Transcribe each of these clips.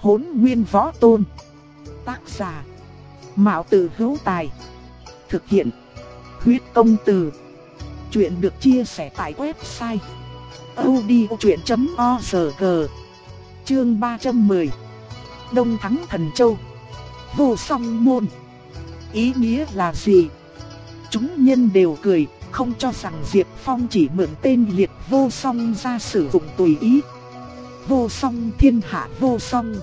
Hỗn nguyên võ tôn. Tác giả. Mạo tử hữu tài. Thực hiện. Huyết công từ. Chuyện được chia sẻ tại website. odchuyện.org Chương 310 Đông Thắng Thần Châu Vô song môn Ý nghĩa là gì? Chúng nhân đều cười, không cho rằng Diệp Phong chỉ mượn tên liệt vô song ra sử dụng tùy ý. Vô song thiên hạ vô song.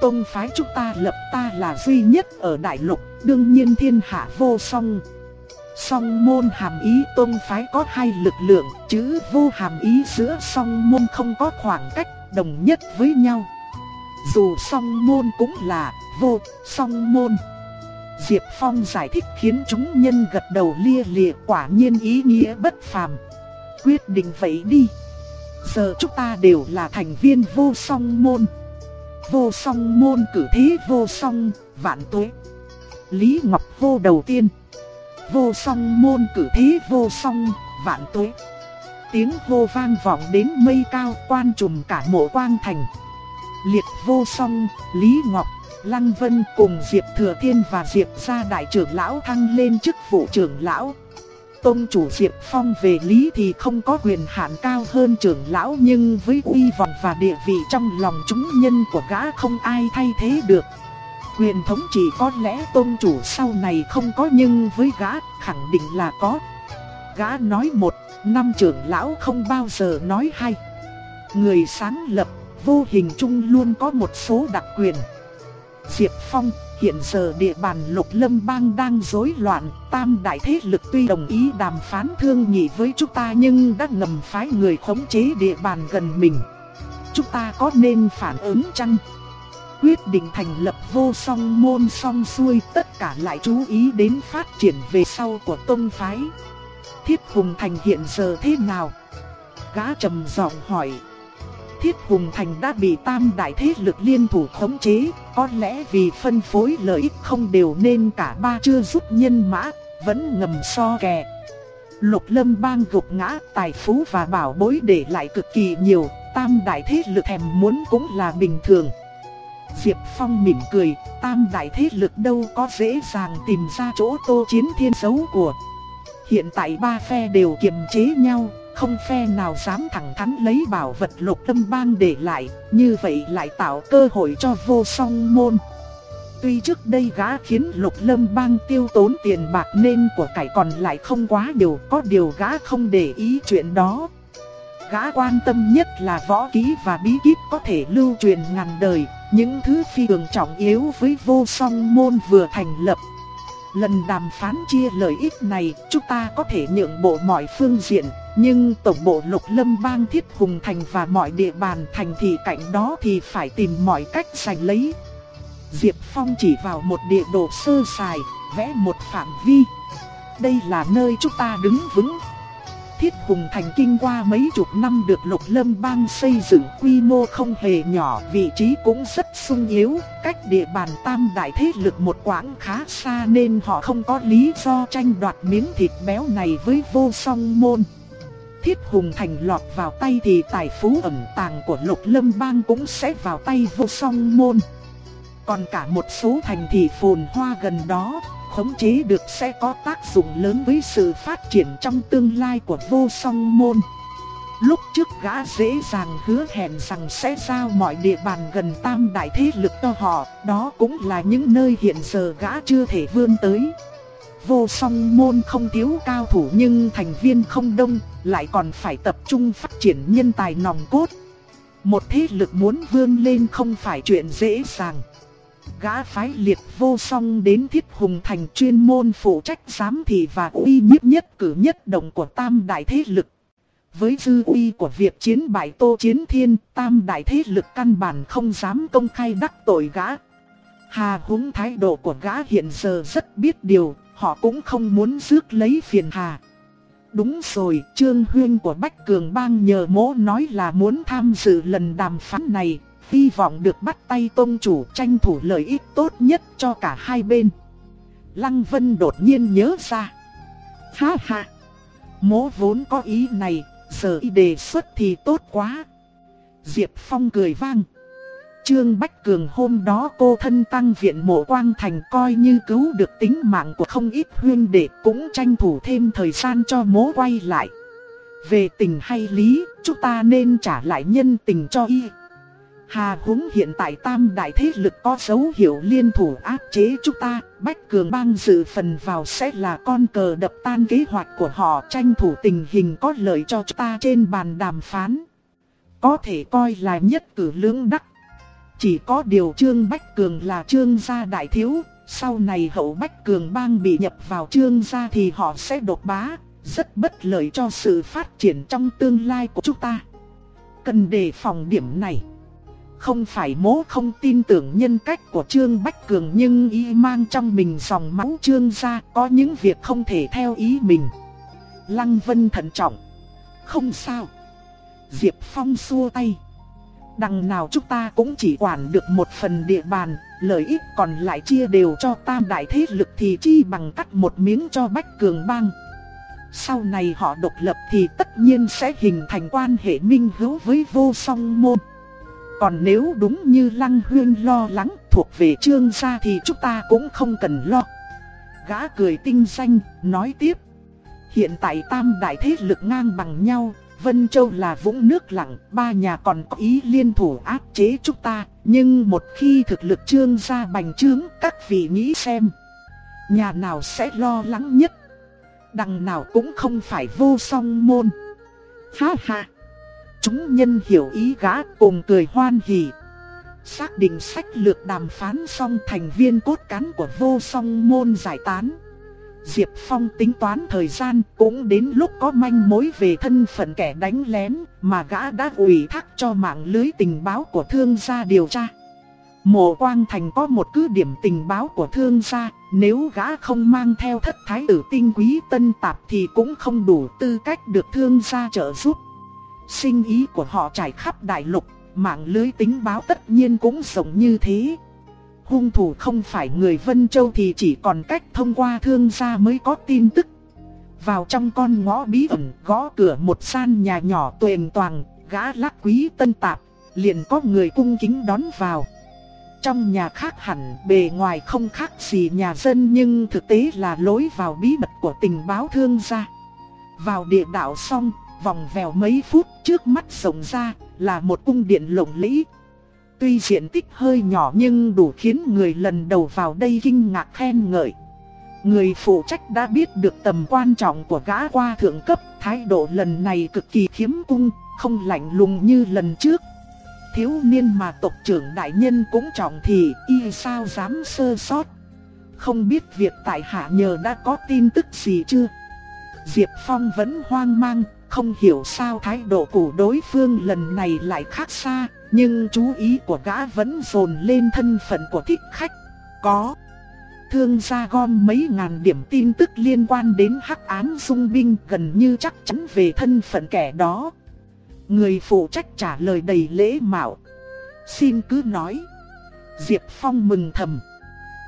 Tông phái chúng ta lập ta là duy nhất ở đại lục, đương nhiên thiên hạ vô song. Song môn hàm ý tông phái có hai lực lượng, chứ vô hàm ý giữa song môn không có khoảng cách, đồng nhất với nhau. Dù song môn cũng là vô song môn. Diệp Phong giải thích khiến chúng nhân gật đầu lia lịa quả nhiên ý nghĩa bất phàm. Quyết định vậy đi. Giờ chúng ta đều là thành viên vô song môn. Vô song môn cử thế vô song, vạn tuế. Lý Ngọc vô đầu tiên. Vô song môn cử thế vô song, vạn tuế. Tiếng hô vang vọng đến mây cao quan trùm cả mộ quang thành. Liệt vô song, Lý Ngọc Lăng Vân cùng Diệp Thừa Thiên và Diệp gia đại trưởng lão thăng lên chức vụ trưởng lão tôn chủ Diệp Phong về lý thì không có quyền hạn cao hơn trưởng lão nhưng với uy vọng và địa vị trong lòng chúng nhân của gã không ai thay thế được. Quyền thống chỉ có lẽ tôn chủ sau này không có nhưng với gã khẳng định là có. Gã nói một, năm trưởng lão không bao giờ nói hai. Người sáng lập, vô hình chung luôn có một số đặc quyền. Diệp Phong, hiện giờ địa bàn lục lâm bang đang rối loạn, tam đại thế lực tuy đồng ý đàm phán thương nghị với chúng ta nhưng đã ngầm phái người khống chế địa bàn gần mình. Chúng ta có nên phản ứng chăng? Quyết định thành lập vô song môn song xuôi tất cả lại chú ý đến phát triển về sau của tôn phái. Thiết Hùng Thành hiện giờ thế nào? Gã trầm giọng hỏi. Thiết Hùng Thành đã bị tam đại thế lực liên thủ khống chế, có lẽ vì phân phối lợi ích không đều nên cả ba chưa giúp nhân mã, vẫn ngầm so kè. Lục lâm bang gục ngã, tài phú và bảo bối để lại cực kỳ nhiều, tam đại thế lực thèm muốn cũng là bình thường. Diệp Phong mỉm cười, tam đại thế lực đâu có dễ dàng tìm ra chỗ tô chiến thiên xấu của. Hiện tại ba phe đều kiềm chế nhau, không phe nào dám thẳng thắn lấy bảo vật lục tâm bang để lại, như vậy lại tạo cơ hội cho vô song môn. Tuy trước đây gã khiến lục lâm bang tiêu tốn tiền bạc nên của cải còn lại không quá điều, có điều gã không để ý chuyện đó. Gã quan tâm nhất là võ ký và bí kíp có thể lưu truyền ngàn đời, những thứ phi thường trọng yếu với vô song môn vừa thành lập. Lần đàm phán chia lợi ích này, chúng ta có thể nhượng bộ mọi phương diện, nhưng tổng bộ lục lâm bang thiết hùng thành và mọi địa bàn thành thị cạnh đó thì phải tìm mọi cách giành lấy. Diệp Phong chỉ vào một địa đồ sơ sài, vẽ một phạm vi. Đây là nơi chúng ta đứng vững. Thiết Hùng Thành kinh qua mấy chục năm được lục lâm bang xây dựng quy mô không hề nhỏ, vị trí cũng rất sung yếu, cách địa bàn tam đại thế lực một quãng khá xa nên họ không có lý do tranh đoạt miếng thịt béo này với vô song môn. Thiết Hùng Thành lọt vào tay thì tài phú ẩn tàng của lục lâm bang cũng sẽ vào tay vô song môn. Còn cả một số thành thị phồn hoa gần đó, khống chế được sẽ có tác dụng lớn với sự phát triển trong tương lai của vô song môn. Lúc trước gã dễ dàng hứa hẹn rằng sẽ giao mọi địa bàn gần tam đại thế lực cho họ, đó cũng là những nơi hiện giờ gã chưa thể vươn tới. Vô song môn không thiếu cao thủ nhưng thành viên không đông, lại còn phải tập trung phát triển nhân tài nòng cốt. Một thế lực muốn vươn lên không phải chuyện dễ dàng. Gã phái liệt vô song đến thiết hùng thành chuyên môn phụ trách giám thị và uy nhiếp nhất cử nhất động của tam đại thế lực. Với dư uy của việc chiến bại tô chiến thiên, tam đại thế lực căn bản không dám công khai đắc tội gã. Hà húng thái độ của gã hiện giờ rất biết điều, họ cũng không muốn rước lấy phiền hà. Đúng rồi, Trương Huyên của Bách Cường Bang nhờ mỗ nói là muốn tham dự lần đàm phán này, hy vọng được bắt tay tôn chủ tranh thủ lợi ích tốt nhất cho cả hai bên. Lăng Vân đột nhiên nhớ ra. Ha ha, mỗ vốn có ý này, giờ y đề xuất thì tốt quá. Diệp Phong cười vang. Trương Bách Cường hôm đó cô thân tăng viện mộ quang thành coi như cứu được tính mạng của không ít huyên đệ cũng tranh thủ thêm thời gian cho mố quay lại. Về tình hay lý, chúng ta nên trả lại nhân tình cho y. Hà húng hiện tại tam đại thế lực có dấu hiệu liên thủ áp chế chúng ta, Bách Cường bang dự phần vào sẽ là con cờ đập tan kế hoạch của họ tranh thủ tình hình có lợi cho chúng ta trên bàn đàm phán. Có thể coi là nhất cử lưỡng đắc. Chỉ có điều Trương Bách Cường là Trương gia đại thiếu, sau này hậu Bách Cường bang bị nhập vào Trương gia thì họ sẽ đột bá, rất bất lợi cho sự phát triển trong tương lai của chúng ta. Cần đề phòng điểm này. Không phải mố không tin tưởng nhân cách của Trương Bách Cường nhưng y mang trong mình dòng máu Trương gia có những việc không thể theo ý mình. Lăng Vân thận trọng. Không sao. Diệp Phong xua tay. Đằng nào chúng ta cũng chỉ quản được một phần địa bàn, lợi ích còn lại chia đều cho tam đại thế lực thì chi bằng cắt một miếng cho Bách Cường Bang. Sau này họ độc lập thì tất nhiên sẽ hình thành quan hệ minh hữu với vô song môn. Còn nếu đúng như Lăng Huyên lo lắng thuộc về trương gia thì chúng ta cũng không cần lo. Gã cười tinh xanh, nói tiếp. Hiện tại tam đại thế lực ngang bằng nhau, Vân Châu là vũng nước lặng, ba nhà còn có ý liên thủ áp chế chúng ta. Nhưng một khi thực lực trương gia bành trướng, các vị nghĩ xem. Nhà nào sẽ lo lắng nhất? Đằng nào cũng không phải vô song môn. Ha ha! Chúng nhân hiểu ý gã cùng cười hoan hỉ. Xác định sách lược đàm phán xong thành viên cốt cán của vô song môn giải tán. Diệp Phong tính toán thời gian cũng đến lúc có manh mối về thân phận kẻ đánh lén mà gã đã ủy thác cho mạng lưới tình báo của thương gia điều tra. Mộ Quang Thành có một cứ điểm tình báo của thương gia, nếu gã không mang theo thất thái tử tinh quý tân tạp thì cũng không đủ tư cách được thương gia trợ giúp. Sinh ý của họ trải khắp đại lục, mạng lưới tình báo tất nhiên cũng rộng như thế. Hung thủ không phải người Vân Châu thì chỉ còn cách thông qua thương gia mới có tin tức. Vào trong con ngõ bí ẩn gõ cửa một gian nhà nhỏ tuyền toàn, gã lắc quý tân tạp, liền có người cung kính đón vào. Trong nhà khác hẳn bề ngoài không khác gì nhà dân nhưng thực tế là lối vào bí mật của tình báo thương gia. Vào địa đạo xong, vòng vèo mấy phút trước mắt rộng ra là một cung điện lộng lẫy. Tuy diện tích hơi nhỏ nhưng đủ khiến người lần đầu vào đây kinh ngạc khen ngợi. Người phụ trách đã biết được tầm quan trọng của gã qua thượng cấp, thái độ lần này cực kỳ khiếm cung, không lạnh lùng như lần trước. Thiếu niên mà tộc trưởng đại nhân cũng trọng thì y sao dám sơ sót. Không biết việc tại hạ nhờ đã có tin tức gì chưa? Diệp Phong vẫn hoang mang, không hiểu sao thái độ của đối phương lần này lại khác xa, nhưng chú ý của gã vẫn dồn lên thân phận của thích khách. Có. Thương gia gom mấy ngàn điểm tin tức liên quan đến hắc án dung binh gần như chắc chắn về thân phận kẻ đó. Người phụ trách trả lời đầy lễ mạo. Xin cứ nói. Diệp Phong mừng thầm.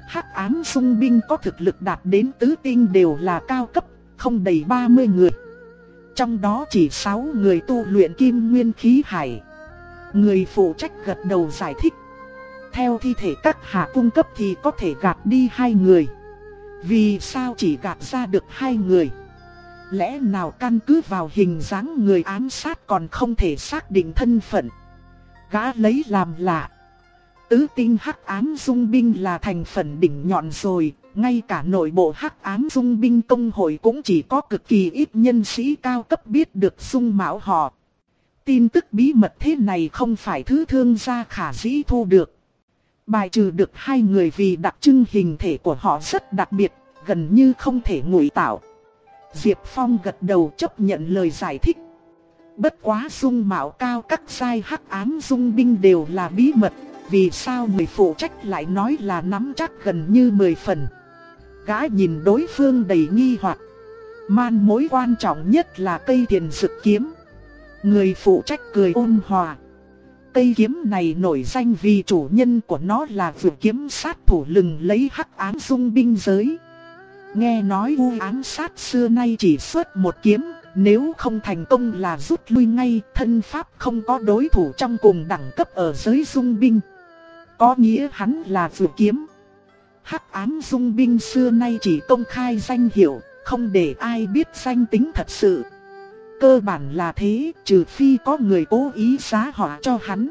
Hắc án dung binh có thực lực đạt đến tứ tinh đều là cao cấp, không đầy 30 người. Trong đó chỉ 6 người tu luyện kim nguyên khí hải. Người phụ trách gật đầu giải thích. Theo thi thể các hạ cung cấp thì có thể gạt đi hai người. Vì sao chỉ gạt ra được hai người? Lẽ nào căn cứ vào hình dáng người ám sát còn không thể xác định thân phận? Gã lấy làm lạ. Tứ tinh hắc ám dung binh là thành phần đỉnh nhọn rồi, ngay cả nội bộ hắc ám dung binh công hội cũng chỉ có cực kỳ ít nhân sĩ cao cấp biết được dung mạo họ. Tin tức bí mật thế này không phải thứ thương gia khả dĩ thu được. Bài trừ được hai người vì đặc trưng hình thể của họ rất đặc biệt, gần như không thể ngụy tạo. Diệp Phong gật đầu chấp nhận lời giải thích. Bất quá dung mạo cao các sai hắc ám dung binh đều là bí mật, vì sao người phụ trách lại nói là nắm chắc gần như 10 phần. Gã nhìn đối phương đầy nghi hoặc. Man mối quan trọng nhất là cây tiền dực kiếm. Người phụ trách cười ôn hòa. Cây kiếm này nổi danh vì chủ nhân của nó là vượt kiếm sát thủ lừng lấy hắc ám dung binh giới. Nghe nói u ám sát xưa nay chỉ xuất một kiếm, nếu không thành công là rút lui ngay, thân pháp không có đối thủ trong cùng đẳng cấp ở giới dung binh. có nghĩa hắn là vượt kiếm. Hắc ám dung binh xưa nay chỉ công khai danh hiệu, không để ai biết danh tính thật sự. Cơ bản là thế, trừ phi có người cố ý xá họa cho hắn.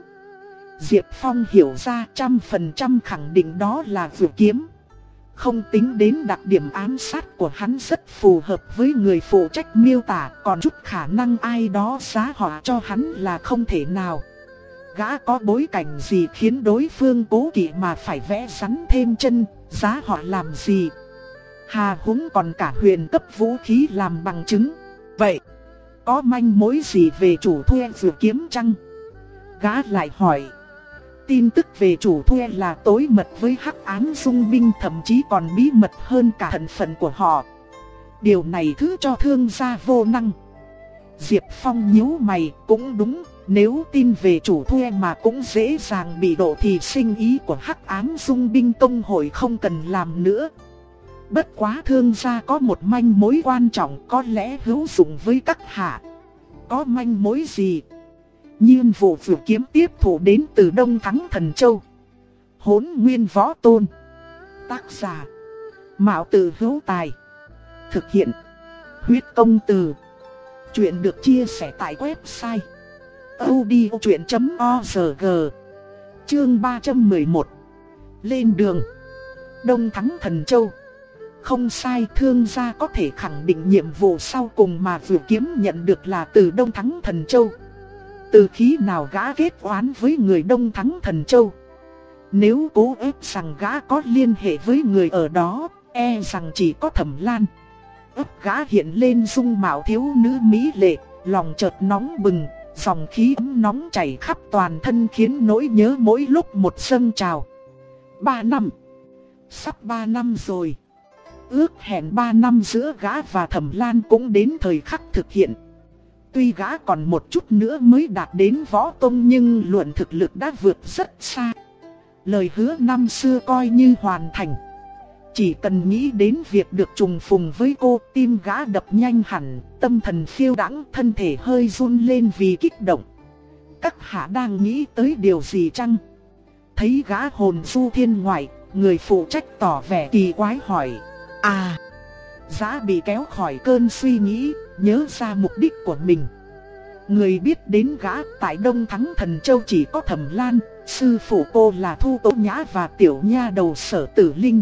Diệp Phong hiểu ra trăm phần trăm khẳng định đó là vừa kiếm. Không tính đến đặc điểm ám sát của hắn rất phù hợp với người phụ trách miêu tả, còn chút khả năng ai đó xá họa cho hắn là không thể nào. Gã có bối cảnh gì khiến đối phương cố kỵ mà phải vẽ rắn thêm chân, giá họ làm gì? Hà húng còn cả huyền cấp vũ khí làm bằng chứng. Vậy, có manh mối gì về chủ thuê vừa kiếm chăng? Gã lại hỏi. Tin tức về chủ thuê là tối mật với hắc án dung binh thậm chí còn bí mật hơn cả thần phận của họ. Điều này thứ cho thương gia vô năng. Diệp Phong nhíu mày cũng đúng, nếu tin về chủ thuê mà cũng dễ dàng bị độ thì sinh ý của hắc ám dung binh công hội không cần làm nữa. Bất quá thương gia có một manh mối quan trọng, có lẽ hữu dụng với các hạ. Có manh mối gì? Nhiên vụ vừa kiếm tiếp thủ đến từ Đông Thắng Thần Châu. Hốn Nguyên Võ Tôn. Tác giả. Mạo Tử Hữu Tài. Thực hiện. Huyết Công Từ. Chuyện được chia sẻ tại website audiochuyện.org Chương 311 Lên đường, Đông Thắng Thần Châu. Không sai, thương gia có thể khẳng định nhiệm vụ sau cùng mà vừa kiếm nhận được là từ Đông Thắng Thần Châu. Từ khi nào gã kết oán với người Đông Thắng Thần Châu? Nếu cố ép rằng gã có liên hệ với người ở đó E rằng chỉ có thẩm lan. Ấp gã hiện lên dung mạo thiếu nữ mỹ lệ, Lòng chợt nóng bừng. Dòng khí ấm nóng chảy khắp toàn thân khiến nỗi nhớ mỗi lúc một dâng trào. Ba năm. Sắp ba năm rồi. Ước hẹn ba năm giữa gã và thẩm lan cũng đến thời khắc thực hiện. Tuy gã còn một chút nữa mới đạt đến võ tông nhưng luận thực lực đã vượt rất xa. Lời hứa năm xưa coi như hoàn thành. Chỉ cần nghĩ đến việc được trùng phùng với cô, tim gã đập nhanh hẳn, tâm thần phiêu đãng, thân thể hơi run lên vì kích động. Các hạ đang nghĩ tới điều gì chăng? Thấy gã hồn du thiên ngoại, người phụ trách tỏ vẻ kỳ quái hỏi. À, giá bị kéo khỏi cơn suy nghĩ, nhớ ra mục đích của mình. Người biết đến gã tại Đông Thắng Thần Châu chỉ có Thẩm Lan, sư phụ cô là Thu Tố Nhã và tiểu nha đầu sở tử linh.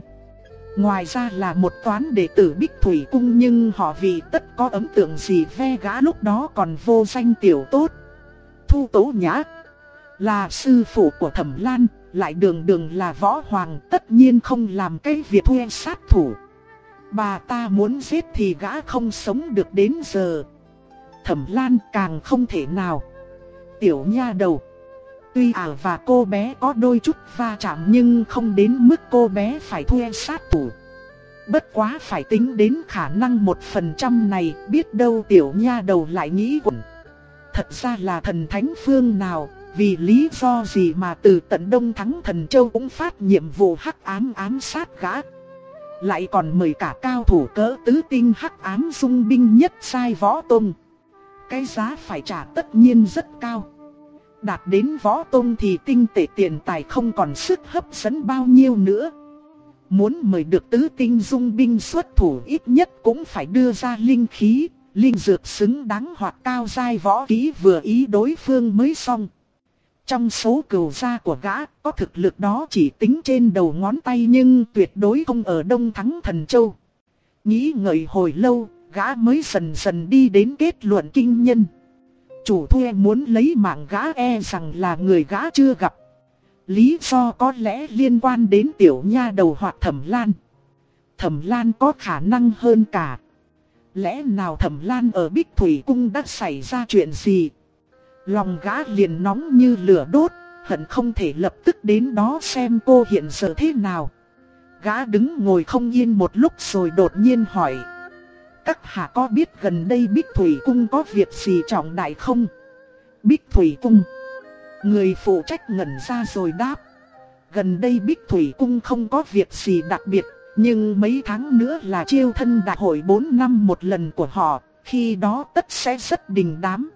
Ngoài ra là một toán đệ tử Bích Thủy Cung nhưng họ vì tất có ấn tượng gì ve gã lúc đó còn vô danh tiểu tốt. Thu Tố Nhã là sư phụ của Thẩm Lan, lại đường đường là võ hoàng tất nhiên không làm cái việc thuê sát thủ. Bà ta muốn giết thì gã không sống được đến giờ. Thẩm Lan càng không thể nào. Tiểu nha đầu. Tuy ả và cô bé có đôi chút va chạm nhưng không đến mức cô bé phải thuê sát thủ. Bất quá phải tính đến khả năng một phần trăm này, biết đâu tiểu nha đầu lại nghĩ quẩn. Thật ra là thần thánh phương nào, vì lý do gì mà từ tận đông thắng thần châu cũng phát nhiệm vụ hắc ám ám sát gã. Lại còn mời cả cao thủ cỡ tứ tinh hắc ám dung binh nhất sai võ tông. Cái giá phải trả tất nhiên rất cao. Đạt đến võ tôn thì tinh tệ tiền tài không còn sức hấp dẫn bao nhiêu nữa. Muốn mời được tứ tinh dung binh xuất thủ ít nhất cũng phải đưa ra linh khí, linh dược xứng đáng hoặc cao giai võ kỹ vừa ý đối phương mới xong. Trong số cửu gia của gã có thực lực đó chỉ tính trên đầu ngón tay nhưng tuyệt đối không ở Đông Thắng Thần Châu. Nghĩ ngợi hồi lâu, gã mới dần dần đi đến kết luận kinh nhân chủ thuê muốn lấy mạng gã e rằng là người gã chưa gặp. Lý do có lẽ liên quan đến tiểu nha đầu hoặc thẩm lan. Thẩm lan có khả năng hơn cả. Lẽ nào thẩm lan ở Bích Thủy Cung đã xảy ra chuyện gì? Lòng gã liền nóng như lửa đốt, hận không thể lập tức đến đó xem cô hiện giờ thế nào. Gã đứng ngồi không yên một lúc rồi đột nhiên hỏi các hạ có biết gần đây Bích Thủy Cung có việc gì trọng đại không? Bích Thủy Cung. Người phụ trách ngẩn ra rồi đáp. Gần đây Bích Thủy Cung không có việc gì đặc biệt Nhưng mấy tháng nữa là chiêu thân đại hội 4 năm một lần của họ Khi đó tất sẽ rất đình đám.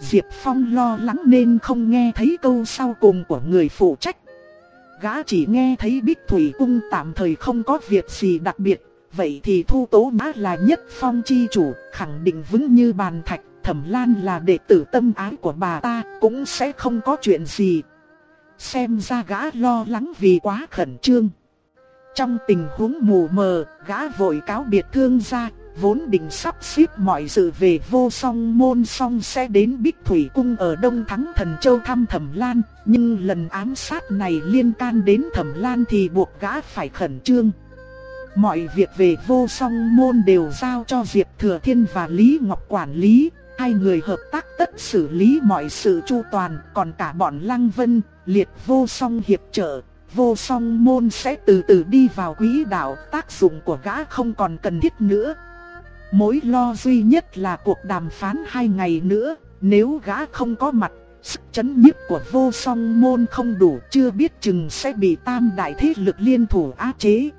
Diệp Phong lo lắng nên không nghe thấy câu sau cùng của người phụ trách. Gã chỉ nghe thấy Bích Thủy Cung tạm thời không có việc gì đặc biệt, vậy thì Thu Tố Mã là nhất phong chi chủ, khẳng định vững như bàn thạch, Thẩm Lan là đệ tử tâm ái của bà ta, cũng sẽ không có chuyện gì. Xem ra gã lo lắng vì quá khẩn trương. Trong tình huống mù mờ, gã vội cáo biệt thương gia, vốn định sắp xếp mọi sự về vô song môn song sẽ đến Bích Thủy Cung ở Đông Thắng Thần Châu thăm Thẩm Lan, nhưng lần ám sát này liên can đến Thẩm Lan thì buộc gã phải khẩn trương. Mọi việc về vô song môn đều giao cho Diệp Thừa Thiên và Lý Ngọc quản lý, hai người hợp tác tất xử lý mọi sự chu toàn, còn cả bọn Lăng Vân, liệt vô song hiệp trợ, vô song môn sẽ từ từ đi vào quỹ đạo, tác dụng của gã không còn cần thiết nữa. Mối lo duy nhất là cuộc đàm phán hai ngày nữa, nếu gã không có mặt, sức chấn nhiếp của vô song môn không đủ chưa biết chừng sẽ bị tam đại thế lực liên thủ áp chế.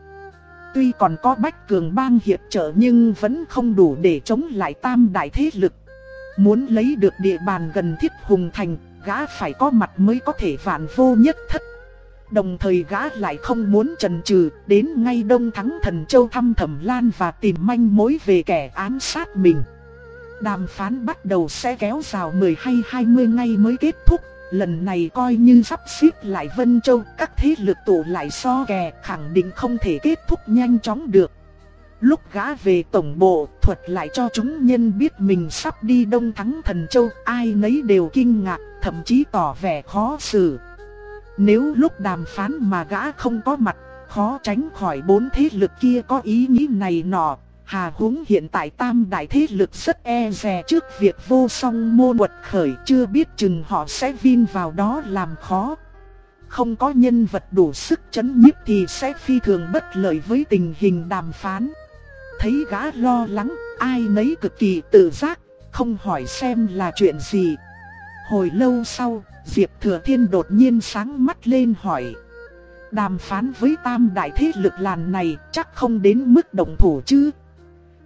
Tuy còn có bách cường bang hiệp trợ nhưng vẫn không đủ để chống lại tam đại thế lực. Muốn lấy được địa bàn gần thiết hùng thành, gã phải có mặt mới có thể vạn vô nhất thất. Đồng thời gã lại không muốn trần trừ, đến ngay Đông Thắng Thần Châu thăm Thẩm Lan và tìm manh mối về kẻ ám sát mình. Đàm phán bắt đầu sẽ kéo dài 10 hay 20 ngày mới kết thúc, lần này coi như sắp xếp lại Vân Châu, các thế lực tụ lại so kè, khẳng định không thể kết thúc nhanh chóng được. Lúc gã về tổng bộ, thuật lại cho chúng nhân biết mình sắp đi Đông Thắng Thần Châu, ai nấy đều kinh ngạc, thậm chí tỏ vẻ khó xử. Nếu lúc đàm phán mà gã không có mặt, khó tránh khỏi bốn thế lực kia có ý nghĩ này nọ. Hà húng hiện tại tam đại thế lực rất e dè trước việc vô song môn quật khởi chưa biết chừng họ sẽ vin vào đó làm khó. Không có nhân vật đủ sức chấn nhiếp thì sẽ phi thường bất lợi với tình hình đàm phán. Thấy gã lo lắng, ai nấy cực kỳ tự giác, không hỏi xem là chuyện gì. Hồi lâu sau, Diệp Thừa Thiên đột nhiên sáng mắt lên hỏi. Đàm phán với tam đại thế lực làn này chắc không đến mức động thủ chứ.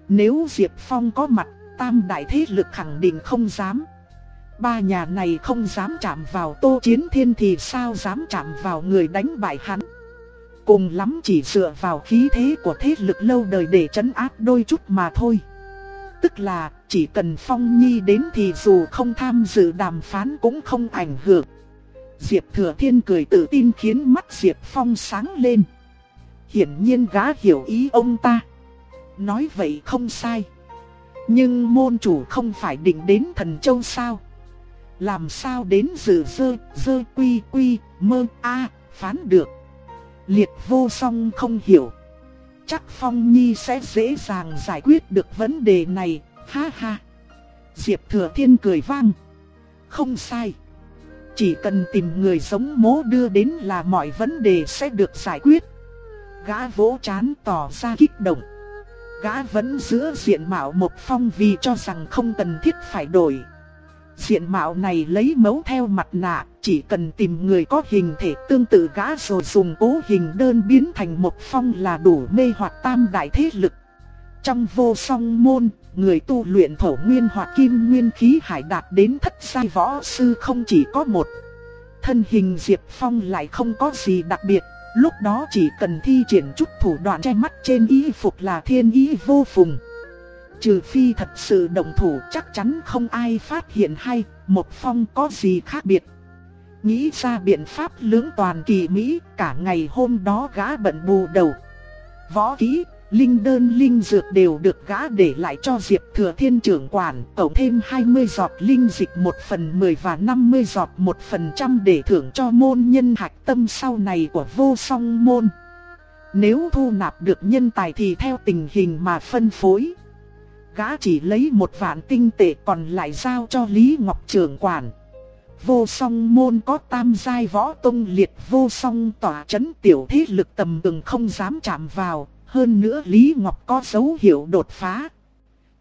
Nếu Diệp Phong có mặt, tam đại thế lực khẳng định không dám. Ba nhà này không dám chạm vào Tô Chiến Thiên thì sao dám chạm vào người đánh bại hắn. Cùng lắm chỉ dựa vào khí thế của thế lực lâu đời để chấn áp đôi chút mà thôi. Tức là chỉ cần Phong Nhi đến thì dù không tham dự đàm phán cũng không ảnh hưởng. Diệp Thừa Thiên cười tự tin khiến mắt Diệp Phong sáng lên. Hiển nhiên gã hiểu ý ông ta. Nói vậy không sai. Nhưng môn chủ không phải định đến thần châu sao? Làm sao đến dự dơ, dơ quy quy, mơ a phán được. Liệt vô song không hiểu. Chắc Phong Nhi sẽ dễ dàng giải quyết được vấn đề này, ha ha. Diệp Thừa Thiên cười vang. Không sai. Chỉ cần tìm người giống mố đưa đến là mọi vấn đề sẽ được giải quyết. Gã vỗ chán tỏ ra kích động. Gã vẫn giữ diện mạo một phong vì cho rằng không cần thiết phải đổi. Diện mạo này lấy mẫu theo mặt nạ, chỉ cần tìm người có hình thể tương tự gã rồi dùng cố hình đơn biến thành một phong là đủ mê hoặc tam đại thế lực. Trong vô song môn, người tu luyện thổ nguyên hoặc kim nguyên khí hải đạt đến thất sai võ sư không chỉ có một. Thân hình Diệp Phong lại không có gì đặc biệt, lúc đó chỉ cần thi triển chút thủ đoạn che mắt trên y phục là thiên ý vô phùng. Trừ phi thật sự động thủ chắc chắn không ai phát hiện hay, một phong có gì khác biệt. Nghĩ ra biện pháp lưỡng toàn kỳ Mỹ, cả ngày hôm đó gã bận bù đầu. Võ ký linh đơn linh dược đều được gã để lại cho Diệp Thừa Thiên trưởng quản, cộng thêm 20 giọt linh dịch 1 phần 10 và 50 giọt 1 phần trăm để thưởng cho môn nhân hạch tâm sau này của vô song môn. Nếu thu nạp được nhân tài thì theo tình hình mà phân phối gã chỉ lấy một vạn tinh tệ còn lại giao cho Lý Ngọc trưởng quản. Vô song môn có tam giai võ tông liệt vô song tỏa chấn tiểu thế lực tầm từng không dám chạm vào, hơn nữa Lý Ngọc có dấu hiệu đột phá.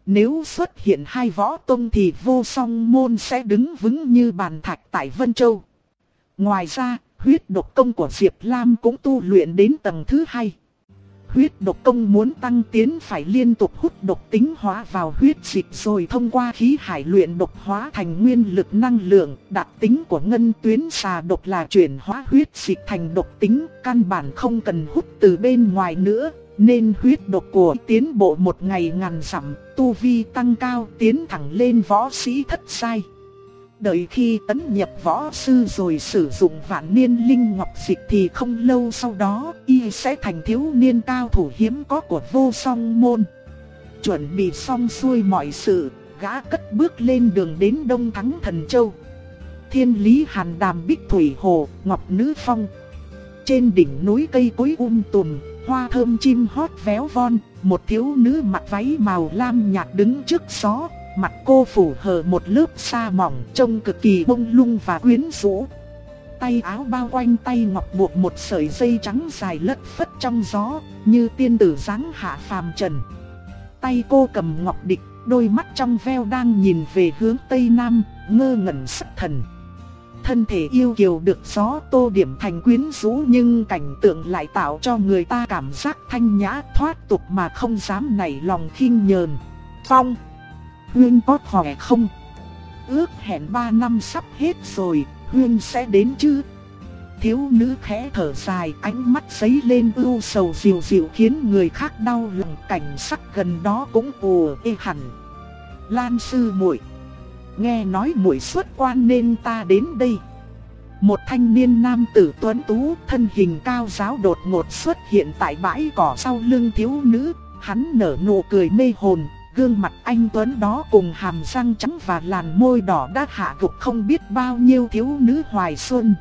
Nếu xuất hiện hai võ tông thì vô song môn sẽ đứng vững như bàn thạch tại Vân Châu. Ngoài ra, huyết độc công của Diệp Lam cũng tu luyện đến tầng thứ hai. huyết độc công muốn tăng tiến phải liên tục hút độc tính hóa vào huyết dịch rồi thông qua khí hải luyện độc hóa thành nguyên lực năng lượng. Đặc tính của ngân tuyến xà độc là chuyển hóa huyết dịch thành độc tính, căn bản không cần hút từ bên ngoài nữa. Nên huyết độc của tiến bộ một ngày ngàn dặm, tu vi tăng cao tiến thẳng lên võ sĩ thất sai. Đợi khi tấn nhập võ sư rồi sử dụng vạn niên linh ngọc dịch thì không lâu sau đó y sẽ thành thiếu niên cao thủ hiếm có của vô song môn. Chuẩn bị xong xuôi mọi sự, gã cất bước lên đường đến Đông Thắng Thần Châu. Thiên lý hàn đàm bích thủy hồ, ngọc nữ phong. Trên đỉnh núi cây cối um tùm, hoa thơm chim hót véo von, một thiếu nữ mặc váy màu lam nhạt đứng trước gió, mặt cô phủ hờ một lớp sa mỏng trông cực kỳ bông lung và quyến rũ. Tay áo bao quanh tay ngọc buộc một sợi dây trắng dài lất phất trong gió, như tiên tử dáng hạ phàm trần. Tay cô cầm ngọc địch, đôi mắt trong veo đang nhìn về hướng tây nam, ngơ ngẩn sắc thần. Thân thể yêu kiều được gió tô điểm thành quyến rũ nhưng cảnh tượng lại tạo cho người ta cảm giác thanh nhã thoát tục mà không dám nảy lòng khinh nhờn. Phong Huyên có khỏe không? Ước hẹn 3 năm sắp hết rồi, Huyên sẽ đến chứ? Thiếu nữ khẽ thở dài, ánh mắt giấy lên ưu sầu dịu dịu khiến người khác đau lòng cảnh sắc gần đó cũng ùa ê hẳn. Lan sư muội nghe nói muội xuất quan nên ta đến đây. Một thanh niên nam tử tuấn tú, thân hình cao giáo đột ngột xuất hiện tại bãi cỏ sau lưng thiếu nữ, hắn nở nụ cười mê hồn, Gương mặt anh Tuấn đó cùng hàm răng trắng và làn môi đỏ đã hạ gục không biết bao nhiêu thiếu nữ hoài xuân.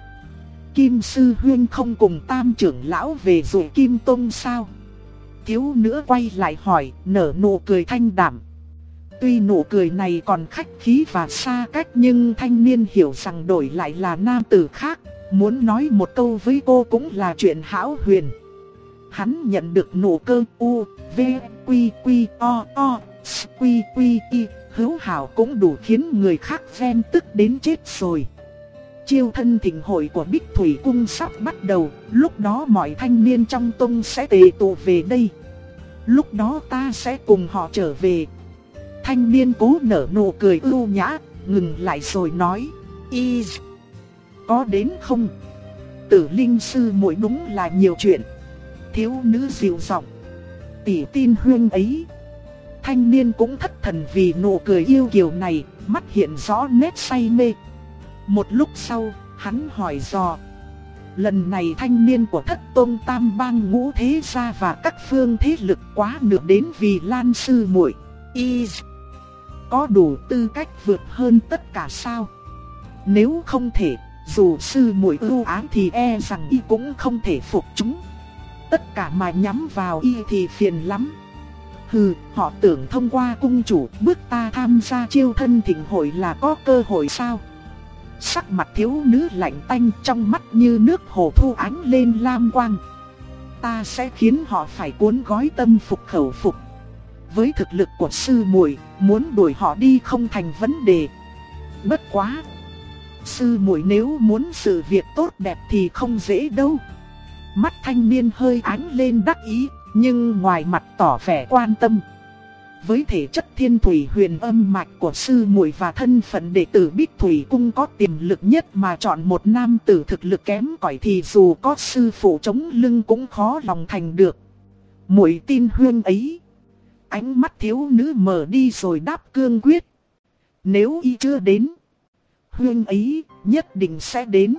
Kim Sư Huyên không cùng tam trưởng lão về rồi Kim Tông sao? Thiếu nữ quay lại hỏi, nở nụ cười thanh đạm. Tuy nụ cười này còn khách khí và xa cách nhưng thanh niên hiểu rằng đổi lại là nam tử khác, muốn nói một câu với cô cũng là chuyện hão huyền. Hắn nhận được nụ cơ u, v, quy quy o o s quy quy y, hữu hảo cũng đủ khiến người khác ven tức đến chết rồi. Chiêu thân thịnh hội của Bích Thủy Cung sắp bắt đầu, lúc đó mọi thanh niên trong tông sẽ tề tụ về đây. Lúc đó ta sẽ cùng họ trở về. Thanh niên cố nở nụ cười ưu nhã, ngừng lại rồi nói, Y, có đến không? Tử linh sư muội đúng là nhiều chuyện. Thiếu nữ dịu giọng, tỷ tin huyên ấy thanh niên cũng thất thần vì nụ cười yêu kiều này, mắt hiện rõ nét say mê. Một lúc sau, hắn hỏi dò. Lần này thanh niên của thất tôn tam bang ngũ thế gia và các phương thế lực quá nửa đến vì lan sư muội y có đủ tư cách vượt hơn tất cả sao? Nếu không thể, dù sư muội ưu ái thì e rằng y cũng không thể phục chúng. Tất cả mà nhắm vào y thì phiền lắm. Hừ, họ tưởng thông qua cung chủ bước ta tham gia chiêu thân thịnh hội là có cơ hội sao? Sắc mặt thiếu nữ lạnh tanh trong mắt như nước hồ thu ánh lên lam quang. Ta sẽ khiến họ phải cuốn gói tâm phục khẩu phục. Với thực lực của sư muội, muốn đuổi họ đi không thành vấn đề. Bất quá, sư muội nếu muốn sự việc tốt đẹp thì không dễ đâu. Mắt thanh niên hơi ánh lên đắc ý, nhưng ngoài mặt tỏ vẻ quan tâm. Với thể chất thiên thủy huyền âm mạch của sư muội và thân phận đệ tử Bích Thủy Cung có tiềm lực nhất mà chọn một nam tử thực lực kém cỏi thì dù có sư phụ chống lưng cũng khó lòng thành được. Muội tin huyên ấy. Ánh mắt thiếu nữ mở đi rồi đáp cương quyết. Nếu y chưa đến, huyên ấy nhất định sẽ đến.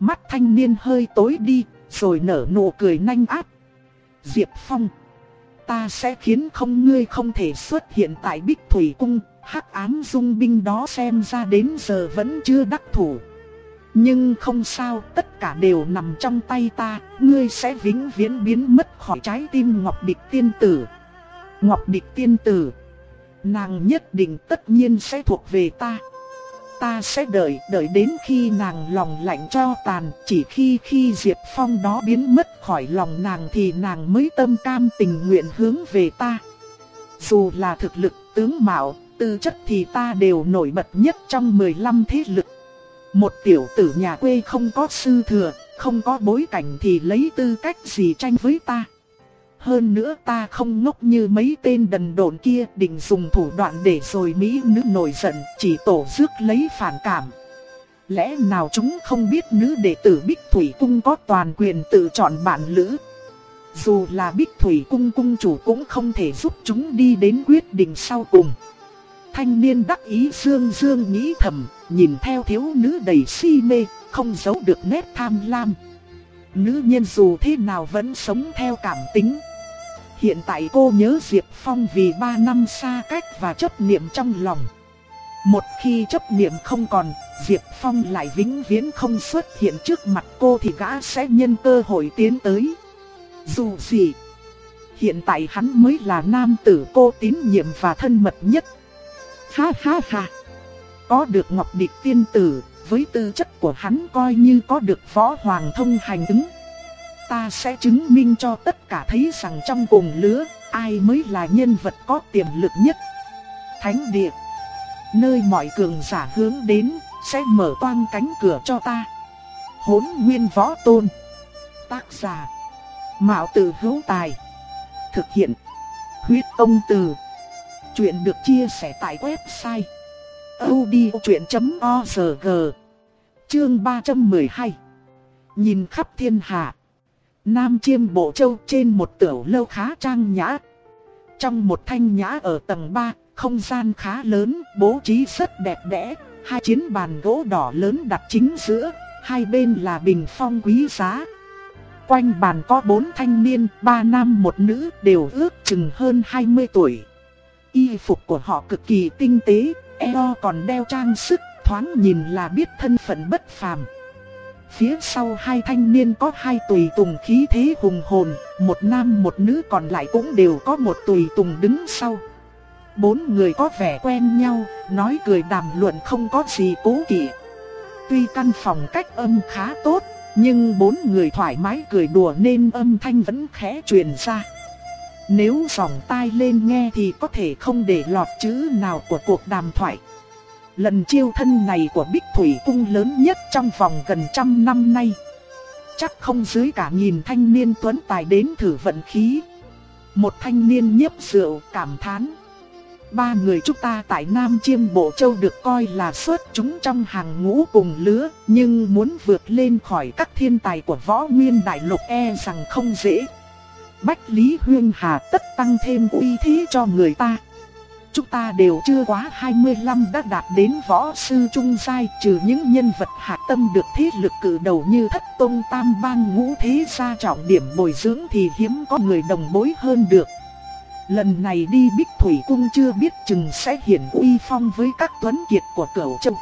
Mắt thanh niên hơi tối đi, rồi nở nụ cười nhanh áp Diệp Phong. Ta sẽ khiến không ngươi không thể xuất hiện tại Bích Thủy Cung, hắc ám dung binh đó xem ra đến giờ vẫn chưa đắc thủ. Nhưng không sao, tất cả đều nằm trong tay ta, ngươi sẽ vĩnh viễn biến mất khỏi trái tim Ngọc Địch Tiên Tử. Ngọc Địch Tiên Tử, nàng nhất định tất nhiên sẽ thuộc về ta. Ta sẽ đợi, đợi đến khi nàng lòng lạnh cho tàn, chỉ khi khi Diệp Phong đó biến mất khỏi lòng nàng thì nàng mới tâm cam tình nguyện hướng về ta. Dù là thực lực, tướng mạo, tư chất thì ta đều nổi bật nhất trong 15 thế lực. Một tiểu tử nhà quê không có sư thừa, không có bối cảnh thì lấy tư cách gì tranh với ta. Hơn nữa ta không ngốc như mấy tên đần độn kia định dùng thủ đoạn để rồi Mỹ nữ nổi giận chỉ tổ rước lấy phản cảm. Lẽ nào chúng không biết nữ đệ tử Bích Thủy Cung có toàn quyền tự chọn bạn lữ? Dù là Bích Thủy Cung cung chủ cũng không thể giúp chúng đi đến quyết định sau cùng. Thanh niên đắc ý dương dương nghĩ thầm, nhìn theo thiếu nữ đầy si mê, không giấu được nét tham lam. Nữ nhân dù thế nào vẫn sống theo cảm tính. Hiện tại cô nhớ Diệp Phong vì 3 năm xa cách và chấp niệm trong lòng. Một khi chấp niệm không còn, Diệp Phong lại vĩnh viễn không xuất hiện trước mặt cô thì gã sẽ nhân cơ hội tiến tới. Dù gì, hiện tại hắn mới là nam tử cô tín nhiệm và thân mật nhất. Ha ha ha, có được Ngọc Địch tiên tử, với tư chất của hắn coi như có được võ hoàng thông hành ứng. Ta sẽ chứng minh cho tất cả thấy rằng trong cùng lứa, ai mới là nhân vật có tiềm lực nhất. Thánh địa, nơi mọi cường giả hướng đến, sẽ mở toang cánh cửa cho ta. Hốn nguyên võ tôn. Tác giả. Mạo tử hữu tài. Thực hiện. Huyết ông từ. Chuyện được chia sẻ tại website. audiochuyện.org Chương 312 Nhìn khắp thiên hạ. Nam chiêm bộ châu trên một tiểu lâu khá trang nhã. Trong một thanh nhã ở tầng 3, không gian khá lớn, bố trí rất đẹp đẽ, hai chiến bàn gỗ đỏ lớn đặt chính giữa, hai bên là bình phong quý giá. Quanh bàn có bốn thanh niên, ba nam một nữ đều ước chừng hơn 20 tuổi. Y phục của họ cực kỳ tinh tế, eo còn đeo trang sức, thoáng nhìn là biết thân phận bất phàm. Phía sau hai thanh niên có hai tùy tùng khí thế hùng hồn, một nam một nữ còn lại cũng đều có một tùy tùng đứng sau bốn người có vẻ quen nhau, nói cười đàm luận không có gì cố kỵ. Tuy căn phòng cách âm khá tốt, nhưng bốn người thoải mái cười đùa nên âm thanh vẫn khẽ truyền ra. Nếu vòng tai lên nghe thì có thể không để lọt chữ nào của cuộc đàm thoại. Lần chiêu thân này của Bích Thủy Cung lớn nhất trong vòng gần trăm năm nay. Chắc không dưới cả nghìn thanh niên tuấn tài đến thử vận khí. Một thanh niên nhấp rượu cảm thán. Ba người chúng ta tại Nam Chiêm Bộ Châu được coi là xuất chúng trong hàng ngũ cùng lứa, nhưng muốn vượt lên khỏi các thiên tài của võ nguyên đại lục e rằng không dễ. Bách Lý Huyên Hà tất tăng thêm uy thế cho người ta. Chúng ta đều chưa quá 25 đã đạt đến võ sư trung giai trừ những nhân vật hạ tâm được thế lực cử đầu như thất tôn tam bang ngũ thế gia trọng điểm bồi dưỡng thì hiếm có người đồng bối hơn được. Lần này đi Bích Thủy Cung chưa biết chừng sẽ hiển uy phong với các tuấn kiệt của cửu châu.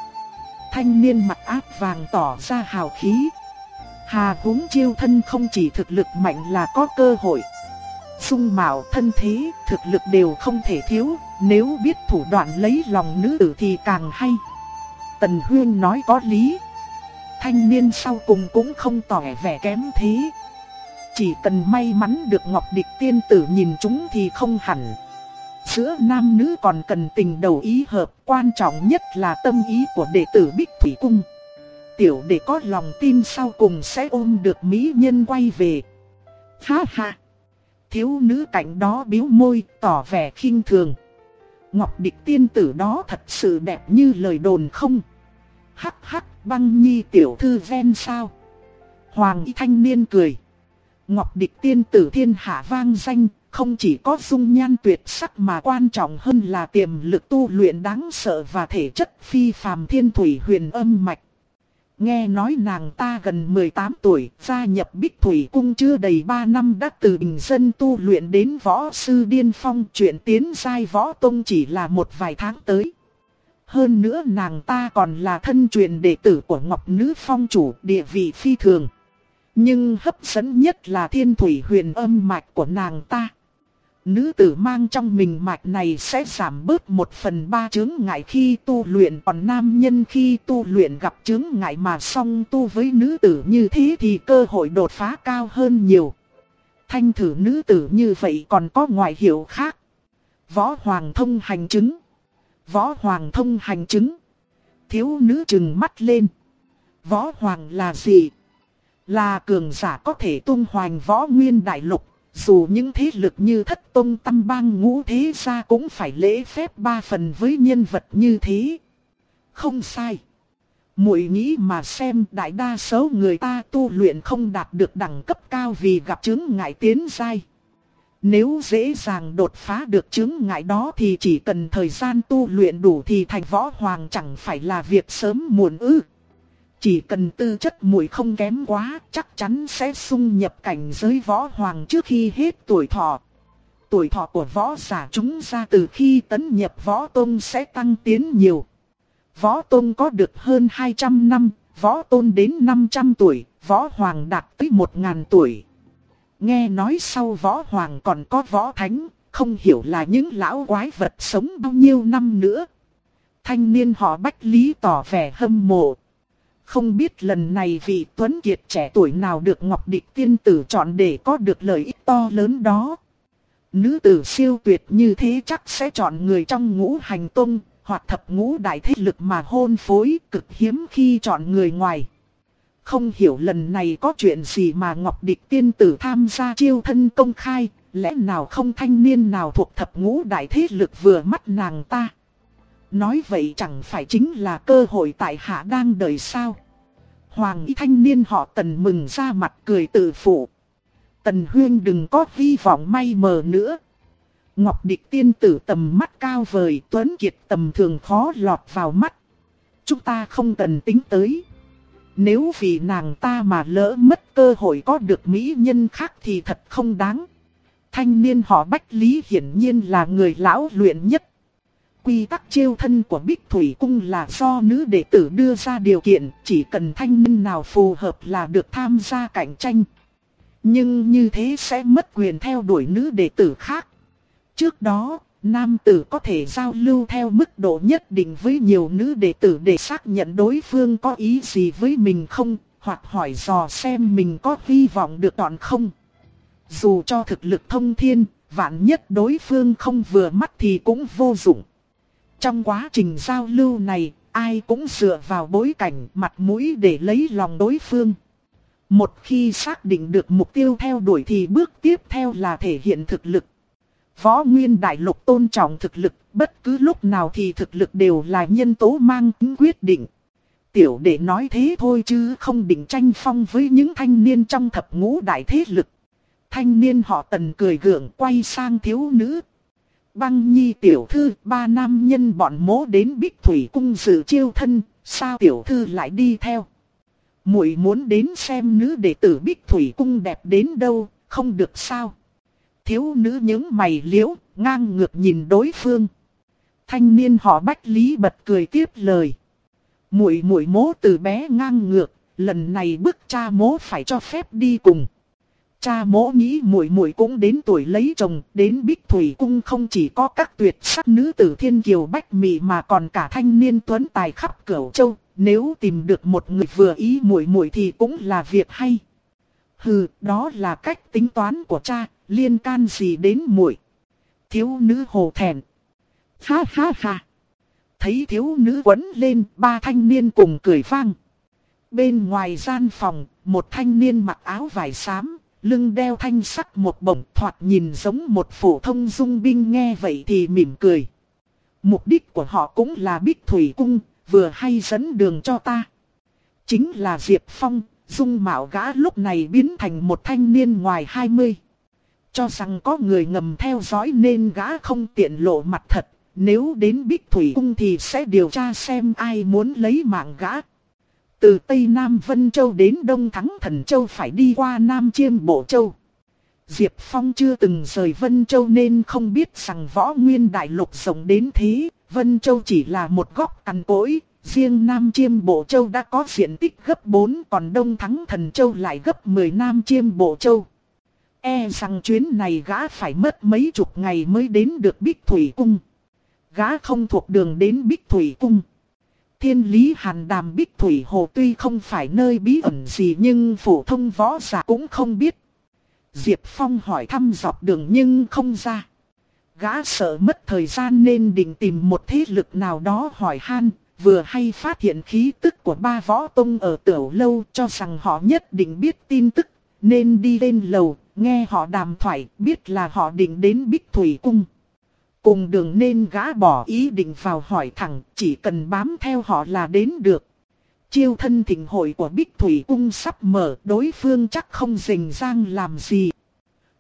Thanh niên mặt áp vàng tỏ ra hào khí. Hà húng chiêu thân không chỉ thực lực mạnh là có cơ hội. Dung mạo thân thế, thực lực đều không thể thiếu, nếu biết thủ đoạn lấy lòng nữ tử thì càng hay. Tần Huyên nói có lý. Thanh niên sau cùng cũng không tỏ vẻ kém thế, chỉ cần may mắn được Ngọc Địch tiên tử nhìn chúng thì không hẳn. Giữa nam nữ còn cần tình đầu ý hợp, quan trọng nhất là tâm ý của đệ tử Bích Thủy Cung. Tiểu đệ có lòng tin sau cùng sẽ ôm được mỹ nhân quay về. Ha ha! Thiếu nữ cạnh đó biếu môi, tỏ vẻ khinh thường. Ngọc Địch tiên tử đó thật sự đẹp như lời đồn không? Hắc hắc băng nhi tiểu thư ven sao? Hoàng y thanh niên cười. Ngọc Địch tiên tử thiên hạ vang danh, không chỉ có dung nhan tuyệt sắc mà quan trọng hơn là tiềm lực tu luyện đáng sợ và thể chất phi phàm thiên thủy huyền âm mạch. Nghe nói nàng ta gần 18 tuổi, gia nhập Bích Thủy Cung chưa đầy 3 năm đã từ bình dân tu luyện đến võ sư điên phong chuyện tiến giai võ tông chỉ là một vài tháng tới. Hơn nữa nàng ta còn là thân truyền đệ tử của Ngọc Nữ Phong chủ địa vị phi thường. Nhưng hấp dẫn nhất là thiên thủy huyền âm mạch của nàng ta. Nữ tử mang trong mình mạch này sẽ giảm bớt một phần ba chứng ngại khi tu luyện còn nam nhân khi tu luyện gặp chứng ngại mà song tu với nữ tử như thế thì cơ hội đột phá cao hơn nhiều. Thanh thử nữ tử như vậy còn có ngoại hiệu khác. Võ Hoàng thông hành chứng. Võ Hoàng thông hành chứng. Thiếu nữ trừng mắt lên. Võ Hoàng là gì? Là cường giả có thể tung hoành võ nguyên đại lục, dù những thế lực như thất tôn tâm bang ngũ thế gia cũng phải lễ phép ba phần với nhân vật như thế. Không sai. muội nghĩ mà xem đại đa số người ta tu luyện không đạt được đẳng cấp cao vì gặp chứng ngại tiến dai. Nếu dễ dàng đột phá được chứng ngại đó thì chỉ cần thời gian tu luyện đủ thì thành võ hoàng chẳng phải là việc sớm muộn ư. Chỉ cần tư chất muội không kém quá, chắc chắn sẽ xung nhập cảnh giới võ hoàng trước khi hết tuổi thọ. Tuổi thọ của võ giả chúng ra từ khi tấn nhập võ tôn sẽ tăng tiến nhiều. Võ tôn có được hơn 200 năm, võ tôn đến 500 tuổi, võ hoàng đạt tới 1.000 tuổi. Nghe nói sau võ hoàng còn có võ thánh, không hiểu là những lão quái vật sống bao nhiêu năm nữa. Thanh niên họ Bách Lý tỏ vẻ hâm mộ. Không biết lần này vị Tuấn Kiệt trẻ tuổi nào được Ngọc Địch tiên tử chọn để có được lợi ích to lớn đó. Nữ tử siêu tuyệt như thế chắc sẽ chọn người trong ngũ hành tông, hoặc thập ngũ đại thế lực mà hôn phối cực hiếm khi chọn người ngoài. Không hiểu lần này có chuyện gì mà Ngọc Địch tiên tử tham gia chiêu thân công khai, lẽ nào không thanh niên nào thuộc thập ngũ đại thế lực vừa mắt nàng ta. Nói vậy chẳng phải chính là cơ hội tại hạ đang đợi sao. Hoàng y thanh niên họ tần mừng ra mặt cười tự phụ. Tần huyên đừng có vi vọng may mờ nữa. Ngọc địch tiên tử tầm mắt cao vời, tuấn kiệt tầm thường khó lọt vào mắt. Chúng ta không cần tính tới. Nếu vì nàng ta mà lỡ mất cơ hội có được mỹ nhân khác thì thật không đáng. Thanh niên họ Bách Lý hiển nhiên là người lão luyện nhất. Quy tắc chiêu thân của Bích Thủy Cung là do nữ đệ tử đưa ra điều kiện, chỉ cần thanh niên nào phù hợp là được tham gia cạnh tranh. Nhưng như thế sẽ mất quyền theo đuổi nữ đệ tử khác. Trước đó, nam tử có thể giao lưu theo mức độ nhất định với nhiều nữ đệ tử để xác nhận đối phương có ý gì với mình không, hoặc hỏi dò xem mình có hy vọng được chọn không. Dù cho thực lực thông thiên, vạn nhất đối phương không vừa mắt thì cũng vô dụng. Trong quá trình giao lưu này, ai cũng dựa vào bối cảnh mặt mũi để lấy lòng đối phương. Một khi xác định được mục tiêu theo đuổi thì bước tiếp theo là thể hiện thực lực. Võ Nguyên Đại Lục tôn trọng thực lực, bất cứ lúc nào thì thực lực đều là nhân tố mang tính quyết định. Tiểu đệ nói thế thôi chứ không định tranh phong với những thanh niên trong thập ngũ đại thế lực. Thanh niên họ tần cười gượng quay sang thiếu nữ, Băng nhi tiểu thư, ba nam nhân bọn mố đến Bích Thủy cung dự chiêu thân, sao tiểu thư lại đi theo? Muội muốn đến xem nữ đệ tử Bích Thủy cung đẹp đến đâu, không được sao? Thiếu nữ những mày liễu, ngang ngược nhìn đối phương. Thanh niên họ Bách Lý bật cười tiếp lời. Muội muội mố từ bé ngang ngược, lần này bức cha mố phải cho phép đi cùng. Cha mỗ nghĩ muội muội cũng đến tuổi lấy chồng, đến Bích Thủy cung không chỉ có các tuyệt sắc nữ tử thiên kiều bách mỹ mà còn cả thanh niên tuấn tài khắp cửu châu, nếu tìm được một người vừa ý muội muội thì cũng là việc hay. Hừ, đó là cách tính toán của cha, liên can gì đến muội? Thiếu nữ hồ thẹn. Ha ha ha. Thấy thiếu nữ quấn lên, ba thanh niên cùng cười vang. Bên ngoài gian phòng, một thanh niên mặc áo vải xám, lưng đeo thanh sắc một bổng thoạt nhìn giống một phổ thông dung binh nghe vậy thì mỉm cười. Mục đích của họ cũng là bích thủy cung, vừa hay dẫn đường cho ta. Chính là Diệp Phong, dung mạo gã lúc này biến thành một thanh niên ngoài 20. Cho rằng có người ngầm theo dõi nên gã không tiện lộ mặt thật, nếu đến Bích Thủy Cung thì sẽ điều tra xem ai muốn lấy mạng gã. Từ Tây Nam Vân Châu đến Đông Thắng Thần Châu phải đi qua Nam Chiêm Bộ Châu. Diệp Phong chưa từng rời Vân Châu nên không biết rằng võ nguyên đại lục rộng đến thế. Vân Châu chỉ là một góc cằn cỗi, riêng Nam Chiêm Bộ Châu đã có diện tích gấp 4 còn Đông Thắng Thần Châu lại gấp 10 Nam Chiêm Bộ Châu. E rằng chuyến này gã phải mất mấy chục ngày mới đến được Bích Thủy Cung. Gã không thuộc đường đến Bích Thủy Cung. Thiên lý hàn đàm bích thủy hồ tuy không phải nơi bí ẩn gì nhưng phổ thông võ giả cũng không biết. Diệp Phong hỏi thăm dọc đường nhưng không ra. Gã sợ mất thời gian nên định tìm một thế lực nào đó hỏi han, vừa hay phát hiện khí tức của ba võ tông ở tiểu lâu cho rằng họ nhất định biết tin tức, nên đi lên lầu, nghe họ đàm thoại, biết là họ định đến Bích Thủy Cung. Cùng đường nên gã bỏ ý định vào hỏi thẳng, chỉ cần bám theo họ là đến được. Chiêu thân thịnh hội của Bích Thủy Cung sắp mở, đối phương chắc không rình rang làm gì.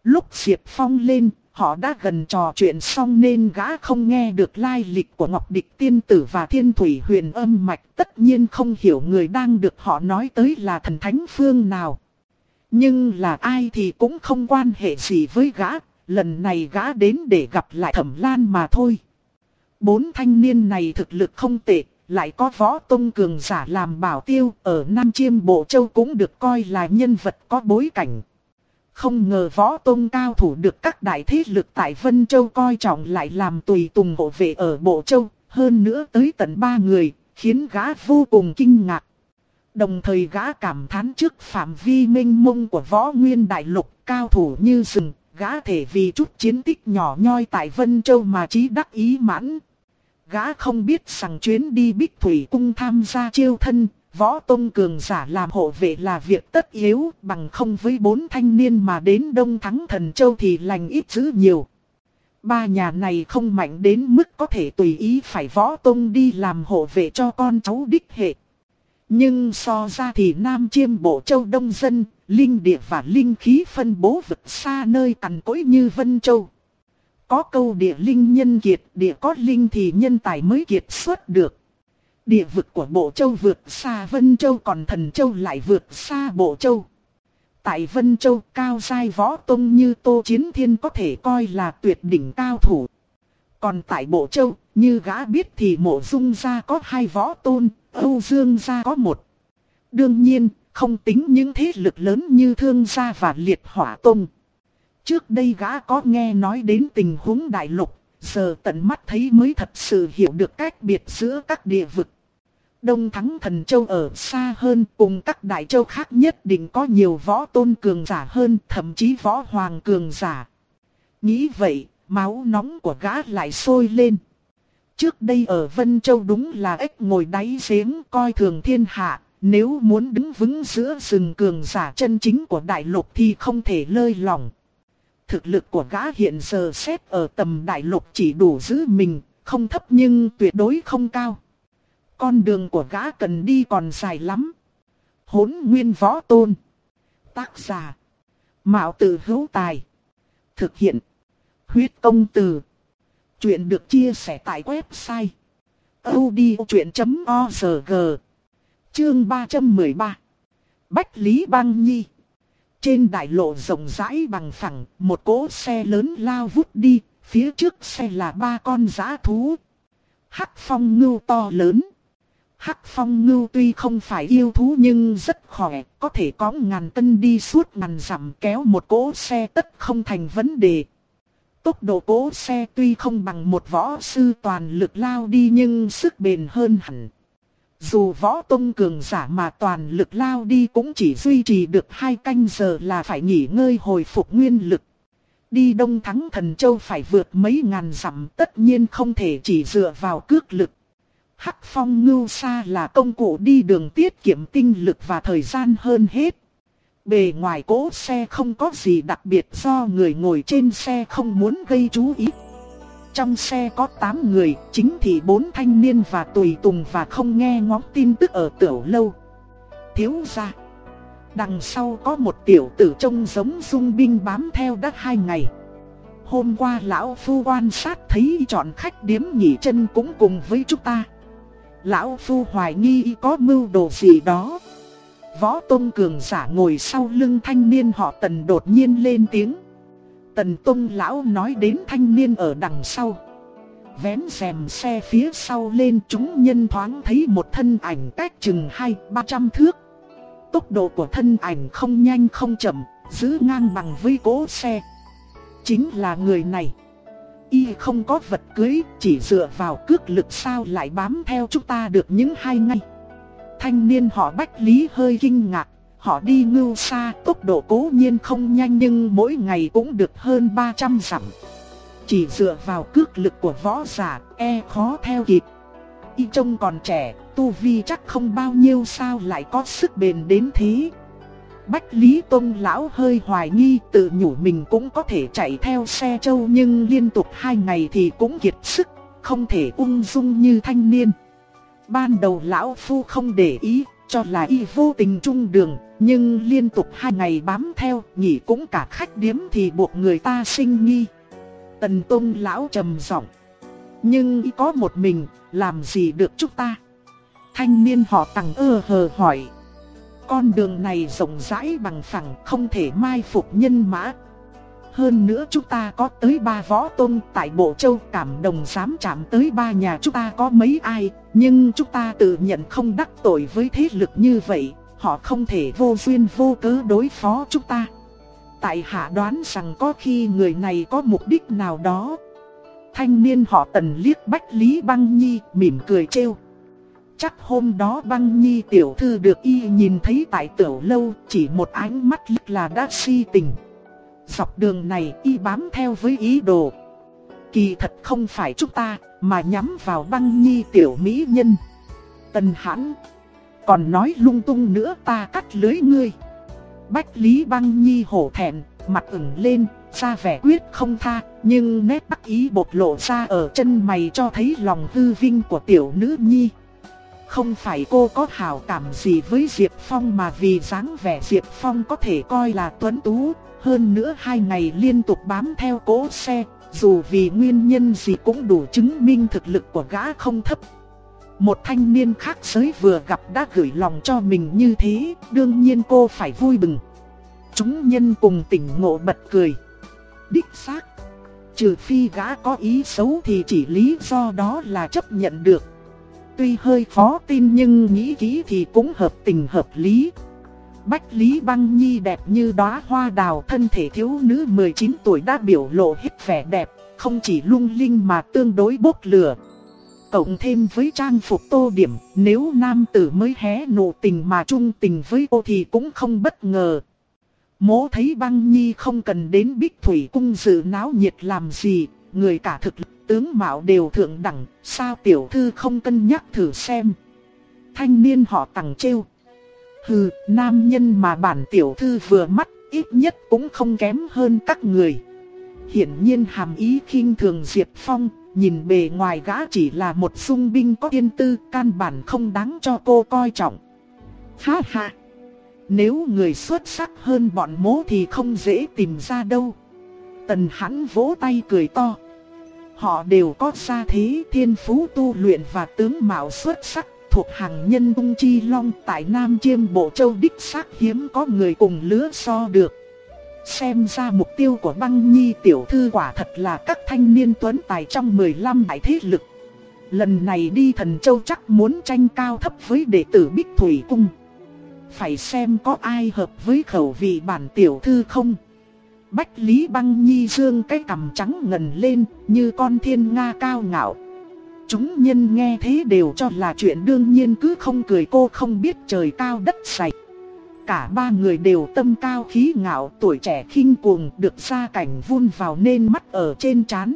Lúc Diệp Phong lên, họ đã gần trò chuyện xong nên gã không nghe được lai lịch của Ngọc Địch Tiên Tử và Thiên Thủy huyền âm mạch. Tất nhiên không hiểu người đang được họ nói tới là thần thánh phương nào. Nhưng là ai thì cũng không quan hệ gì với gã, lần này gã đến để gặp lại Thẩm Lan mà thôi. Bốn thanh niên này thực lực không tệ, lại có võ tông cường giả làm bảo tiêu, ở Nam Chiêm Bộ Châu cũng được coi là nhân vật có bối cảnh. Không ngờ võ tông cao thủ được các đại thế lực tại Vân Châu coi trọng lại làm tùy tùng hộ vệ ở Bộ Châu, hơn nữa tới tận ba người, khiến gã vô cùng kinh ngạc. Đồng thời gã cảm thán trước phạm vi minh mông của võ nguyên đại lục cao thủ như rừng, gã thể vì chút chiến tích nhỏ nhoi tại Vân Châu mà trí đắc ý mãn. Gã không biết rằng chuyến đi Bích Thủy Cung tham gia chiêu thân, võ tôn cường giả làm hộ vệ là việc tất yếu, bằng không với bốn thanh niên mà đến Đông Thắng Thần Châu thì lành ít dữ nhiều. Ba nhà này không mạnh đến mức có thể tùy ý phải võ tôn đi làm hộ vệ cho con cháu đích hệ. Nhưng so ra thì Nam Chiêm Bộ Châu Đông Dân, linh địa và linh khí phân bố vực xa nơi cằn cỗi như Vân Châu. Có câu địa linh nhân kiệt, địa có linh thì nhân tài mới kiệt xuất được. Địa vực của Bộ Châu vượt xa Vân Châu còn Thần Châu lại vượt xa Bộ Châu. Tại Vân Châu cao giai võ tông như Tô Chiến Thiên có thể coi là tuyệt đỉnh cao thủ. Còn tại Bộ Châu, như gã biết thì mộ dung gia có hai võ tôn, Âu Dương gia có một. Đương nhiên, không tính những thế lực lớn như Thương gia và Liệt Hỏa Tông. Trước đây gã có nghe nói đến tình huống đại lục, giờ tận mắt thấy mới thật sự hiểu được cách biệt giữa các địa vực. Đông Thắng Thần Châu ở xa hơn cùng các đại châu khác nhất định có nhiều võ tôn cường giả hơn, thậm chí võ hoàng cường giả. Nghĩ vậy, máu nóng của gã lại sôi lên. Trước đây ở Vân Châu đúng là ếch ngồi đáy giếng coi thường thiên hạ, nếu muốn đứng vững giữa rừng cường giả chân chính của đại lục thì không thể lơi lỏng. Thực lực của gã hiện giờ xếp ở tầm đại lục chỉ đủ giữ mình, không thấp nhưng tuyệt đối không cao. Con đường của gã cần đi còn dài lắm. Hốn nguyên võ tôn. Tác giả. Mạo tử hữu tài. Thực hiện. Huyết công từ. Chuyện được chia sẻ tại website. odchuyện.org Chương 313 Bách Lý Băng Nhi Trên đại lộ rộng rãi bằng phẳng, một cỗ xe lớn lao vút đi, phía trước xe là ba con giã thú. Hắc phong ngưu to lớn. Hắc phong ngưu tuy không phải yêu thú nhưng rất khỏe, có thể có ngàn cân đi suốt ngàn dặm kéo một cỗ xe tất không thành vấn đề. Tốc độ cố xe tuy không bằng một võ sư toàn lực lao đi nhưng sức bền hơn hẳn. Dù võ tông cường giả mà toàn lực lao đi cũng chỉ duy trì được hai canh giờ là phải nghỉ ngơi hồi phục nguyên lực. Đi đông thắng thần châu phải vượt mấy ngàn dặm, tất nhiên không thể chỉ dựa vào cước lực. Hắc phong ngưu xa là công cụ đi đường tiết kiệm tinh lực và thời gian hơn hết. Bề ngoài cỗ xe không có gì đặc biệt do người ngồi trên xe không muốn gây chú ý. Trong xe có 8 người, chính thì 4 thanh niên và tùy tùng và không nghe ngóng tin tức ở tiểu lâu. Thiếu ra. Đằng sau có một tiểu tử trông giống dung binh bám theo đã hai ngày. Hôm qua lão phu quan sát thấy chọn khách điếm nhỉ chân cũng cùng với chúng ta. Lão phu hoài nghi có mưu đồ gì đó. Võ Tôn Cường giả ngồi sau lưng thanh niên họ tần đột nhiên lên tiếng. Tần Tông Lão nói đến thanh niên ở đằng sau. Vén rèm xe phía sau lên chúng nhân thoáng thấy một thân ảnh cách chừng hai ba trăm thước. Tốc độ của thân ảnh không nhanh không chậm, giữ ngang bằng với cố xe. Chính là người này. Y không có vật cưới, chỉ dựa vào cước lực sao lại bám theo chúng ta được những hai ngày. Thanh niên họ Bách Lý hơi kinh ngạc, họ đi ngưu xa, tốc độ cố nhiên không nhanh nhưng mỗi ngày cũng được hơn 300 dặm. Chỉ dựa vào cước lực của võ giả, e khó theo kịp. Y trông còn trẻ, tu vi chắc không bao nhiêu sao lại có sức bền đến thế. Bách Lý Tông lão hơi hoài nghi tự nhủ mình cũng có thể chạy theo xe châu nhưng liên tục hai ngày thì cũng kiệt sức, không thể ung dung như thanh niên. Ban đầu lão phu không để ý, cho là y vô tình trung đường, nhưng liên tục hai ngày bám theo, nghỉ cũng cả khách điếm thì buộc người ta sinh nghi. Tần Tông lão trầm giọng, nhưng y có một mình, làm gì được chúng ta? Thanh niên họ tặng ơ hờ hỏi. Con đường này rộng rãi bằng phẳng, không thể mai phục nhân mã. Hơn nữa chúng ta có tới ba võ tôn tại Bộ Châu cảm đồng dám chạm tới ba nhà chúng ta có mấy ai, nhưng chúng ta tự nhận không đắc tội với thế lực như vậy, họ không thể vô duyên vô cớ đối phó chúng ta. Tại hạ đoán rằng có khi người này có mục đích nào đó. Thanh niên họ tần liếc Bách Lý Băng Nhi mỉm cười trêu. Chắc hôm đó băng nhi tiểu thư được y nhìn thấy tại tiểu lâu chỉ một ánh mắt là đã si tình. Dọc đường này y bám theo với ý đồ. Kỳ thật không phải chúng ta mà nhắm vào băng nhi tiểu mỹ nhân. Tần hãn. Còn nói lung tung nữa ta cắt lưới ngươi. Bách Lý băng nhi hổ thẹn, mặt ửng lên, ra vẻ quyết không tha, nhưng nét đắc ý bột lộ ra ở chân mày cho thấy lòng hư vinh của tiểu nữ nhi. Không phải cô có hảo cảm gì với Diệp Phong mà vì dáng vẻ Diệp Phong có thể coi là tuấn tú, hơn nữa hai ngày liên tục bám theo cố xe, dù vì nguyên nhân gì cũng đủ chứng minh thực lực của gã không thấp. Một thanh niên khác giới vừa gặp đã gửi lòng cho mình như thế, đương nhiên cô phải vui mừng. Chúng nhân cùng tỉnh ngộ bật cười. Đích xác. Trừ phi gã có ý xấu thì chỉ lý do đó là chấp nhận được. Tuy hơi khó tin nhưng nghĩ kỹ thì cũng hợp tình hợp lý. Bách Lý Băng Nhi đẹp như đóa hoa đào thân thể thiếu nữ 19 tuổi đã biểu lộ hết vẻ đẹp, không chỉ lung linh mà tương đối bốc lửa. Cộng thêm với trang phục tô điểm, nếu nam tử mới hé nụ tình mà trung tình với cô thì cũng không bất ngờ. Mố thấy băng nhi không cần đến bích thủy cung dự náo nhiệt làm gì, người cả thực lực tướng mạo đều thượng đẳng, sao tiểu thư không cân nhắc thử xem. Thanh niên họ tặng trêu. Hừ, nam nhân mà bản tiểu thư vừa mắt, ít nhất cũng không kém hơn các người. Hiển nhiên hàm ý khinh thường Diệp Phong, nhìn bề ngoài gã chỉ là một sung binh có tiên tư, căn bản không đáng cho cô coi trọng. Ha ha! Nếu người xuất sắc hơn bọn mố thì không dễ tìm ra đâu. Tần hắn vỗ tay cười to. Họ đều có gia thế thiên phú tu luyện và tướng mạo xuất sắc thuộc hàng nhân ung chi long tại Nam Chiêm, Bộ Châu Đích xác hiếm có người cùng lứa so được. Xem ra mục tiêu của băng nhi tiểu thư quả thật là các thanh niên tuấn tài trong 15 đại thế lực. Lần này đi thần châu chắc muốn tranh cao thấp với đệ tử Bích Thủy Cung. Phải xem có ai hợp với khẩu vị bản tiểu thư không. Bách Lý Băng Nhi dương cái cằm trắng ngần lên, như con thiên nga cao ngạo. Chúng nhân nghe thế đều cho là chuyện đương nhiên cứ không cười cô không biết trời cao đất dày. Cả ba người đều tâm cao khí ngạo, tuổi trẻ khinh cuồng, được ra cảnh vun vào nên mắt ở trên trán.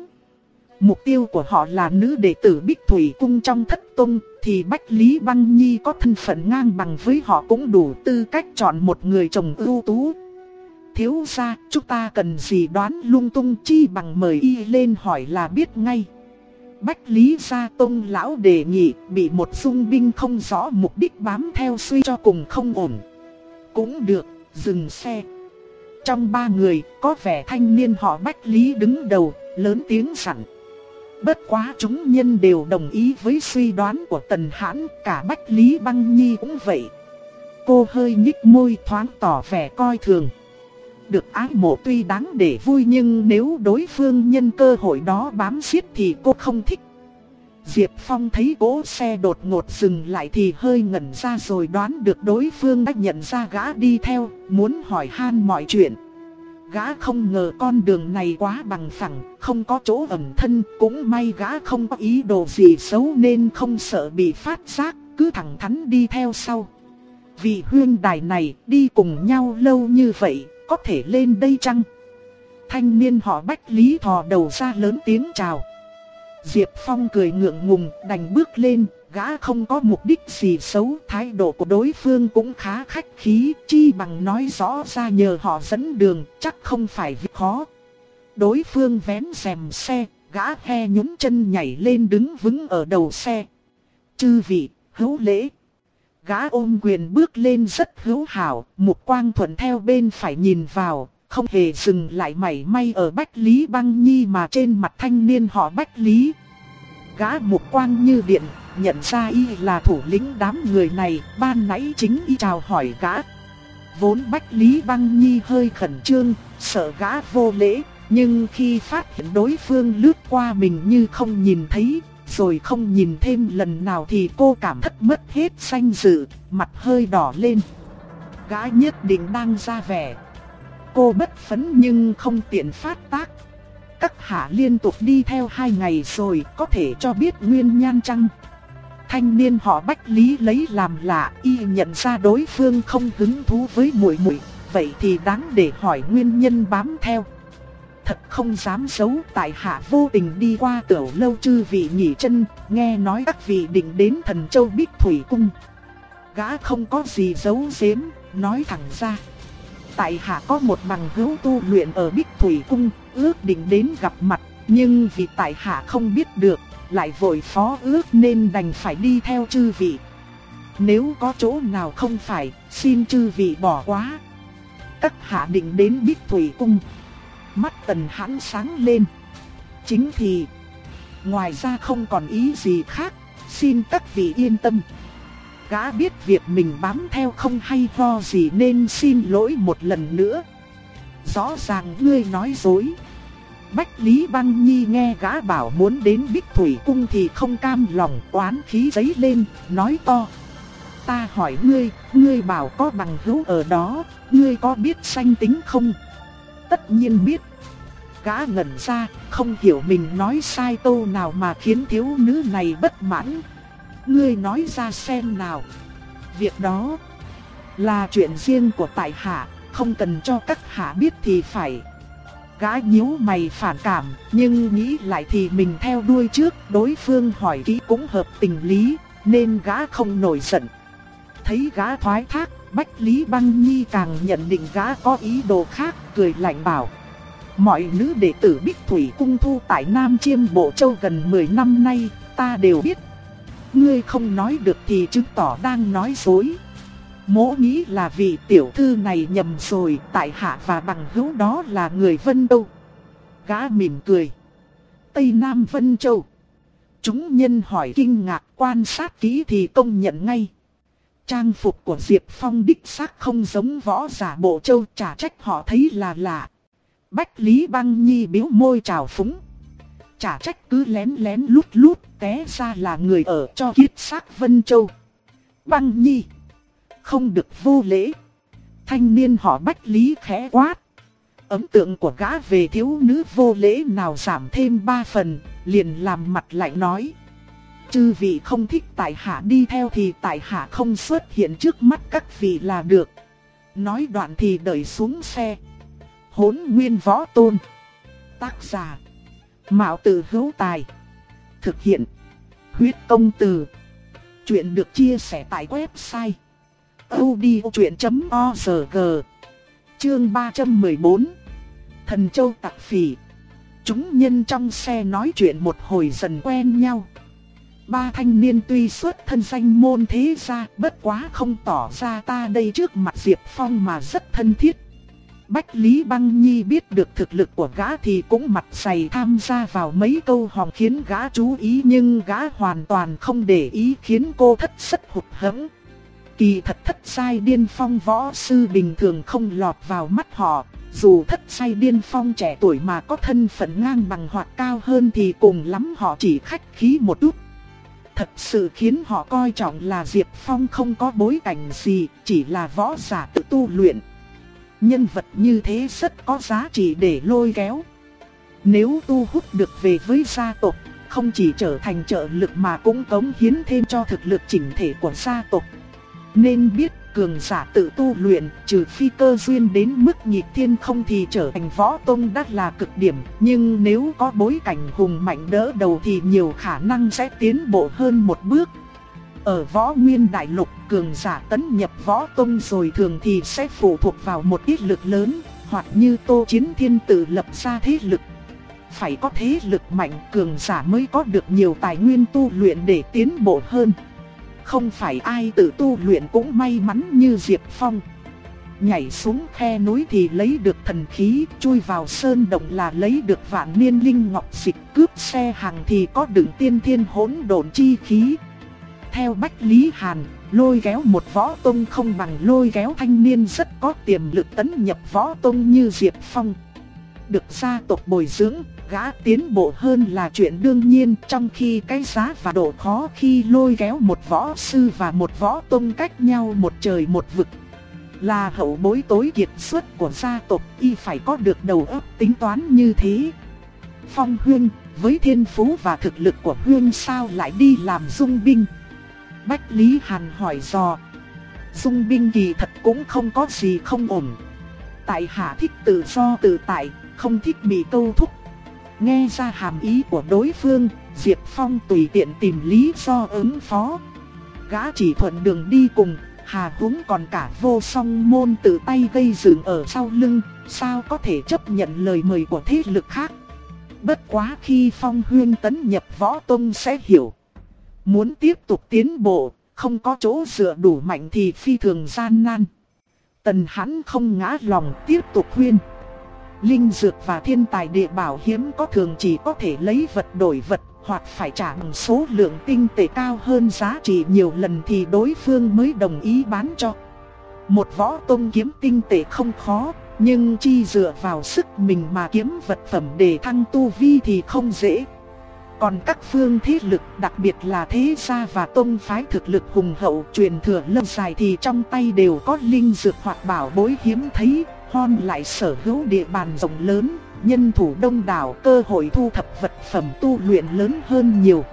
Mục tiêu của họ là nữ đệ tử Bích Thủy Cung trong thất tông, thì Bách Lý Băng Nhi có thân phận ngang bằng với họ cũng đủ tư cách chọn một người chồng ưu tú thiếu ra chúng ta cần gì đoán lung tung chi bằng mời y lên hỏi là biết ngay. Bách Lý Gia Tông lão đề nghị bị một dung binh không rõ mục đích bám theo suy cho cùng không ổn. Cũng được, dừng xe. Trong ba người, có vẻ thanh niên họ Bách Lý đứng đầu, lớn tiếng sẵn. Bất quá chúng nhân đều đồng ý với suy đoán của Tần Hãn, cả Bách Lý Băng Nhi cũng vậy. Cô hơi nhích môi thoáng tỏ vẻ coi thường được ái mộ tuy đáng để vui nhưng nếu đối phương nhân cơ hội đó bám giết thì cô không thích. Diệp Phong thấy cỗ xe đột ngột dừng lại thì hơi ngẩn ra rồi đoán được đối phương đã nhận ra gã đi theo, muốn hỏi han mọi chuyện. Gã không ngờ con đường này quá bằng phẳng, không có chỗ ẩn thân, cũng may gã không có ý đồ gì xấu nên không sợ bị phát giác, cứ thẳng thắn đi theo sau. vì huyên đài này đi cùng nhau lâu như vậy, có thể lên đây chăng? Thanh niên họ Bách Lý thò đầu ra lớn tiếng chào. Diệp Phong cười ngượng ngùng đành bước lên, gã không có mục đích gì xấu, thái độ của đối phương cũng khá khách khí, chi bằng nói rõ ra nhờ họ dẫn đường, chắc không phải việc khó. Đối phương vén rèm xe, gã he nhún chân nhảy lên đứng vững ở đầu xe. Chư vị, hữu lễ. Gã ôm quyền bước lên rất hữu hảo, một quang thuận theo bên phải nhìn vào, không hề dừng lại mảy may ở Bách Lý Băng Nhi mà trên mặt thanh niên họ Bách Lý. Gã một quang như điện, nhận ra y là thủ lĩnh đám người này, ban nãy chính y chào hỏi gã. Vốn Bách Lý Băng Nhi hơi khẩn trương, sợ gã vô lễ, nhưng khi phát hiện đối phương lướt qua mình như không nhìn thấy, rồi không nhìn thêm lần nào thì cô cảm thất mất hết danh dự, mặt hơi đỏ lên. Gã nhất định đang ra vẻ. Cô bất phấn nhưng không tiện phát tác. Các hạ liên tục đi theo hai ngày rồi có thể cho biết nguyên nhân chăng? Thanh niên họ Bách Lý lấy làm lạ, y nhận ra đối phương không hứng thú với muội muội, vậy thì đáng để hỏi nguyên nhân bám theo thật không dám giấu tại hạ vô tình đi qua tiểu lâu chư vị nghỉ chân, nghe nói các vị định đến thần châu Bích Thủy Cung. Gã không có gì giấu giếm, nói thẳng ra. Tại hạ có một bằng hữu tu luyện ở Bích Thủy Cung, ước định đến gặp mặt, nhưng vì tại hạ không biết được, lại vội phó ước nên đành phải đi theo chư vị. Nếu có chỗ nào không phải, xin chư vị bỏ qua. Các hạ định đến Bích Thủy Cung. Mắt tần hãn sáng lên. Chính thì, ngoài ra không còn ý gì khác, xin các vị yên tâm. Gã biết việc mình bám theo không hay ho gì nên xin lỗi một lần nữa. Rõ ràng ngươi nói dối. Bách Lý Băng Nhi nghe gã bảo muốn đến Bích Thủy Cung thì không cam lòng oán khí giấy lên, nói to. Ta hỏi ngươi, ngươi bảo có bằng hữu ở đó, ngươi có biết sanh tính không? Tất nhiên biết. Gã ngẩn ra, không hiểu mình nói sai câu nào mà khiến thiếu nữ này bất mãn. Ngươi nói ra xem nào. Việc đó là chuyện riêng của tại hạ, không cần cho các hạ biết thì phải. Gã nhíu mày phản cảm, nhưng nghĩ lại thì mình theo đuôi trước, đối phương hỏi kỹ cũng hợp tình lý, nên gã không nổi giận. Thấy gã thoái thác, Bách Lý Băng Nhi càng nhận định gã có ý đồ khác, cười lạnh bảo. Mọi nữ đệ tử Bích Thủy Cung thu tại Nam Chiêm Bộ Châu gần 10 năm nay, ta đều biết. Ngươi không nói được thì chứng tỏ đang nói dối. Mỗ nghĩ là vị tiểu thư này nhầm rồi, tại hạ và bằng hữu đó là người Vân Đâu. Gã mỉm cười. Tây Nam Vân Châu. Chúng nhân hỏi kinh ngạc quan sát kỹ thì công nhận ngay. Trang phục của Diệp Phong đích xác không giống võ giả bộ châu trả trách họ thấy là lạ. Bách Lý Băng Nhi biếu môi trào phúng. Trả trách cứ lén lén lút lút té ra là người ở cho kiết xác Vân Châu. Băng Nhi. Không được vô lễ. Thanh niên họ Bách Lý khẽ quát. Ấn tượng của gã về thiếu nữ vô lễ nào giảm thêm ba phần, liền làm mặt lại nói. Chư vị không thích tại hạ đi theo thì tại hạ không xuất hiện trước mắt các vị là được. Nói đoạn thì đợi xuống xe. Hốn nguyên võ tôn. Tác giả. Mạo tử hữu tài. Thực hiện. Huyết công từ. Chuyện được chia sẻ tại website. odchuyện.org Chương 314 Thần Châu Tạc Phỉ Chúng nhân trong xe nói chuyện một hồi dần quen nhau. Ba thanh niên tuy xuất thân danh môn thế gia, bất quá không tỏ ra ta đây trước mặt Diệp Phong mà rất thân thiết. Bách Lý Băng Nhi biết được thực lực của gã thì cũng mặt dày tham gia vào mấy câu hòng khiến gã chú ý nhưng gã hoàn toàn không để ý khiến cô thất rất hụt hẫng. Kỳ thật thất sai điên phong võ sư bình thường không lọt vào mắt họ, dù thất sai điên phong trẻ tuổi mà có thân phận ngang bằng hoặc cao hơn thì cùng lắm họ chỉ khách khí một chút thật sự khiến họ coi trọng là Diệp Phong không có bối cảnh gì, chỉ là võ giả tự tu luyện. Nhân vật như thế rất có giá trị để lôi kéo. Nếu tu hút được về với gia tộc, không chỉ trở thành trợ lực mà cũng cống hiến thêm cho thực lực chỉnh thể của gia tộc. Nên biết cường giả tự tu luyện, trừ phi cơ duyên đến mức nhịp thiên không thì trở thành võ tông đắt là cực điểm, nhưng nếu có bối cảnh hùng mạnh đỡ đầu thì nhiều khả năng sẽ tiến bộ hơn một bước. Ở võ nguyên đại lục cường giả tấn nhập võ tông rồi thường thì sẽ phụ thuộc vào một ít lực lớn, hoặc như tô chiến thiên tự lập ra thế lực. Phải có thế lực mạnh cường giả mới có được nhiều tài nguyên tu luyện để tiến bộ hơn. Không phải ai tự tu luyện cũng may mắn như Diệp Phong. Nhảy xuống khe núi thì lấy được thần khí, chui vào sơn động là lấy được vạn niên linh ngọc dịch cướp xe hàng thì có đựng tiên thiên hỗn độn chi khí. Theo Bách Lý Hàn, lôi kéo một võ tông không bằng lôi kéo thanh niên rất có tiềm lực tấn nhập võ tông như Diệp Phong. Được gia tộc bồi dưỡng, gã tiến bộ hơn là chuyện đương nhiên trong khi cái giá và độ khó khi lôi kéo một võ sư và một võ tông cách nhau một trời một vực. Là hậu bối tối kiệt xuất của gia tộc y phải có được đầu óc tính toán như thế. Phong Huyên, với thiên phú và thực lực của Huyên sao lại đi làm dung binh? Bách Lý Hàn hỏi dò. Dung binh kỳ thật cũng không có gì không ổn. Tại hạ thích tự do tự tại, không thích bị câu thúc. Nghe ra hàm ý của đối phương, Diệp Phong tùy tiện tìm lý do ứng phó. Gã chỉ thuận đường đi cùng, hà húng còn cả vô song môn tự tay gây dựng ở sau lưng, sao có thể chấp nhận lời mời của thế lực khác. Bất quá khi Phong Huyên tấn nhập võ tông sẽ hiểu. Muốn tiếp tục tiến bộ, không có chỗ dựa đủ mạnh thì phi thường gian nan. Tần hắn không ngã lòng tiếp tục khuyên. Linh dược và thiên tài địa bảo hiếm có thường chỉ có thể lấy vật đổi vật hoặc phải trả một số lượng tinh tệ cao hơn giá trị nhiều lần thì đối phương mới đồng ý bán cho. Một võ tông kiếm tinh tệ không khó, nhưng chi dựa vào sức mình mà kiếm vật phẩm để thăng tu vi thì không dễ. Còn các phương thế lực đặc biệt là thế gia và tông phái thực lực hùng hậu truyền thừa lâu dài thì trong tay đều có linh dược hoặc bảo bối hiếm thấy, hon lại sở hữu địa bàn rộng lớn, nhân thủ đông đảo cơ hội thu thập vật phẩm tu luyện lớn hơn nhiều.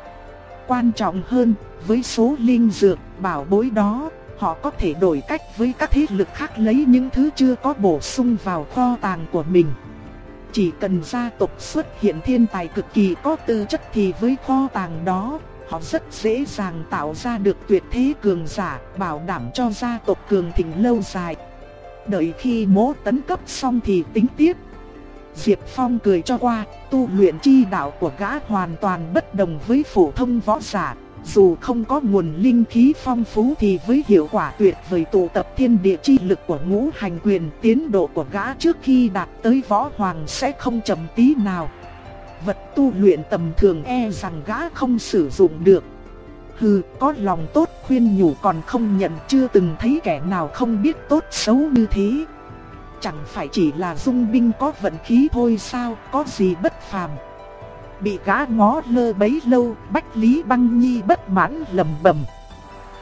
Quan trọng hơn, với số linh dược, bảo bối đó, họ có thể đổi cách với các thế lực khác lấy những thứ chưa có bổ sung vào kho tàng của mình. Chỉ cần gia tộc xuất hiện thiên tài cực kỳ có tư chất thì với kho tàng đó, họ rất dễ dàng tạo ra được tuyệt thế cường giả, bảo đảm cho gia tộc cường thịnh lâu dài. Đợi khi mố tấn cấp xong thì tính tiếp. Diệp Phong cười cho qua, tu luyện chi đạo của gã hoàn toàn bất đồng với phổ thông võ giả, dù không có nguồn linh khí phong phú thì với hiệu quả tuyệt vời tụ tập thiên địa chi lực của ngũ hành quyền tiến độ của gã trước khi đạt tới võ hoàng sẽ không chậm tí nào. Vật tu luyện tầm thường e rằng gã không sử dụng được. Hừ, có lòng tốt khuyên nhủ còn không nhận chưa từng thấy kẻ nào không biết tốt xấu như thế. Chẳng phải chỉ là dung binh có vận khí thôi sao, có gì bất phàm. Bị gã ngó lơ bấy lâu, Bách Lý Băng Nhi bất mãn lầm bầm.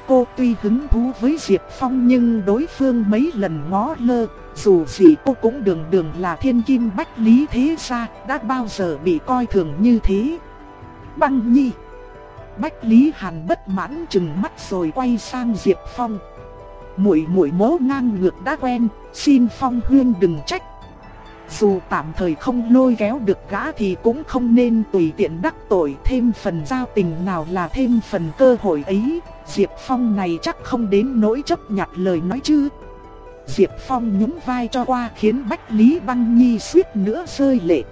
Cô tuy hứng thú với Diệp Phong nhưng đối phương mấy lần ngó lơ, dù gì cô cũng đường đường là thiên kim Bách Lý thế ra, đã bao giờ bị coi thường như thế. Băng Nhi Bách Lý Hàn bất mãn chừng mắt rồi quay sang Diệp Phong. Muội muội mố ngang ngược đã quen, xin Phong huyên đừng trách dù tạm thời không lôi kéo được gã thì cũng không nên tùy tiện đắc tội thêm phần giao tình nào là thêm phần cơ hội ấy. Diệp Phong này chắc không đến nỗi chấp nhặt lời nói chứ. Diệp Phong nhún vai cho qua khiến Bách Lý Băng Nhi suýt nữa rơi lệ.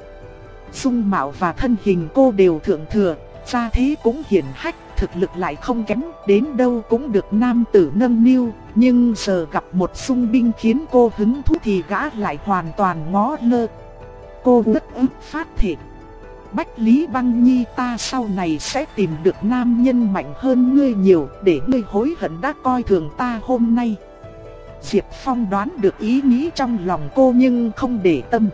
Dung mạo và thân hình cô đều thượng thừa, gia thế cũng hiển hách thực lực lại không kém, đến đâu cũng được nam tử nâng niu, nhưng giờ gặp một sung binh khiến cô hứng thú thì gã lại hoàn toàn ngó lơ. Cô rất ức phát thệ, Bách Lý Băng Nhi ta sau này sẽ tìm được nam nhân mạnh hơn ngươi nhiều để ngươi hối hận đã coi thường ta hôm nay. Diệp Phong đoán được ý nghĩ trong lòng cô nhưng không để tâm.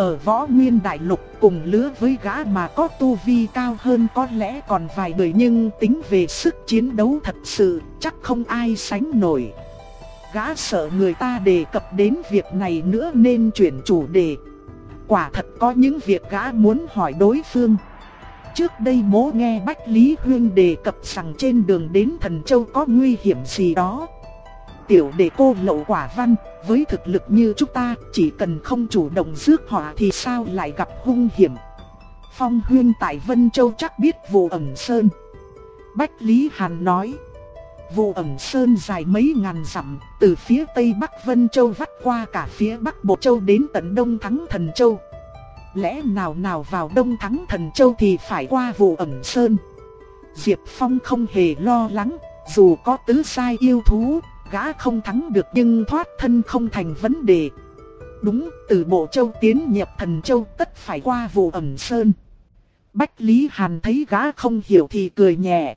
Ở võ nguyên đại lục cùng lứa với gã mà có tu vi cao hơn có lẽ còn vài người nhưng tính về sức chiến đấu thật sự chắc không ai sánh nổi. Gã sợ người ta đề cập đến việc này nữa nên chuyển chủ đề. Quả thật có những việc gã muốn hỏi đối phương. Trước đây bố nghe Bách Lý Huyên đề cập rằng trên đường đến Thần Châu có nguy hiểm gì đó tiểu để cô lậu quả văn, với thực lực như chúng ta, chỉ cần không chủ động rước họa thì sao lại gặp hung hiểm. Phong huyên tại Vân Châu chắc biết vụ ẩn sơn. Bách Lý Hàn nói, Vụ ẩm sơn dài mấy ngàn dặm, từ phía tây bắc Vân Châu vắt qua cả phía bắc Bộ Châu đến tận đông Thắng Thần Châu. Lẽ nào nào vào đông Thắng Thần Châu thì phải qua vụ ẩm sơn. Diệp Phong không hề lo lắng, dù có tứ sai yêu thú, gã không thắng được nhưng thoát thân không thành vấn đề. Đúng, từ Bộ Châu tiến nhập Thần Châu tất phải qua vụ ẩm sơn. Bách Lý Hàn thấy gã không hiểu thì cười nhẹ.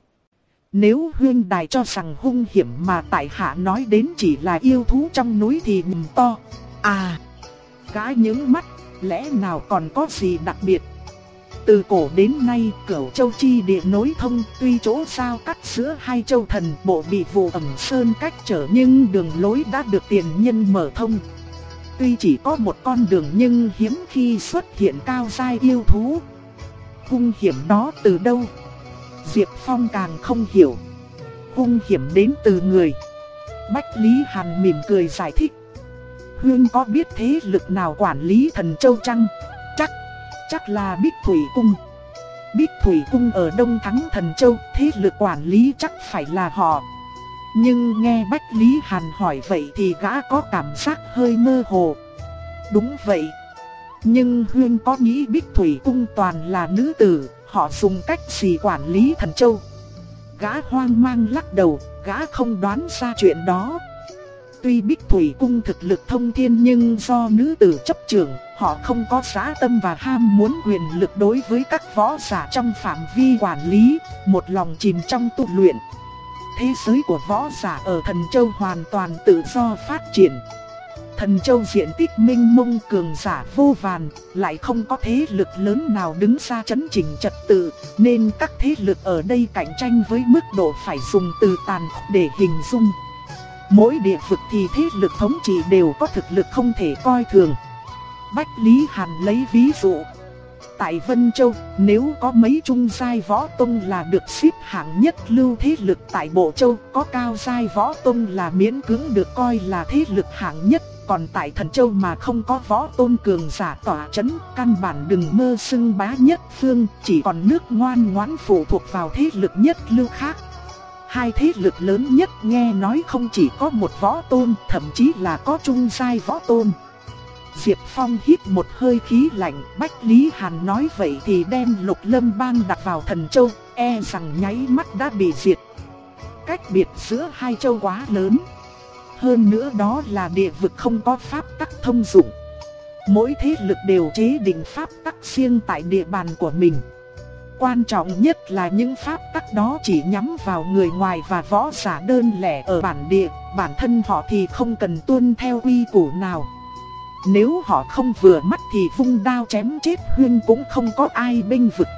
Nếu huyên đài cho rằng hung hiểm mà tại hạ nói đến chỉ là yêu thú trong núi thì nhầm to. À, gã những mắt, lẽ nào còn có gì đặc biệt? Từ cổ đến nay, cửu châu chi địa nối thông, tuy chỗ sao cắt giữa hai châu thần bộ bị vụ ẩm sơn cách trở nhưng đường lối đã được tiền nhân mở thông. Tuy chỉ có một con đường nhưng hiếm khi xuất hiện cao giai yêu thú. Hung hiểm đó từ đâu? Diệp Phong càng không hiểu. Hung hiểm đến từ người. Bách Lý Hàn mỉm cười giải thích. Hương có biết thế lực nào quản lý thần châu trăng? Chắc, là Bích Thủy Cung. Bích Thủy Cung ở Đông Thắng Thần Châu, thế lực quản lý chắc phải là họ. Nhưng nghe Bách Lý Hàn hỏi vậy thì gã có cảm giác hơi mơ hồ. Đúng vậy. Nhưng huyên có nghĩ Bích Thủy Cung toàn là nữ tử, họ dùng cách gì quản lý thần châu. Gã hoang mang lắc đầu, gã không đoán ra chuyện đó. Tuy Bích Thủy Cung thực lực thông thiên nhưng do nữ tử chấp trưởng, họ không có giá tâm và ham muốn quyền lực đối với các võ giả trong phạm vi quản lý, một lòng chìm trong tu luyện. Thế giới của võ giả ở Thần Châu hoàn toàn tự do phát triển. Thần Châu diện tích minh mông cường giả vô vàn, lại không có thế lực lớn nào đứng ra chấn chỉnh trật tự, nên các thế lực ở đây cạnh tranh với mức độ phải dùng từ tàn để hình dung. Mỗi địa vực thì thế lực thống trị đều có thực lực không thể coi thường. Bách Lý Hàn lấy ví dụ. Tại Vân Châu, nếu có mấy trung giai võ tông là được xếp hạng nhất lưu thế lực tại Bộ Châu, có cao giai võ tông là miễn cưỡng được coi là thế lực hạng nhất còn tại thần châu mà không có võ tôn cường giả tỏa chấn, căn bản đừng mơ xưng bá nhất phương, chỉ còn nước ngoan ngoãn phụ thuộc vào thế lực nhất lưu khác. Hai thế lực lớn nhất nghe nói không chỉ có một võ tôn, thậm chí là có trung giai võ tôn. Diệp Phong hít một hơi khí lạnh, Bách Lý Hàn nói vậy thì đem lục lâm bang đặt vào thần châu, e rằng nháy mắt đã bị diệt. Cách biệt giữa hai châu quá lớn. Hơn nữa đó là địa vực không có pháp tắc thông dụng. Mỗi thế lực đều chế định pháp tắc riêng tại địa bàn của mình. Quan trọng nhất là những pháp tắc đó chỉ nhắm vào người ngoài và võ giả đơn lẻ ở bản địa, bản thân họ thì không cần tuân theo quy củ nào. Nếu họ không vừa mắt thì vung đao chém chết huyên cũng không có ai bênh vực.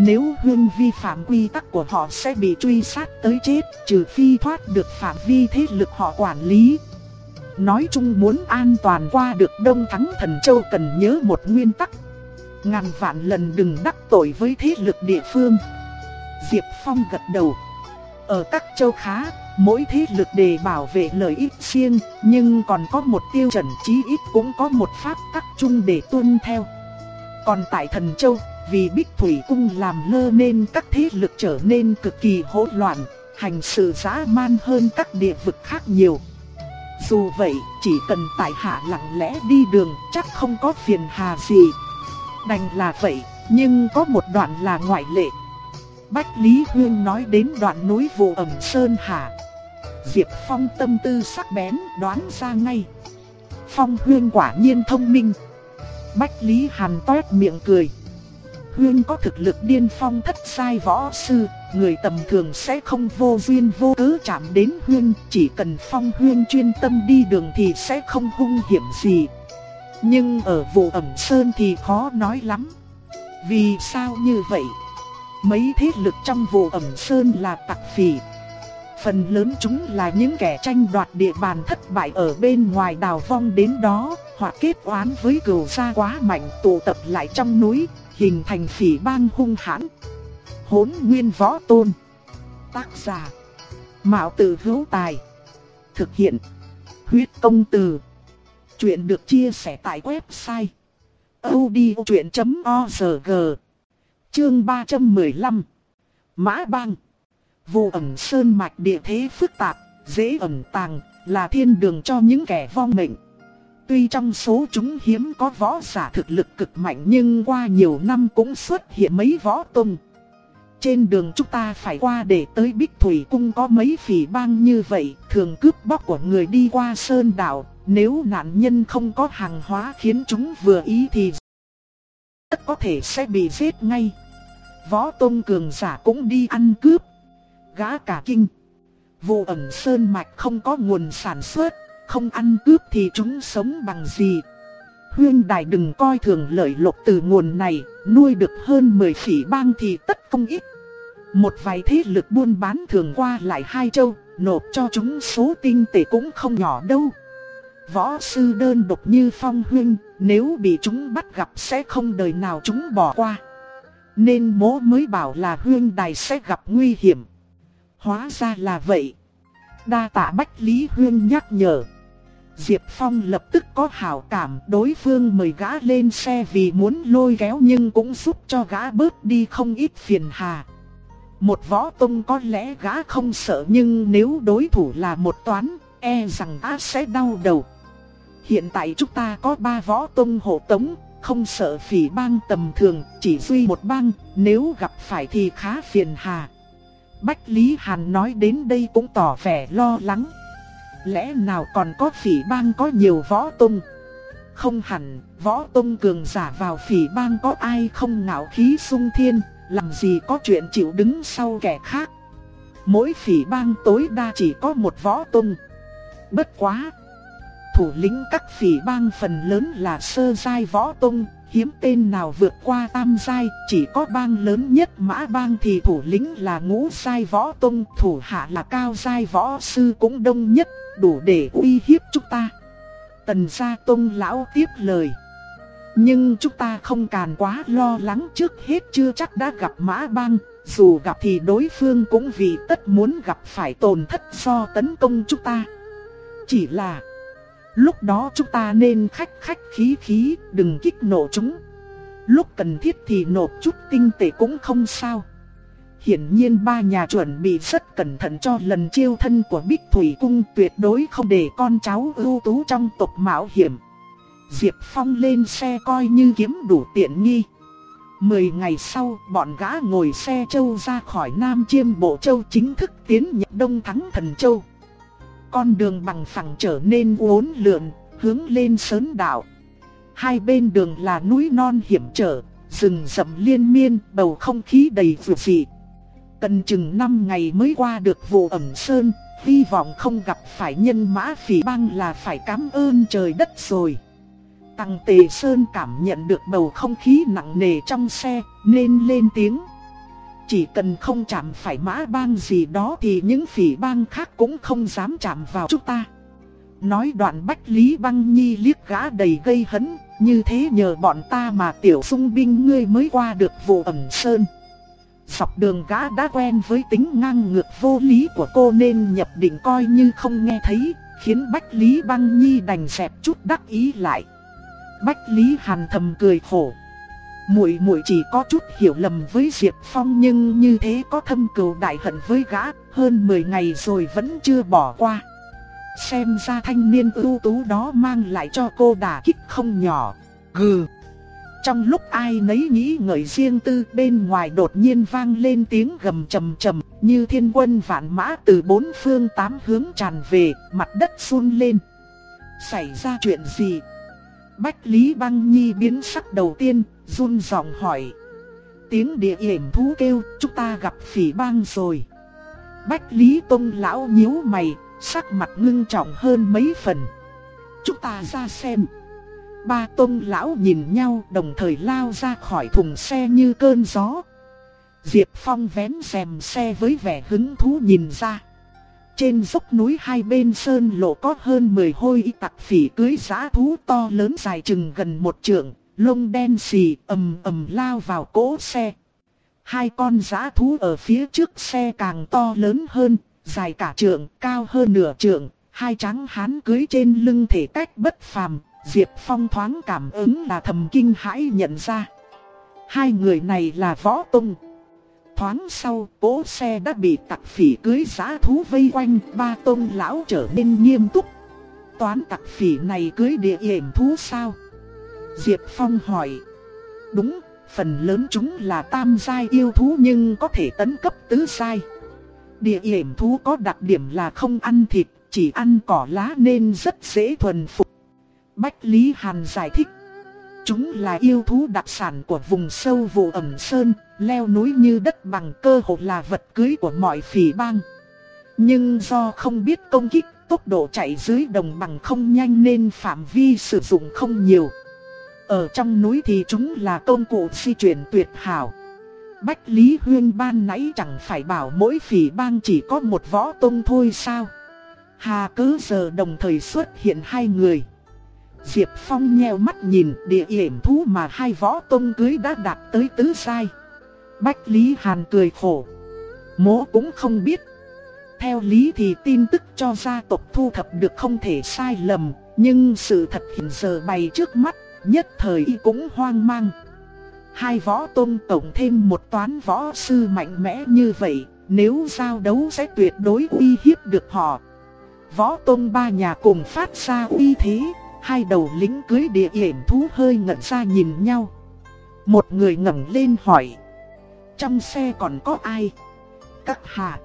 Nếu Huyên vi phạm quy tắc của họ sẽ bị truy sát tới chết, trừ phi thoát được phạm vi thế lực họ quản lý. Nói chung muốn an toàn qua được Đông Thắng Thần Châu cần nhớ một nguyên tắc. Ngàn vạn lần đừng đắc tội với thế lực địa phương. Diệp Phong gật đầu. Ở các châu khá, mỗi thế lực đề bảo vệ lợi ích riêng, nhưng còn có một tiêu chuẩn chí ít cũng có một pháp tắc chung để tuân theo. Còn tại Thần Châu, vì Bích Thủy Cung làm lơ nên các thế lực trở nên cực kỳ hỗn loạn, hành sự dã man hơn các địa vực khác nhiều. Dù vậy, chỉ cần tại hạ lặng lẽ đi đường chắc không có phiền hà gì. Đành là vậy, nhưng có một đoạn là ngoại lệ. Bách Lý Huyên nói đến đoạn núi vụ ẩm Sơn Hà. Diệp Phong tâm tư sắc bén đoán ra ngay. Phong Huyên quả nhiên thông minh. Bách Lý Hàn toét miệng cười. Huyên có thực lực điên phong thất sai võ sư, người tầm thường sẽ không vô duyên vô cớ chạm đến Huyên, chỉ cần phong Huyên chuyên tâm đi đường thì sẽ không hung hiểm gì. Nhưng ở vụ ẩm sơn thì khó nói lắm. Vì sao như vậy? Mấy thế lực trong vụ ẩm sơn là tặc phỉ. Phần lớn chúng là những kẻ tranh đoạt địa bàn thất bại ở bên ngoài đào vong đến đó, hoặc kết oán với cừu gia quá mạnh tụ tập lại trong núi, hình thành phỉ bang hung hãn. Hốn nguyên võ tôn. Tác giả. Mạo tử hữu tài. Thực hiện. Huyết công từ. Chuyện được chia sẻ tại website. odchuyện.org Chương 315 Mã bang Vụ ẩn sơn mạch địa thế phức tạp, dễ ẩn tàng, là thiên đường cho những kẻ vong mệnh. Tuy trong số chúng hiếm có võ giả thực lực cực mạnh nhưng qua nhiều năm cũng xuất hiện mấy võ tông Trên đường chúng ta phải qua để tới Bích Thủy Cung có mấy phỉ bang như vậy, thường cướp bóc của người đi qua sơn đảo, nếu nạn nhân không có hàng hóa khiến chúng vừa ý thì rất có thể sẽ bị giết ngay. Võ Tôn Cường giả cũng đi ăn cướp. Gã cả kinh. Vụ ẩn sơn mạch không có nguồn sản xuất, không ăn cướp thì chúng sống bằng gì. Huyên đài đừng coi thường lợi lộc từ nguồn này, nuôi được hơn 10 phỉ bang thì tất không ít. Một vài thế lực buôn bán thường qua lại hai châu, nộp cho chúng số tinh tệ cũng không nhỏ đâu. Võ sư đơn độc như phong huyên, nếu bị chúng bắt gặp sẽ không đời nào chúng bỏ qua. Nên mố mới bảo là huyên đài sẽ gặp nguy hiểm. Hóa ra là vậy. Đa tạ Bách Lý Huyên nhắc nhở. Diệp Phong lập tức có hảo cảm đối phương mời gã lên xe vì muốn lôi kéo nhưng cũng giúp cho gã bớt đi không ít phiền hà. Một võ tông có lẽ gã không sợ nhưng nếu đối thủ là một toán, e rằng gã sẽ đau đầu. Hiện tại chúng ta có ba võ tông hộ tống, không sợ phỉ bang tầm thường, chỉ duy một bang, nếu gặp phải thì khá phiền hà. Bách Lý Hàn nói đến đây cũng tỏ vẻ lo lắng. Lẽ nào còn có phỉ bang có nhiều võ tông? Không hẳn, võ tông cường giả vào phỉ bang có ai không ngạo khí sung thiên, làm gì có chuyện chịu đứng sau kẻ khác. Mỗi phỉ bang tối đa chỉ có một võ tông. Bất quá! Thủ lĩnh các phỉ bang phần lớn là sơ giai võ tông, hiếm tên nào vượt qua tam giai, chỉ có bang lớn nhất mã bang thì thủ lĩnh là ngũ giai võ tông, thủ hạ là cao giai võ sư cũng đông nhất, đủ để uy hiếp chúng ta. Tần gia tông lão tiếp lời. Nhưng chúng ta không càn quá lo lắng trước hết chưa chắc đã gặp mã bang, dù gặp thì đối phương cũng vì tất muốn gặp phải tổn thất do tấn công chúng ta. Chỉ là Lúc đó chúng ta nên khách khách khí khí, đừng kích nổ chúng. Lúc cần thiết thì nộp chút tinh tế cũng không sao. Hiển nhiên ba nhà chuẩn bị rất cẩn thận cho lần chiêu thân của Bích Thủy Cung tuyệt đối không để con cháu ưu tú trong tộc mạo hiểm. Diệp Phong lên xe coi như kiếm đủ tiện nghi. Mười ngày sau, bọn gã ngồi xe châu ra khỏi Nam Chiêm Bộ Châu chính thức tiến nhập Đông Thắng Thần Châu. Con đường bằng phẳng trở nên uốn lượn, hướng lên sớn đảo. Hai bên đường là núi non hiểm trở, rừng rậm liên miên, bầu không khí đầy vượt dị. Cần chừng 5 ngày mới qua được vụ ẩm sơn, hy vọng không gặp phải nhân mã phỉ băng là phải cảm ơn trời đất rồi. Tăng Tề Sơn cảm nhận được bầu không khí nặng nề trong xe, nên lên tiếng. Chỉ cần không chạm phải mã bang gì đó thì những phỉ bang khác cũng không dám chạm vào chúng ta. Nói đoạn Bách Lý Băng Nhi liếc gã đầy gây hấn, như thế nhờ bọn ta mà tiểu sung binh ngươi mới qua được vụ ẩm sơn. Dọc đường gã đã quen với tính ngang ngược vô lý của cô nên nhập định coi như không nghe thấy, khiến Bách Lý Băng Nhi đành dẹp chút đắc ý lại. Bách Lý Hàn thầm cười khổ muội muội chỉ có chút hiểu lầm với Diệp Phong nhưng như thế có thâm cừu đại hận với gã, hơn 10 ngày rồi vẫn chưa bỏ qua. Xem ra thanh niên ưu tú đó mang lại cho cô đả kích không nhỏ. Gừ. Trong lúc ai nấy nghĩ ngợi riêng tư bên ngoài đột nhiên vang lên tiếng gầm trầm trầm như thiên quân vạn mã từ bốn phương tám hướng tràn về, mặt đất run lên. Xảy ra chuyện gì? Bách Lý Băng Nhi biến sắc đầu tiên, run giọng hỏi. Tiếng địa yểm thú kêu, chúng ta gặp phỉ bang rồi. Bách Lý Tông lão nhíu mày, sắc mặt ngưng trọng hơn mấy phần. Chúng ta ra xem. Ba Tông lão nhìn nhau đồng thời lao ra khỏi thùng xe như cơn gió. Diệp Phong vén rèm xe với vẻ hứng thú nhìn ra. Trên dốc núi hai bên sơn lộ có hơn 10 hôi y tặc phỉ cưới giã thú to lớn dài chừng gần một trượng, lông đen xì ầm ầm lao vào cỗ xe. Hai con giã thú ở phía trước xe càng to lớn hơn, dài cả trượng, cao hơn nửa trượng, hai trắng hán cưới trên lưng thể cách bất phàm, Diệp Phong thoáng cảm ứng là thầm kinh hãi nhận ra. Hai người này là võ tung. thoáng sau, cỗ xe đã bị tặc phỉ cưới giã thú vây quanh, ba tôn lão trở nên nghiêm túc. Toán tặc phỉ này cưới địa yểm thú sao? Diệp Phong hỏi. Đúng, phần lớn chúng là tam giai yêu thú nhưng có thể tấn cấp tứ giai. Địa yểm thú có đặc điểm là không ăn thịt, chỉ ăn cỏ lá nên rất dễ thuần phục. Bách Lý Hàn giải thích. Chúng là yêu thú đặc sản của vùng sâu vụ ẩm sơn, leo núi như đất bằng cơ hồ là vật cưới của mọi phỉ bang. Nhưng do không biết công kích, tốc độ chạy dưới đồng bằng không nhanh nên phạm vi sử dụng không nhiều. Ở trong núi thì chúng là công cụ di chuyển tuyệt hảo. Bách Lý Huyên ban nãy chẳng phải bảo mỗi phỉ bang chỉ có một võ tông thôi sao? Hà cứ giờ đồng thời xuất hiện hai người. Diệp Phong nheo mắt nhìn địa yểm thú mà hai võ tông cưới đã đạt tới tứ sai. Bách Lý Hàn cười khổ. Mố cũng không biết. Theo lý thì tin tức cho gia tộc thu thập được không thể sai lầm, nhưng sự thật hiện giờ bày trước mắt, nhất thời y cũng hoang mang. Hai võ tôn tổng thêm một toán võ sư mạnh mẽ như vậy, nếu giao đấu sẽ tuyệt đối uy hiếp được họ. Võ tôn ba nhà cùng phát ra uy thế, hai đầu lính cưới địa yểm thú hơi ngẩn ra nhìn nhau. Một người ngẩng lên hỏi. Trong xe còn có ai? Các hạ.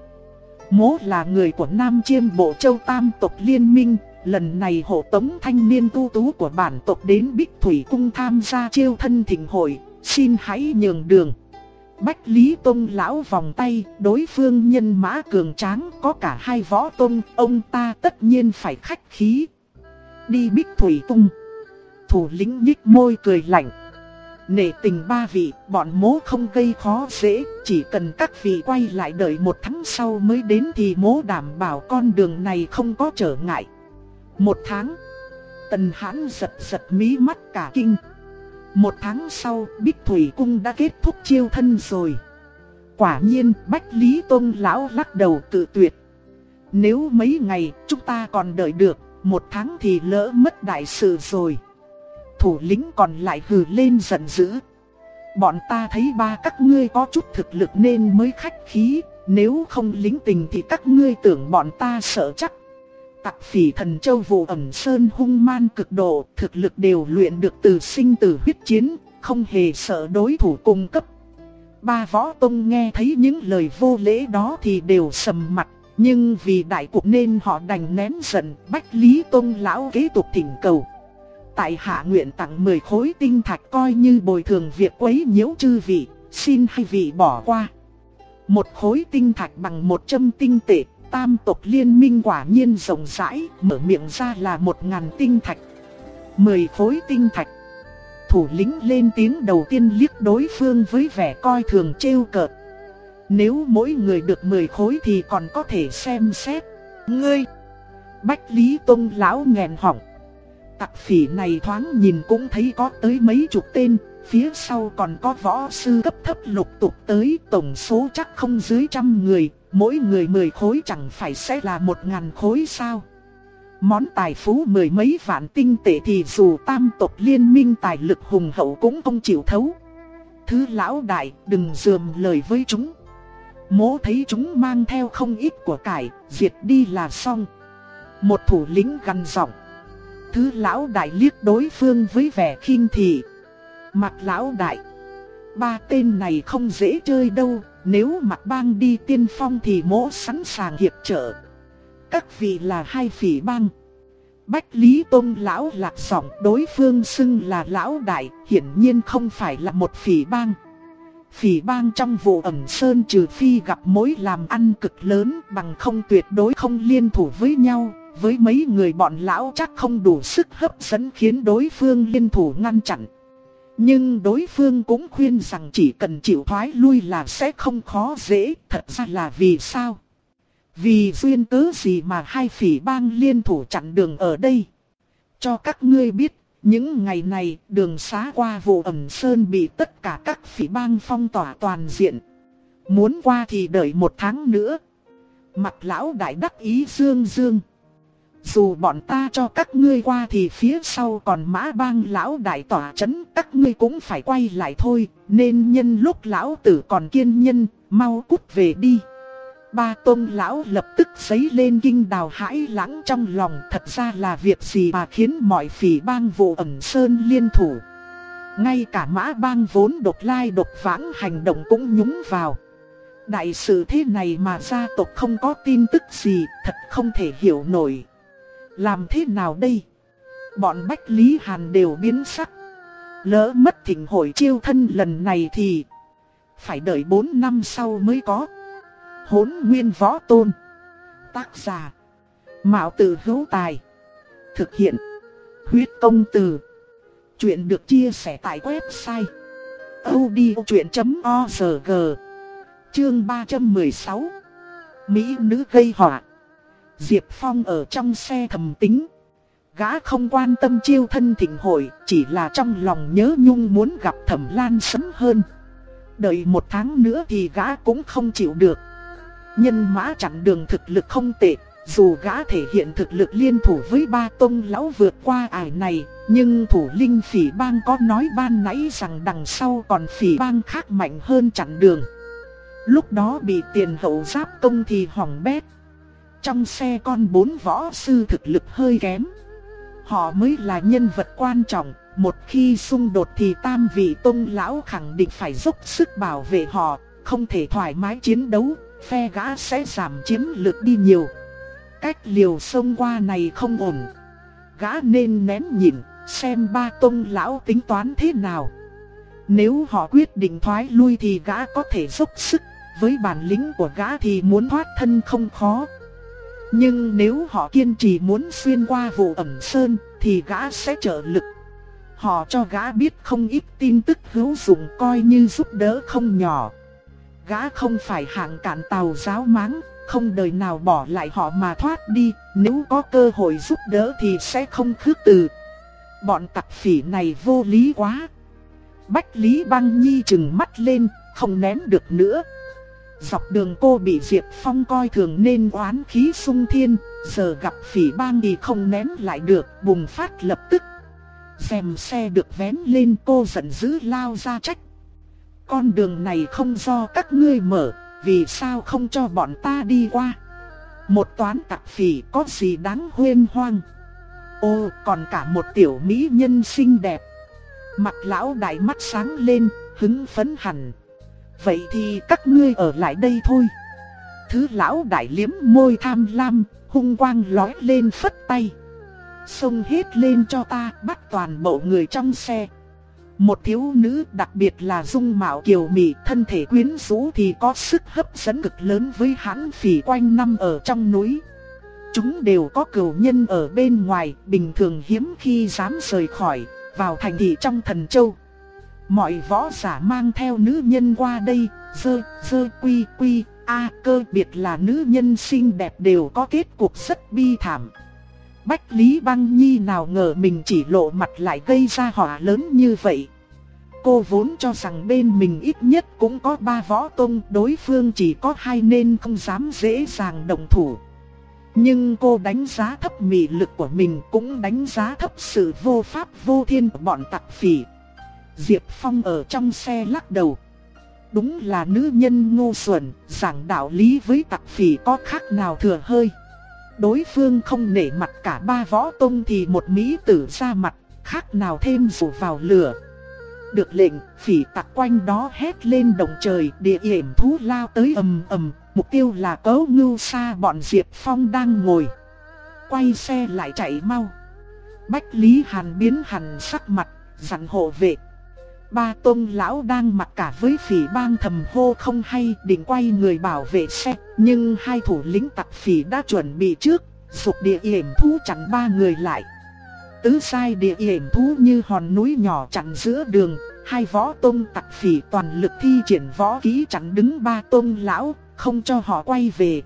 Mố là người của Nam Chiêm Bộ Châu Tam tộc Liên minh, lần này hộ tống thanh niên tu tú của bản tộc đến Bích Thủy Cung tham gia chiêu thân thịnh hội, xin hãy nhường đường. Bách Lý Tông lão vòng tay, đối phương nhân mã cường tráng có cả hai võ tông, ông ta tất nhiên phải khách khí. Đi Bích Thủy Cung. Thủ lĩnh nhích môi cười lạnh. Nể tình ba vị, bọn mố không gây khó dễ, chỉ cần các vị quay lại đợi một tháng sau mới đến thì mố đảm bảo con đường này không có trở ngại. Một tháng, tần hãn giật giật mí mắt cả kinh. Một tháng sau, Bích Thủy Cung đã kết thúc chiêu thân rồi. Quả nhiên, Bách Lý Tôn Lão lắc đầu tự tuyệt. Nếu mấy ngày chúng ta còn đợi được, một tháng thì lỡ mất đại sự rồi thủ lĩnh còn lại hừ lên giận dữ. Bọn ta thấy ba các ngươi có chút thực lực nên mới khách khí, nếu không lính tình thì các ngươi tưởng bọn ta sợ chắc. Tặc phỉ thần châu vụ ẩm sơn hung man cực độ, thực lực đều luyện được từ sinh tử huyết chiến, không hề sợ đối thủ cung cấp. Ba võ tông nghe thấy những lời vô lễ đó thì đều sầm mặt, nhưng vì đại cục nên họ đành nén giận, bách lý tông lão kế tục thỉnh cầu. Tại hạ nguyện tặng 10 khối tinh thạch coi như bồi thường việc quấy nhiễu chư vị, xin hai vị bỏ qua. Một khối tinh thạch bằng một châm tinh tệ, tam tộc liên minh quả nhiên rộng rãi, mở miệng ra là một ngàn tinh thạch. 10 khối tinh thạch. Thủ lĩnh lên tiếng đầu tiên liếc đối phương với vẻ coi thường trêu cợt. Nếu mỗi người được 10 khối thì còn có thể xem xét. Ngươi! Bách Lý Tông lão nghẹn họng. Tặc phỉ này thoáng nhìn cũng thấy có tới mấy chục tên, phía sau còn có võ sư cấp thấp lục tục tới, tổng số chắc không dưới trăm người, mỗi người mười khối chẳng phải sẽ là một ngàn khối sao. Món tài phú mười mấy vạn tinh tệ thì dù tam tộc liên minh tài lực hùng hậu cũng không chịu thấu. Thứ lão đại đừng dườm lời với chúng. Mố thấy chúng mang theo không ít của cải, diệt đi là xong. Một thủ lĩnh gằn giọng thứ lão đại liếc đối phương với vẻ khinh thị. Mặt lão đại. Ba tên này không dễ chơi đâu, nếu mặt bang đi tiên phong thì mỗ sẵn sàng hiệp trợ. Các vị là hai phỉ bang. Bách Lý Tôn lão lạc giọng đối phương xưng là lão đại, hiển nhiên không phải là một phỉ bang. Phỉ bang trong vụ ẩn sơn trừ phi gặp mối làm ăn cực lớn bằng không tuyệt đối không liên thủ với nhau, với mấy người bọn lão chắc không đủ sức hấp dẫn khiến đối phương liên thủ ngăn chặn. Nhưng đối phương cũng khuyên rằng chỉ cần chịu thoái lui là sẽ không khó dễ, thật ra là vì sao? Vì duyên cớ gì mà hai phỉ bang liên thủ chặn đường ở đây? Cho các ngươi biết, những ngày này đường xá qua vụ ẩm sơn bị tất cả các phỉ bang phong tỏa toàn diện. Muốn qua thì đợi một tháng nữa. Mặt lão đại đắc ý dương dương. Dù bọn ta cho các ngươi qua thì phía sau còn mã bang lão đại tỏa chấn, các ngươi cũng phải quay lại thôi Nên nhân lúc lão tử còn kiên nhân, mau cút về đi. Ba tôn lão lập tức giấy lên kinh đào hãi lãng trong lòng thật ra là việc gì mà khiến mọi phỉ bang vụ ẩn sơn liên thủ. Ngay cả mã bang vốn độc lai độc vãng hành động cũng nhúng vào. Đại sự thế này mà gia tộc không có tin tức gì, thật không thể hiểu nổi. Làm thế nào đây? Bọn Bách Lý Hàn đều biến sắc. Lỡ mất thỉnh hội chiêu thân lần này thì phải đợi 4 năm sau mới có. Hốn nguyên võ tôn. Tác giả. Mạo tử hữu tài. Thực hiện. Huyết công từ. Chuyện được chia sẻ tại website. odchuyện.org Chương 316 Mỹ nữ gây họa Diệp Phong ở trong xe thầm tính. Gã không quan tâm chiêu thân thịnh hội, Chỉ là trong lòng nhớ nhung muốn gặp thẩm lan sớm hơn. Đợi một tháng nữa thì gã cũng không chịu được. Nhân mã chặn đường thực lực không tệ, Dù gã thể hiện thực lực liên thủ với ba tông lão vượt qua ải này, Nhưng thủ linh phỉ bang có nói ban nãy rằng đằng sau còn phỉ bang khác mạnh hơn chặn đường. Lúc đó bị tiền hậu giáp công thì hỏng bét. Trong xe con bốn võ sư thực lực hơi kém. Họ mới là nhân vật quan trọng, Một khi xung đột thì tam vị tôn lão khẳng định phải dốc sức bảo vệ họ, Không thể thoải mái chiến đấu, Phe gã sẽ giảm chiếm lược đi nhiều. Cách liều sông qua này không ổn. Gã nên nén nhịn, Xem ba tôn lão tính toán thế nào. Nếu họ quyết định thoái lui thì gã có thể dốc sức, với bản lĩnh của gã thì muốn thoát thân không khó. Nhưng nếu họ kiên trì muốn xuyên qua vụ ẩm sơn thì gã sẽ trợ lực. Họ cho gã biết không ít tin tức hữu dụng coi như giúp đỡ không nhỏ. Gã không phải hạng cản tàu giáo máng, không đời nào bỏ lại họ mà thoát đi, nếu có cơ hội giúp đỡ thì sẽ không khước từ. Bọn tặc phỉ này vô lý quá. Bách Lý Băng Nhi chừng mắt lên, không nén được nữa. Dọc đường cô bị Diệp Phong coi thường nên oán khí sung thiên, giờ gặp phỉ bang thì không nén lại được, bùng phát lập tức. xem xe được vén lên cô giận dữ lao ra trách. Con đường này không do các ngươi mở, vì sao không cho bọn ta đi qua? Một toán tặc phỉ có gì đáng huyên hoang? Ô, còn cả một tiểu mỹ nhân xinh đẹp. Mặt lão đại mắt sáng lên, hứng phấn hẳn. Vậy thì các ngươi ở lại đây thôi. Thứ lão đại liếm môi tham lam, hung quang lói lên phất tay. Xông hết lên cho ta bắt toàn bộ người trong xe. Một thiếu nữ đặc biệt là dung mạo kiều mị thân thể quyến rũ thì có sức hấp dẫn cực lớn với hãn phỉ quanh năm ở trong núi. Chúng đều có cửu nhân ở bên ngoài, bình thường hiếm khi dám rời khỏi, vào thành thị trong thần châu. Mọi võ giả mang theo nữ nhân qua đây, dơ, dơ quy quy, a cơ biệt là nữ nhân xinh đẹp đều có kết cục rất bi thảm. Bách Lý Băng Nhi nào ngờ mình chỉ lộ mặt lại gây ra họa lớn như vậy. Cô vốn cho rằng bên mình ít nhất cũng có ba võ tông, đối phương chỉ có hai nên không dám dễ dàng động thủ. Nhưng cô đánh giá thấp mị lực của mình cũng đánh giá thấp sự vô pháp vô thiên của bọn tặc phỉ. Diệp Phong ở trong xe lắc đầu. Đúng là nữ nhân ngu xuẩn, giảng đạo lý với tặc phỉ có khác nào thừa hơi. Đối phương không nể mặt cả ba võ tông thì một mỹ tử ra mặt, khác nào thêm rủ vào lửa. Được lệnh, phỉ tặc quanh đó hét lên đồng trời, địa hiểm thú lao tới ầm ầm, mục tiêu là cấu ngưu xa bọn Diệp Phong đang ngồi. Quay xe lại chạy mau. Bách Lý Hàn biến hẳn sắc mặt, dặn hộ vệ Ba tôn lão đang mặc cả với phỉ bang thầm hô không hay, định quay người bảo vệ xe. Nhưng hai thủ lĩnh tặc phỉ đã chuẩn bị trước, Dục địa yểm thú chặn ba người lại. Tứ sai địa yểm thú như hòn núi nhỏ chặn giữa đường, Hai võ tôn tặc phỉ toàn lực thi triển võ kỹ chặn đứng ba tôn lão, Không cho họ quay về.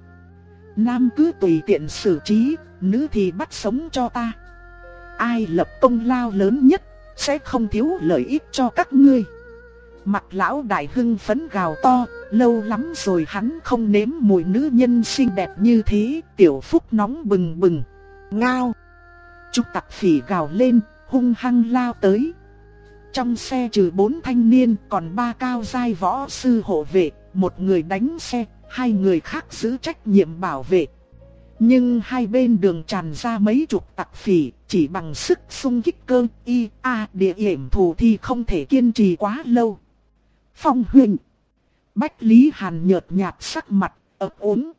Nam cứ tùy tiện xử trí, Nữ thì bắt sống cho ta. Ai lập công lao lớn nhất? Sẽ không thiếu lợi ích cho các ngươi. Mặt lão đại hưng phấn gào to, lâu lắm rồi hắn không nếm mùi nữ nhân xinh đẹp như thế, tiểu phúc nóng bừng bừng. Ngao! Trúc tặc phỉ gào lên, hung hăng lao tới. Trong xe trừ bốn thanh niên còn ba cao giai võ sư hộ vệ, một người đánh xe, hai người khác giữ trách nhiệm bảo vệ. Nhưng hai bên đường tràn ra mấy chục tặc phỉ, chỉ bằng sức xung kích cơ y a địa hiểm thù thì không thể kiên trì quá lâu. Phong huynh Bách Lý Hàn nhợt nhạt sắc mặt, ấp ốm.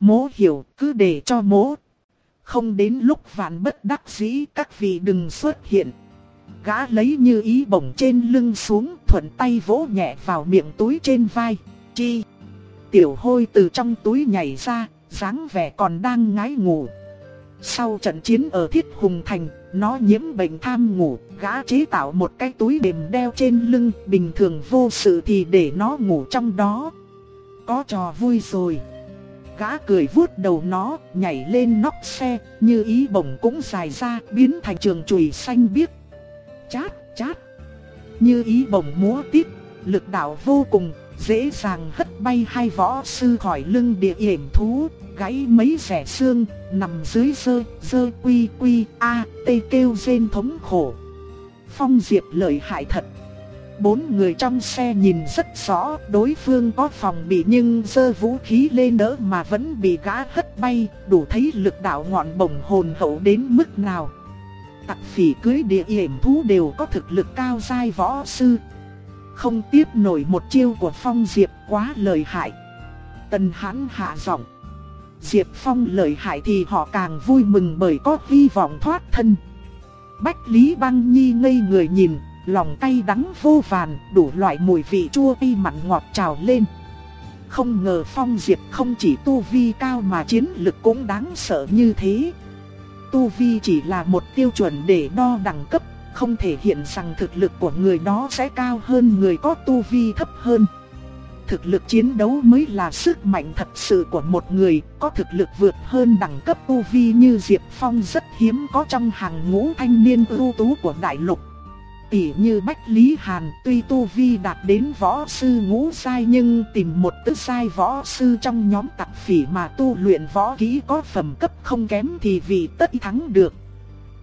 Mố hiểu cứ để cho mố. Không đến lúc vạn bất đắc dĩ các vị đừng xuất hiện. Gã lấy như ý bổng trên lưng xuống thuận tay vỗ nhẹ vào miệng túi trên vai. Chi? Tiểu hôi từ trong túi nhảy ra, dáng vẻ còn đang ngái ngủ. Sau trận chiến ở Thiết Hùng Thành, nó nhiễm bệnh tham ngủ, gã chế tạo một cái túi đềm đeo trên lưng, bình thường vô sự thì để nó ngủ trong đó. Có trò vui rồi. Gã cười vuốt đầu nó, nhảy lên nóc xe, như ý bổng cũng dài ra, biến thành trường chùy xanh biếc. Chát, chát. Như ý bổng múa tiếp, lực đạo vô cùng, dễ dàng hất bay hai võ sư khỏi lưng địa hiểm thú, gãy mấy rẻ xương, nằm dưới sơ, sơ quy quy, a, tê kêu rên thống khổ. Phong Diệp lợi hại thật. Bốn người trong xe nhìn rất rõ, đối phương có phòng bị nhưng sơ vũ khí lên đỡ mà vẫn bị gã hất bay, đủ thấy lực đạo ngọn bổng hồn hậu đến mức nào. Tặc phỉ cưới địa hiểm thú đều có thực lực cao dai võ sư. Không tiếp nổi một chiêu của Phong Diệp quá lợi hại. Tần hãn hạ giọng. Diệp Phong lợi hại thì họ càng vui mừng bởi có hy vọng thoát thân. Bách Lý Băng Nhi ngây người nhìn, lòng cay đắng vô vàn, đủ loại mùi vị chua y mặn ngọt trào lên. Không ngờ Phong Diệp không chỉ tu vi cao mà chiến lực cũng đáng sợ như thế. Tu vi chỉ là một tiêu chuẩn để đo đẳng cấp, không thể hiện rằng thực lực của người đó sẽ cao hơn người có tu vi thấp hơn thực lực chiến đấu mới là sức mạnh thật sự của một người, có thực lực vượt hơn đẳng cấp tu vi như Diệp Phong rất hiếm có trong hàng ngũ thanh niên ưu tú của đại lục. Tỷ như Bách Lý Hàn tuy tu vi đạt đến võ sư ngũ sai nhưng tìm một tứ sai võ sư trong nhóm tặc phỉ mà tu luyện võ kỹ có phẩm cấp không kém thì vì tất thắng được.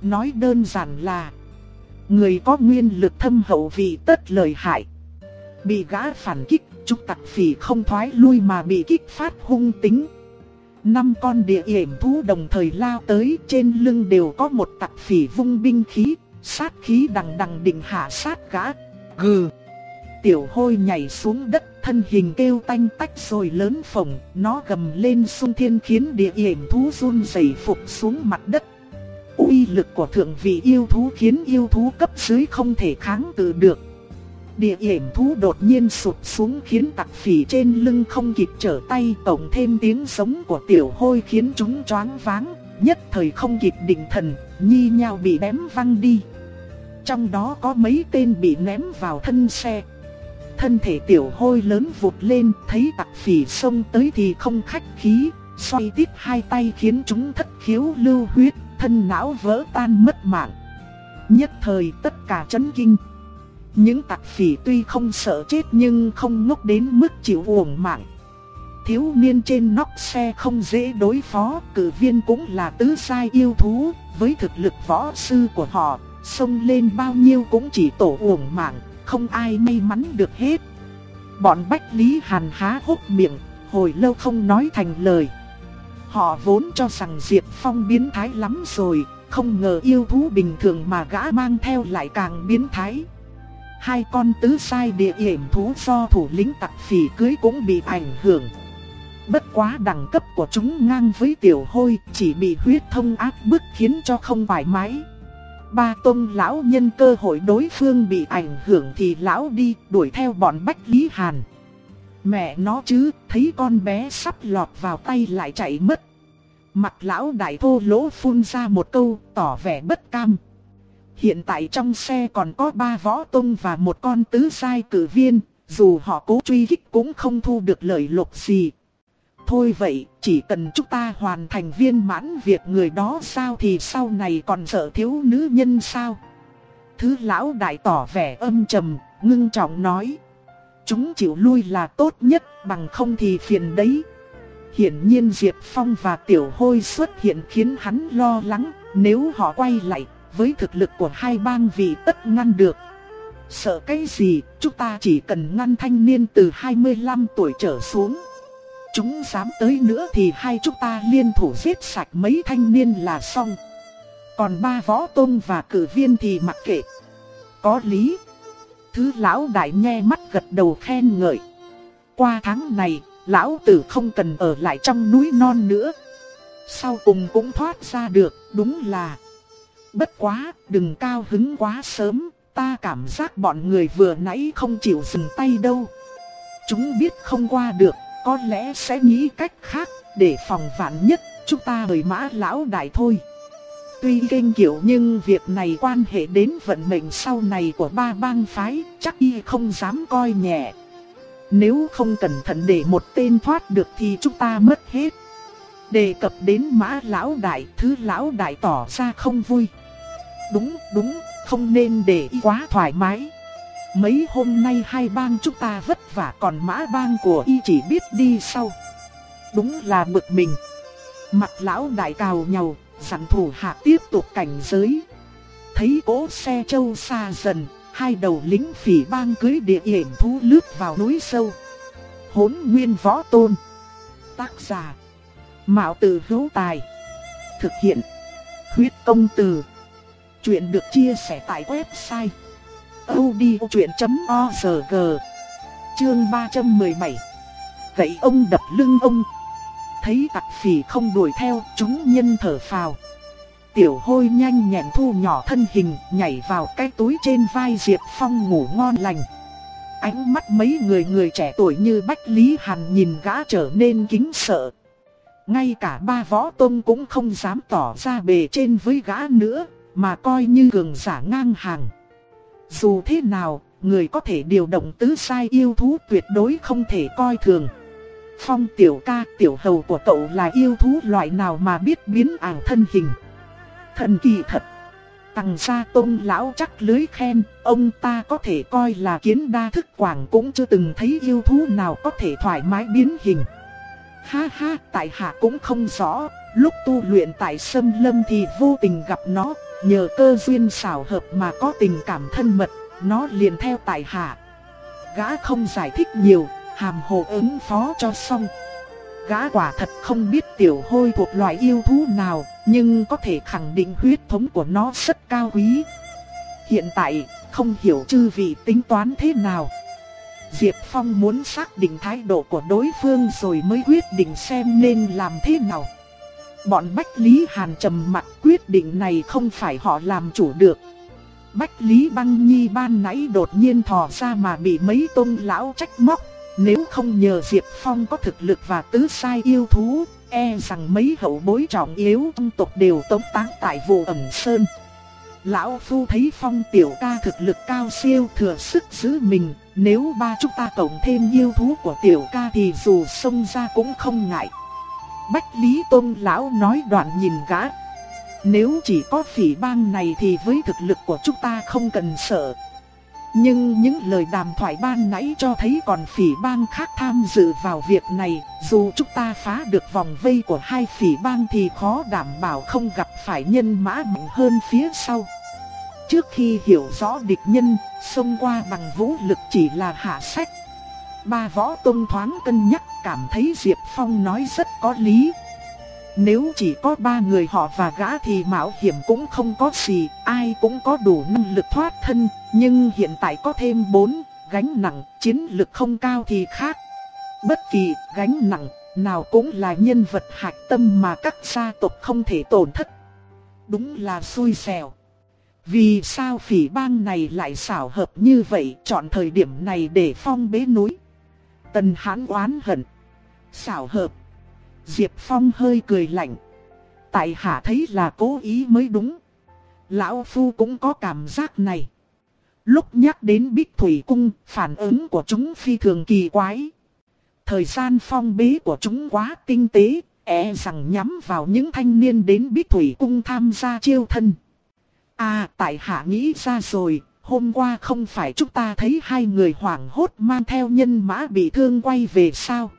Nói đơn giản là Người có nguyên lực thâm hậu vì tất lời hại Bị gã phản kích trúc tặc phỉ không thoái lui mà bị kích phát hung tính. Năm con địa yểm thú đồng thời lao tới trên lưng đều có một tặc phỉ vung binh khí, sát khí đằng đằng định hạ sát gã. Gừ! Tiểu hôi nhảy xuống đất thân hình kêu tanh tách rồi lớn phồng, nó gầm lên sung thiên khiến địa yểm thú run rẩy phục xuống mặt đất uy lực của thượng vị yêu thú khiến yêu thú cấp dưới không thể kháng cự được. Địa hiểm thú đột nhiên sụt xuống khiến tặc phỉ trên lưng không kịp trở tay tổng thêm tiếng sống của tiểu hôi khiến chúng choáng váng, nhất thời không kịp định thần, nhi nhau bị ném văng đi. Trong đó có mấy tên bị ném vào thân xe. Thân thể tiểu hôi lớn vụt lên, thấy tặc phỉ xông tới thì không khách khí, xoay tít hai tay khiến chúng thất khiếu lưu huyết, thân não vỡ tan mất mạng. Nhất thời tất cả chấn kinh. Những tặc phỉ tuy không sợ chết nhưng không ngốc đến mức chịu uổng mạng. Thiếu niên trên nóc xe không dễ đối phó, cử viên cũng là tứ sai yêu thú, với thực lực võ sư của họ, xông lên bao nhiêu cũng chỉ tổ uổng mạng, không ai may mắn được hết. Bọn Bách Lý Hàn há hốc miệng, hồi lâu không nói thành lời. Họ vốn cho rằng Diệp Phong biến thái lắm rồi, không ngờ yêu thú bình thường mà gã mang theo lại càng biến thái. Hai con tứ sai địa hiểm thú do thủ lĩnh tặc phỉ cưới cũng bị ảnh hưởng. Bất quá đẳng cấp của chúng ngang với tiểu hôi, chỉ bị huyết thông áp bức khiến cho không thoải mái. Ba tôn lão nhân cơ hội đối phương bị ảnh hưởng thì lão đi đuổi theo bọn Bách Lý Hàn. Mẹ nó chứ, thấy con bé sắp lọt vào tay lại chạy mất. Mặt lão đại thô lỗ phun ra một câu tỏ vẻ bất cam. Hiện tại trong xe còn có ba võ tông và một con tứ sai cử viên, dù họ cố truy kích cũng không thu được lợi lộc gì. Thôi vậy, chỉ cần chúng ta hoàn thành viên mãn việc người đó sao thì sau này còn sợ thiếu nữ nhân sao? Thứ lão đại tỏ vẻ âm trầm, ngưng trọng nói. Chúng chịu lui là tốt nhất, bằng không thì phiền đấy. Hiển nhiên Diệp Phong và Tiểu Hôi xuất hiện khiến hắn lo lắng, nếu họ quay lại với thực lực của hai bang vị tất ngăn được. sợ cái gì, chúng ta chỉ cần ngăn thanh niên từ 25 tuổi trở xuống. Chúng dám tới nữa thì hai chúng ta liên thủ giết sạch mấy thanh niên là xong. Còn ba võ tôn và cử viên thì mặc kệ. Có lý. Thứ lão đại nghe mắt gật đầu khen ngợi. Qua tháng này, lão tử không cần ở lại trong núi non nữa. Sau cùng cũng thoát ra được, đúng là. Bất quá, đừng cao hứng quá sớm, ta cảm giác bọn người vừa nãy không chịu dừng tay đâu. Chúng biết không qua được, có lẽ sẽ nghĩ cách khác, để phòng vạn nhất, chúng ta mời mã lão đại thôi. Tuy kinh kiểu nhưng việc này quan hệ đến vận mệnh sau này của ba bang phái, chắc y không dám coi nhẹ. Nếu không cẩn thận để một tên thoát được thì chúng ta mất hết. Đề cập đến mã lão đại, thứ lão đại tỏ ra không vui. Đúng, đúng, không nên để y quá thoải mái. Mấy hôm nay hai bang chúng ta vất vả còn mã bang của y chỉ biết đi sau. Đúng là bực mình. Mặt lão đại cào nhau, dặn thủ hạ tiếp tục cảnh giới. Thấy cỗ xe châu xa dần, hai đầu lính phỉ bang cưới địa hiểm thú lướt vào núi sâu. Hốn nguyên võ tôn. Tác giả. Mạo tử hữu tài. Thực hiện. Huyết công từ. Chuyện được chia sẻ tại website. odchuyện.org Chương 317 Gậy ông đập lưng ông Thấy tặc phỉ không đuổi theo, chúng nhân thở phào. Tiểu hôi nhanh nhẹn thu nhỏ thân hình, nhảy vào cái túi trên vai Diệp Phong ngủ ngon lành. Ánh mắt mấy người người trẻ tuổi như Bách Lý Hàn nhìn gã trở nên kính sợ. Ngay cả ba võ tôm cũng không dám tỏ ra bề trên với gã nữa, mà coi như cường giả ngang hàng. Dù thế nào, người có thể điều động tứ sai yêu thú tuyệt đối không thể coi thường. Phong tiểu ca tiểu hầu của cậu là yêu thú loại nào mà biết biến ảo thân hình. Thần kỳ thật. Tằng gia tôn lão chắc lưới khen, ông ta có thể coi là kiến đa thức quảng cũng chưa từng thấy yêu thú nào có thể thoải mái biến hình. Ha ha, tại hạ cũng không rõ, lúc tu luyện tại sâm lâm thì vô tình gặp nó, nhờ cơ duyên xảo hợp mà có tình cảm thân mật, nó liền theo tại hạ. Gã không giải thích nhiều, hàm hồ ứng phó cho xong. Gã quả thật không biết tiểu hôi thuộc loại yêu thú nào, nhưng có thể khẳng định huyết thống của nó rất cao quý. Hiện tại, không hiểu chư vị tính toán thế nào. Diệp Phong muốn xác định thái độ của đối phương rồi mới quyết định xem nên làm thế nào. Bọn Bách Lý Hàn trầm mặt quyết định này không phải họ làm chủ được. Bách Lý Băng Nhi ban nãy đột nhiên thò ra mà bị mấy tôn lão trách móc. Nếu không nhờ Diệp Phong có thực lực và tứ sai yêu thú, e rằng mấy hậu bối trọng yếu trong tộc đều tống táng tại vụ ẩn sơn. Lão Phu thấy Phong tiểu ca thực lực cao siêu thừa sức giữ mình, nếu ba chúng ta cộng thêm yêu thú của tiểu ca thì dù xông ra cũng không ngại. Bách Lý Tôn Lão nói đoạn nhìn gã. Nếu chỉ có phỉ bang này thì với thực lực của chúng ta không cần sợ. Nhưng những lời đàm thoại ban nãy cho thấy còn phỉ bang khác tham dự vào việc này, dù chúng ta phá được vòng vây của hai phỉ bang thì khó đảm bảo không gặp phải nhân mã mạnh hơn phía sau. Trước khi hiểu rõ địch nhân, xông qua bằng vũ lực chỉ là hạ sách. Ba võ tôn thoáng cân nhắc cảm thấy Diệp Phong nói rất có lý. Nếu chỉ có ba người họ và gã thì mạo hiểm cũng không có gì, ai cũng có đủ năng lực thoát thân, nhưng hiện tại có thêm bốn, gánh nặng, chiến lực không cao thì khác. Bất kỳ gánh nặng nào cũng là nhân vật hạch tâm mà các gia tộc không thể tổn thất. Đúng là xui xẻo. Vì sao phỉ bang này lại xảo hợp như vậy chọn thời điểm này để phong bế núi? Tần hãn oán hận. Xảo hợp. Diệp Phong hơi cười lạnh. Tại hạ thấy là cố ý mới đúng. Lão Phu cũng có cảm giác này. Lúc nhắc đến Bích Thủy Cung, phản ứng của chúng phi thường kỳ quái. Thời gian phong bế của chúng quá tinh tế, e rằng nhắm vào những thanh niên đến Bích Thủy Cung tham gia chiêu thân. À, tại hạ nghĩ ra rồi, hôm qua không phải chúng ta thấy hai người hoảng hốt mang theo nhân mã bị thương quay về sao?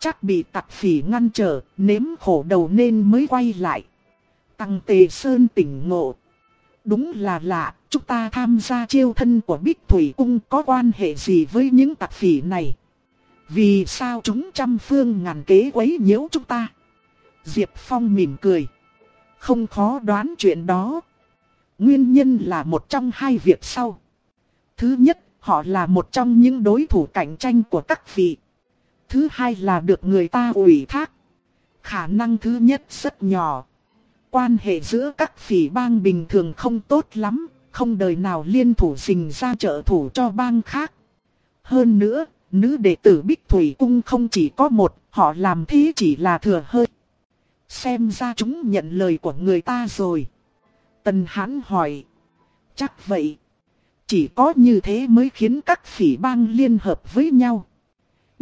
Chắc bị tặc phỉ ngăn trở, nếm khổ đầu nên mới quay lại. Tăng Tề Sơn tỉnh ngộ. Đúng là lạ, chúng ta tham gia chiêu thân của Bích Thủy Cung có quan hệ gì với những tặc phỉ này? Vì sao chúng trăm phương ngàn kế quấy nhiễu chúng ta? Diệp Phong mỉm cười. Không khó đoán chuyện đó. Nguyên nhân là một trong hai việc sau. Thứ nhất, họ là một trong những đối thủ cạnh tranh của các vị. Thứ hai là được người ta ủy thác. Khả năng thứ nhất rất nhỏ. Quan hệ giữa các phỉ bang bình thường không tốt lắm, không đời nào liên thủ xình ra trợ thủ cho bang khác. Hơn nữa, nữ đệ tử Bích Thủy Cung không chỉ có một, họ làm thế chỉ là thừa hơi. Xem ra chúng nhận lời của người ta rồi. Tần Hán hỏi. Chắc vậy. Chỉ có như thế mới khiến các phỉ bang liên hợp với nhau.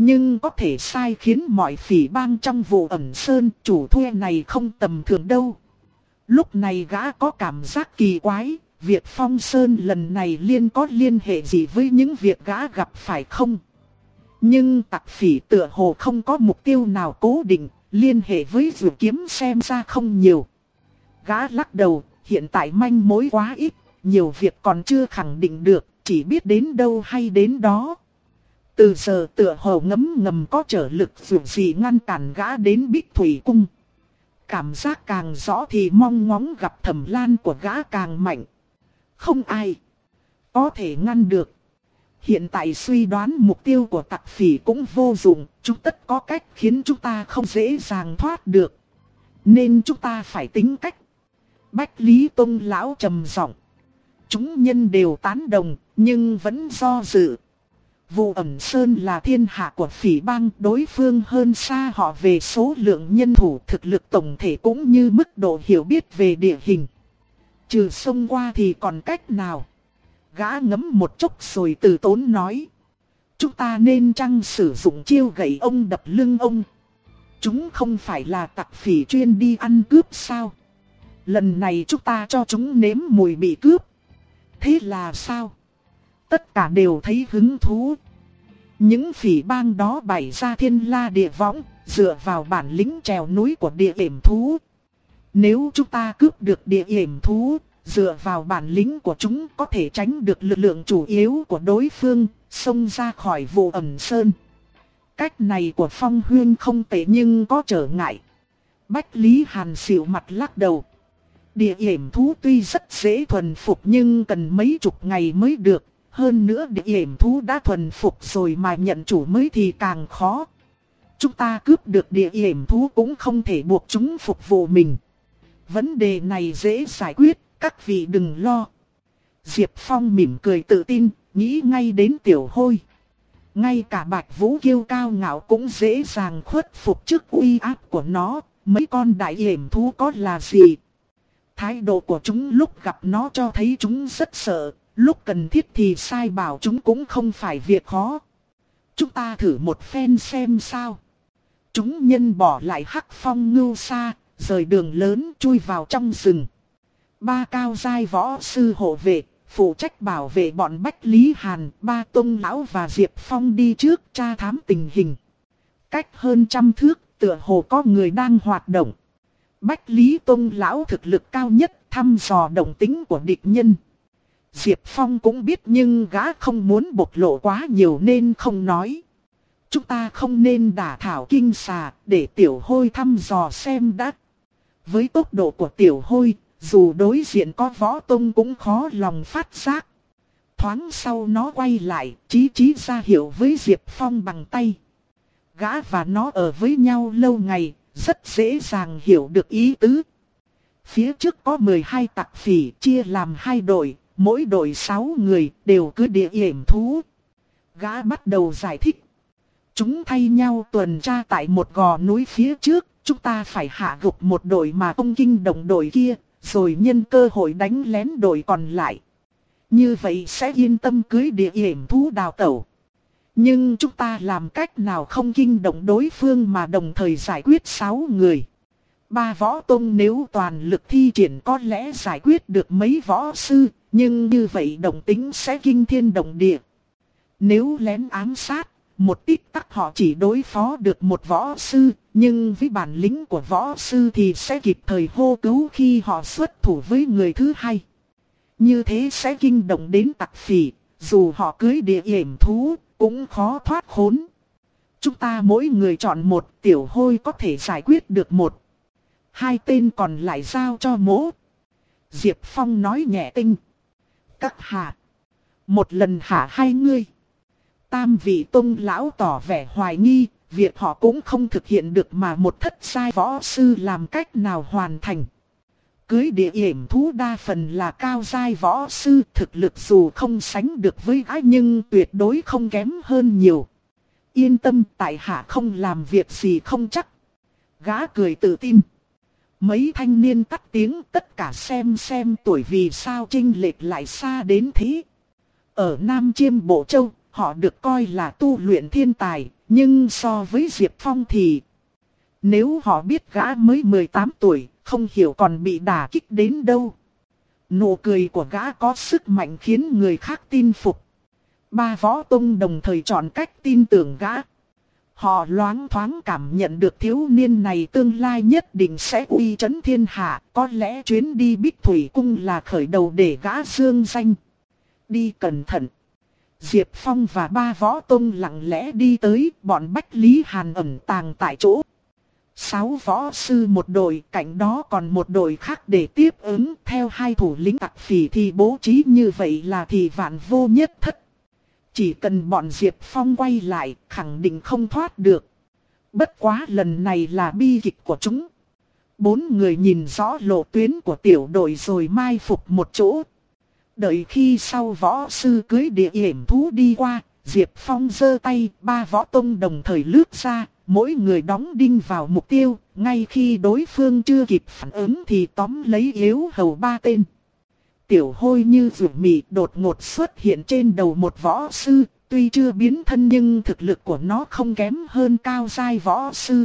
Nhưng có thể sai khiến mọi phỉ bang trong vụ ẩn sơn chủ thuê này không tầm thường đâu. Lúc này gã có cảm giác kỳ quái, việc phong sơn lần này liên có liên hệ gì với những việc gã gặp phải không? Nhưng tặc phỉ tựa hồ không có mục tiêu nào cố định, liên hệ với dù kiếm xem ra không nhiều. Gã lắc đầu, hiện tại manh mối quá ít, nhiều việc còn chưa khẳng định được, chỉ biết đến đâu hay đến đó. Từ giờ tựa hồ ngấm ngầm có trở lực dù gì ngăn cản gã đến Bích Thủy Cung. Cảm giác càng rõ thì mong ngóng gặp thẩm lan của gã càng mạnh. Không ai có thể ngăn được. Hiện tại suy đoán mục tiêu của tặc phỉ cũng vô dụng, chúng tất có cách khiến chúng ta không dễ dàng thoát được. Nên chúng ta phải tính cách. Bách Lý Tông Lão trầm giọng. Chúng nhân đều tán đồng, nhưng vẫn do dự. Vụ ẩn sơn là thiên hạ của phỉ bang, đối phương hơn xa họ về số lượng nhân thủ, thực lực tổng thể cũng như mức độ hiểu biết về địa hình. Trừ sông qua thì còn cách nào? Gã ngấm một chút rồi từ tốn nói. Chúng ta nên chăng sử dụng chiêu gậy ông đập lưng ông. Chúng không phải là tặc phỉ chuyên đi ăn cướp sao? Lần này chúng ta cho chúng nếm mùi bị cướp. Thế là sao? Tất cả đều thấy hứng thú. Những phỉ bang đó bày ra thiên la địa võng, dựa vào bản lĩnh trèo núi của địa hiểm thú. Nếu chúng ta cướp được địa hiểm thú, dựa vào bản lĩnh của chúng có thể tránh được lực lượng chủ yếu của đối phương, xông ra khỏi vụ ẩn sơn. Cách này của Phong Huyên không tệ nhưng có trở ngại. Bách Lý Hàn xỉu mặt lắc đầu. Địa hiểm thú tuy rất dễ thuần phục nhưng cần mấy chục ngày mới được. Hơn nữa địa hiểm thú đã thuần phục rồi mà nhận chủ mới thì càng khó. Chúng ta cướp được địa hiểm thú cũng không thể buộc chúng phục vụ mình. Vấn đề này dễ giải quyết, các vị đừng lo. Diệp Phong mỉm cười tự tin, nghĩ ngay đến tiểu hôi. Ngay cả bạch vũ kiêu cao ngạo cũng dễ dàng khuất phục trước uy áp của nó, mấy con đại hiểm thú có là gì. Thái độ của chúng lúc gặp nó cho thấy chúng rất sợ, lúc cần thiết thì sai bảo chúng cũng không phải việc khó. Chúng ta thử một phen xem sao. Chúng nhân bỏ lại hắc phong ngưu xa, rời đường lớn chui vào trong rừng. Ba cao giai võ sư hộ vệ, phụ trách bảo vệ bọn Bách Lý Hàn, ba tông lão và Diệp Phong đi trước tra thám tình hình. Cách hơn trăm thước, tựa hồ có người đang hoạt động. Bách Lý Tông lão thực lực cao nhất thăm dò động tính của địch nhân. Diệp Phong cũng biết nhưng gã không muốn bộc lộ quá nhiều nên không nói. Chúng ta không nên đả thảo kinh xà để tiểu hôi thăm dò xem đã. Với tốc độ của tiểu hôi, dù đối diện có võ tông cũng khó lòng phát giác. Thoáng sau nó quay lại, chí chí ra hiệu với Diệp Phong bằng tay. Gã và nó ở với nhau lâu ngày, rất dễ dàng hiểu được ý tứ. Phía trước có 12 tặc phỉ chia làm hai đội, mỗi đội 6 người đều cứ địa hiểm thú. Gã bắt đầu giải thích. Chúng thay nhau tuần tra tại một gò núi phía trước, chúng ta phải hạ gục một đội mà không kinh động đội kia, rồi nhân cơ hội đánh lén đội còn lại. Như vậy sẽ yên tâm cưới địa hiểm thú đào tẩu. Nhưng chúng ta làm cách nào không kinh động đối phương mà đồng thời giải quyết 6 người. Ba võ tông nếu toàn lực thi triển có lẽ giải quyết được mấy võ sư, nhưng như vậy đồng tính sẽ kinh thiên động địa. Nếu lén ám sát, một tích tắc họ chỉ đối phó được một võ sư, nhưng với bản lĩnh của võ sư thì sẽ kịp thời hô cứu khi họ xuất thủ với người thứ hai. Như thế sẽ kinh động đến tặc phỉ, dù họ cưới địa hiểm thú, cũng khó thoát khốn. Chúng ta mỗi người chọn một tiểu hôi có thể giải quyết được một. Hai tên còn lại giao cho mỗ. Diệp Phong nói nhẹ tinh. Các hạ. Một lần hạ hai ngươi. Tam vị tông lão tỏ vẻ hoài nghi, việc họ cũng không thực hiện được mà một thất sai võ sư làm cách nào hoàn thành. Cưới địa hiểm thú đa phần là cao giai võ sư thực lực dù không sánh được với gái nhưng tuyệt đối không kém hơn nhiều. Yên tâm tại hạ không làm việc gì không chắc. Gã cười tự tin. Mấy thanh niên tắt tiếng tất cả xem xem tuổi vì sao trinh lệch lại xa đến thế. Ở Nam Chiêm Bộ Châu, họ được coi là tu luyện thiên tài, nhưng so với Diệp Phong thì... Nếu họ biết gã mới 18 tuổi, không hiểu còn bị đả kích đến đâu. Nụ cười của gã có sức mạnh khiến người khác tin phục. Ba võ tông đồng thời chọn cách tin tưởng gã. Họ loáng thoáng cảm nhận được thiếu niên này tương lai nhất định sẽ uy chấn thiên hạ, có lẽ chuyến đi Bích Thủy Cung là khởi đầu để gã dương danh. Đi cẩn thận. Diệp Phong và ba võ tông lặng lẽ đi tới, bọn Bách Lý Hàn ẩn tàng tại chỗ. Sáu võ sư một đội, cạnh đó còn một đội khác để tiếp ứng theo hai thủ lĩnh tặc phỉ thì bố trí như vậy là thì vạn vô nhất thất. Chỉ cần bọn Diệp Phong quay lại, khẳng định không thoát được. Bất quá lần này là bi kịch của chúng. Bốn người nhìn rõ lộ tuyến của tiểu đội rồi mai phục một chỗ. Đợi khi sau võ sư cưới địa hiểm thú đi qua, Diệp Phong giơ tay, ba võ tông đồng thời lướt ra, mỗi người đóng đinh vào mục tiêu, ngay khi đối phương chưa kịp phản ứng thì tóm lấy yếu hầu ba tên. Tiểu hôi như rượu mị đột ngột xuất hiện trên đầu một võ sư, tuy chưa biến thân nhưng thực lực của nó không kém hơn cao giai võ sư.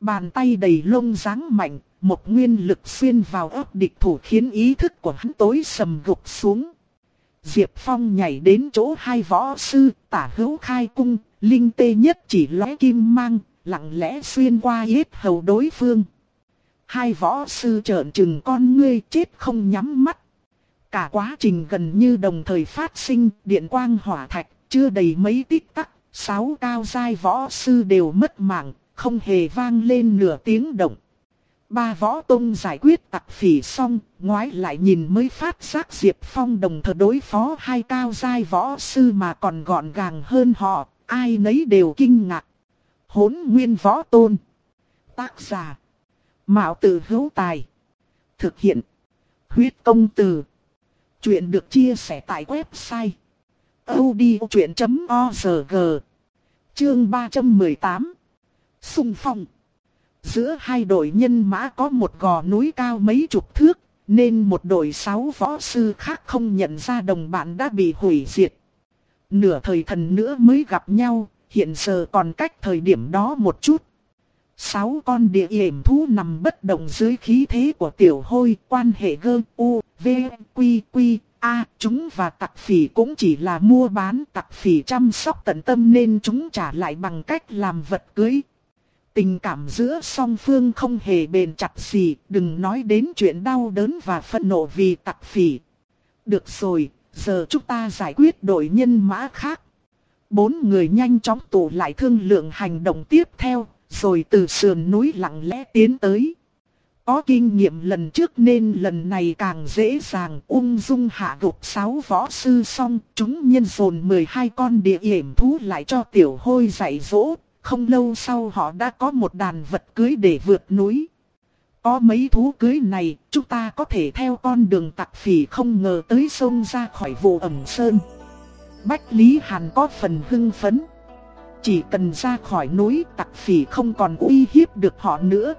Bàn tay đầy lông dáng mạnh, một nguyên lực xuyên vào ấp địch thủ khiến ý thức của hắn tối sầm gục xuống. Diệp Phong nhảy đến chỗ hai võ sư, tả hữu khai cung, linh tê nhất chỉ lóe kim mang, lặng lẽ xuyên qua yết hầu đối phương. Hai võ sư trợn trừng con ngươi chết không nhắm mắt. Cả quá trình gần như đồng thời phát sinh, điện quang hỏa thạch, chưa đầy mấy tích tắc, sáu cao giai võ sư đều mất mạng, không hề vang lên nửa tiếng động. Ba võ tông giải quyết tặc phỉ xong, ngoái lại nhìn mới phát giác Diệp Phong đồng thời đối phó hai cao giai võ sư mà còn gọn gàng hơn họ, ai nấy đều kinh ngạc. Hốn nguyên võ tôn. Tác giả. Mạo tử hữu tài. Thực hiện. Huyết công từ. Chuyện được chia sẻ tại website. odchuyện.org Chương 318 Xung phong Giữa hai đội nhân mã có một gò núi cao mấy chục thước, nên một đội sáu võ sư khác không nhận ra đồng bạn đã bị hủy diệt. Nửa thời thần nữa mới gặp nhau, hiện giờ còn cách thời điểm đó một chút. Sáu con địa hiểm thú nằm bất động dưới khí thế của tiểu hôi, quan hệ gơ, u, v, quy, quy, a, chúng và tặc phỉ cũng chỉ là mua bán tặc phỉ chăm sóc tận tâm nên chúng trả lại bằng cách làm vật cưới. Tình cảm giữa song phương không hề bền chặt gì, đừng nói đến chuyện đau đớn và phân nộ vì tặc phỉ. Được rồi, giờ chúng ta giải quyết đội nhân mã khác. Bốn người nhanh chóng tụ lại thương lượng hành động tiếp theo, rồi từ sườn núi lặng lẽ tiến tới. Có kinh nghiệm lần trước nên lần này càng dễ dàng ung dung hạ gục sáu võ sư xong chúng nhân dồn 12 con địa hiểm thú lại cho tiểu hôi dạy dỗ. Không lâu sau họ đã có một đàn vật cưới để vượt núi. Có mấy thú cưới này, chúng ta có thể theo con đường tặc phỉ không ngờ tới sông ra khỏi vụ ẩm sơn. Bách Lý Hàn có phần hưng phấn. Chỉ cần ra khỏi núi tặc phỉ không còn uy hiếp được họ nữa.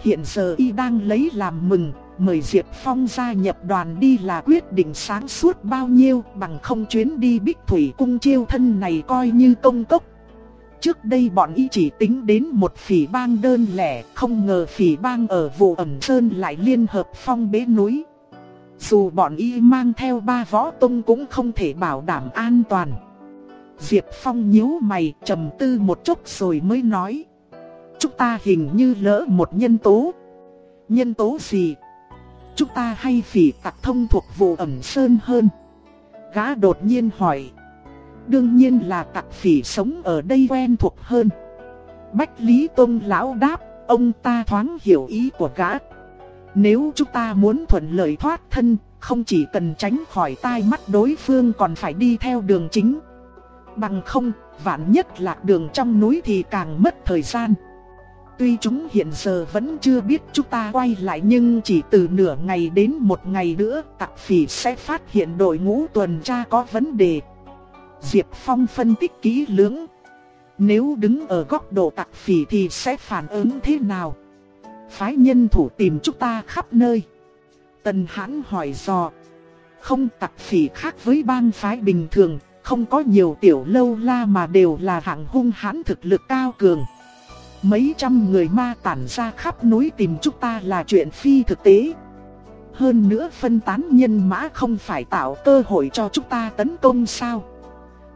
Hiện giờ y đang lấy làm mừng, mời Diệp Phong gia nhập đoàn đi là quyết định sáng suốt bao nhiêu bằng không chuyến đi Bích Thủy cung chiêu thân này coi như công cốc. Trước đây bọn y chỉ tính đến một phỉ bang đơn lẻ, không ngờ phỉ bang ở vụ ẩm sơn lại liên hợp phong bế núi. Dù bọn y mang theo ba võ tông cũng không thể bảo đảm an toàn. Diệp Phong nhíu mày trầm tư một chút rồi mới nói. Chúng ta hình như lỡ một nhân tố. Nhân tố gì? chúng ta hay phỉ tặc thông thuộc vụ ẩm sơn hơn? Gã đột nhiên hỏi. Đương nhiên là tặc phỉ sống ở đây quen thuộc hơn. Bách Lý Tông lão đáp, ông ta thoáng hiểu ý của gã. Nếu chúng ta muốn thuận lợi thoát thân, không chỉ cần tránh khỏi tai mắt đối phương còn phải đi theo đường chính. Bằng không, vạn nhất lạc đường trong núi thì càng mất thời gian. Tuy chúng hiện giờ vẫn chưa biết chúng ta quay lại nhưng chỉ từ nửa ngày đến một ngày nữa tặc phỉ sẽ phát hiện đội ngũ tuần tra có vấn đề. Diệp Phong phân tích kỹ lưỡng. Nếu đứng ở góc độ tặc phỉ thì sẽ phản ứng thế nào? Phái nhân thủ tìm chúng ta khắp nơi. Tần hãn hỏi dò. Không tặc phỉ khác với bang phái bình thường, không có nhiều tiểu lâu la mà đều là hạng hung hãn thực lực cao cường. Mấy trăm người ma tản ra khắp núi tìm chúng ta là chuyện phi thực tế. Hơn nữa phân tán nhân mã không phải tạo cơ hội cho chúng ta tấn công sao.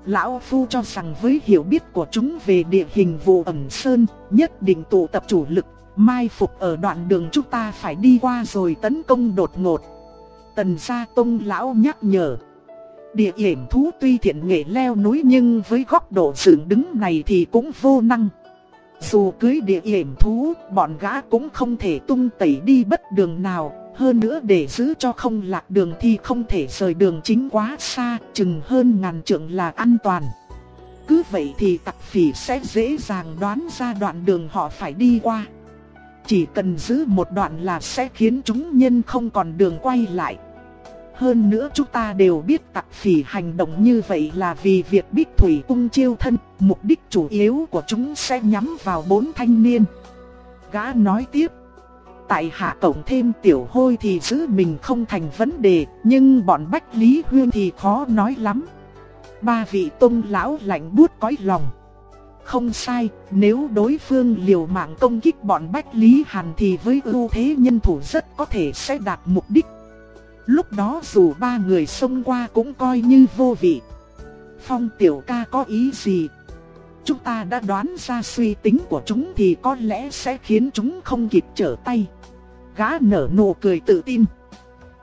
Lão Phu cho rằng với hiểu biết của chúng về địa hình vụ ẩn sơn, nhất định tụ tập chủ lực, mai phục ở đoạn đường chúng ta phải đi qua rồi tấn công đột ngột. Tần gia tông lão nhắc nhở. Địa hiểm thú tuy thiện nghệ leo núi nhưng với góc độ dựng đứng này thì cũng vô năng. Dù cưới địa hiểm thú, bọn gã cũng không thể tung tẩy đi bất đường nào, hơn nữa để giữ cho không lạc đường thì không thể rời đường chính quá xa, chừng hơn ngàn trượng là an toàn. Cứ vậy thì tặc phỉ sẽ dễ dàng đoán ra đoạn đường họ phải đi qua. Chỉ cần giữ một đoạn là sẽ khiến chúng nhân không còn đường quay lại. Hơn nữa chúng ta đều biết tặc phỉ hành động như vậy là vì việc Bích Thủy cung chiêu thân, mục đích chủ yếu của chúng sẽ nhắm vào bốn thanh niên. Gã nói tiếp, tại hạ cổng thêm tiểu hôi thì giữ mình không thành vấn đề, nhưng bọn Bách Lý Huyên thì khó nói lắm. Ba vị tôn lão lạnh buốt cõi lòng. Không sai, nếu đối phương liều mạng công kích bọn Bách Lý Hàn thì với ưu thế nhân thủ rất có thể sẽ đạt mục đích. Lúc đó dù ba người xông qua cũng coi như vô vị. Phong tiểu ca có ý gì? Chúng ta đã đoán ra suy tính của chúng thì có lẽ sẽ khiến chúng không kịp trở tay. Gã nở nụ cười tự tin.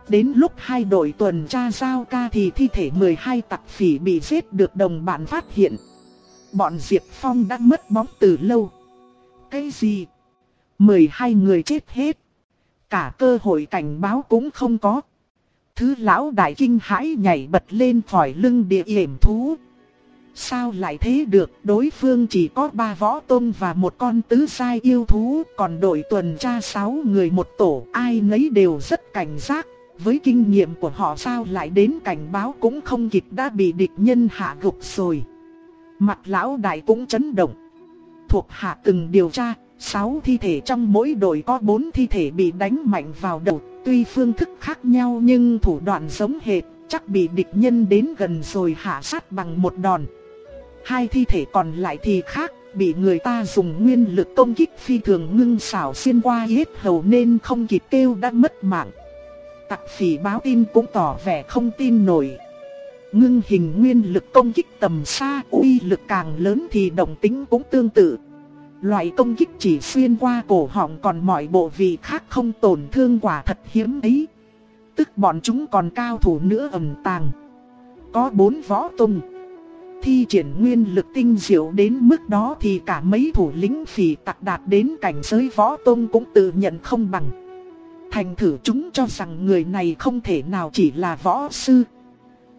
Đến lúc hai đội tuần tra giao ca thì thi thể 12 tặc phỉ bị giết được đồng bạn phát hiện. Bọn Diệp Phong đã mất bóng từ lâu. Cái gì? 12 người chết hết. Cả cơ hội cảnh báo cũng không có. Thứ lão đại kinh hãi nhảy bật lên khỏi lưng địa hiểm thú. Sao lại thế được, đối phương chỉ có ba võ tôn và một con tứ sai yêu thú, còn đội tuần tra sáu người một tổ, ai nấy đều rất cảnh giác. Với kinh nghiệm của họ sao lại đến cảnh báo cũng không kịp đã bị địch nhân hạ gục rồi. Mặt lão đại cũng chấn động. Thuộc hạ từng điều tra, sáu thi thể trong mỗi đội có bốn thi thể bị đánh mạnh vào đầu, Tuy phương thức khác nhau nhưng thủ đoạn giống hệt, chắc bị địch nhân đến gần rồi hạ sát bằng một đòn. Hai thi thể còn lại thì khác, bị người ta dùng nguyên lực công kích phi thường ngưng xảo xuyên qua hết hầu nên không kịp kêu đã mất mạng. Tặc phỉ báo tin cũng tỏ vẻ không tin nổi. Ngưng hình nguyên lực công kích tầm xa uy lực càng lớn thì động tính cũng tương tự. Loại công kích chỉ xuyên qua cổ họng còn mọi bộ vị khác không tổn thương quả thật hiếm ấy. Tức bọn chúng còn cao thủ nữa ẩn tàng. Có bốn võ tung. Thi triển nguyên lực tinh diệu đến mức đó thì cả mấy thủ lĩnh phỉ tặc đạt đến cảnh giới võ tung cũng tự nhận không bằng. Thành thử chúng cho rằng người này không thể nào chỉ là võ sư.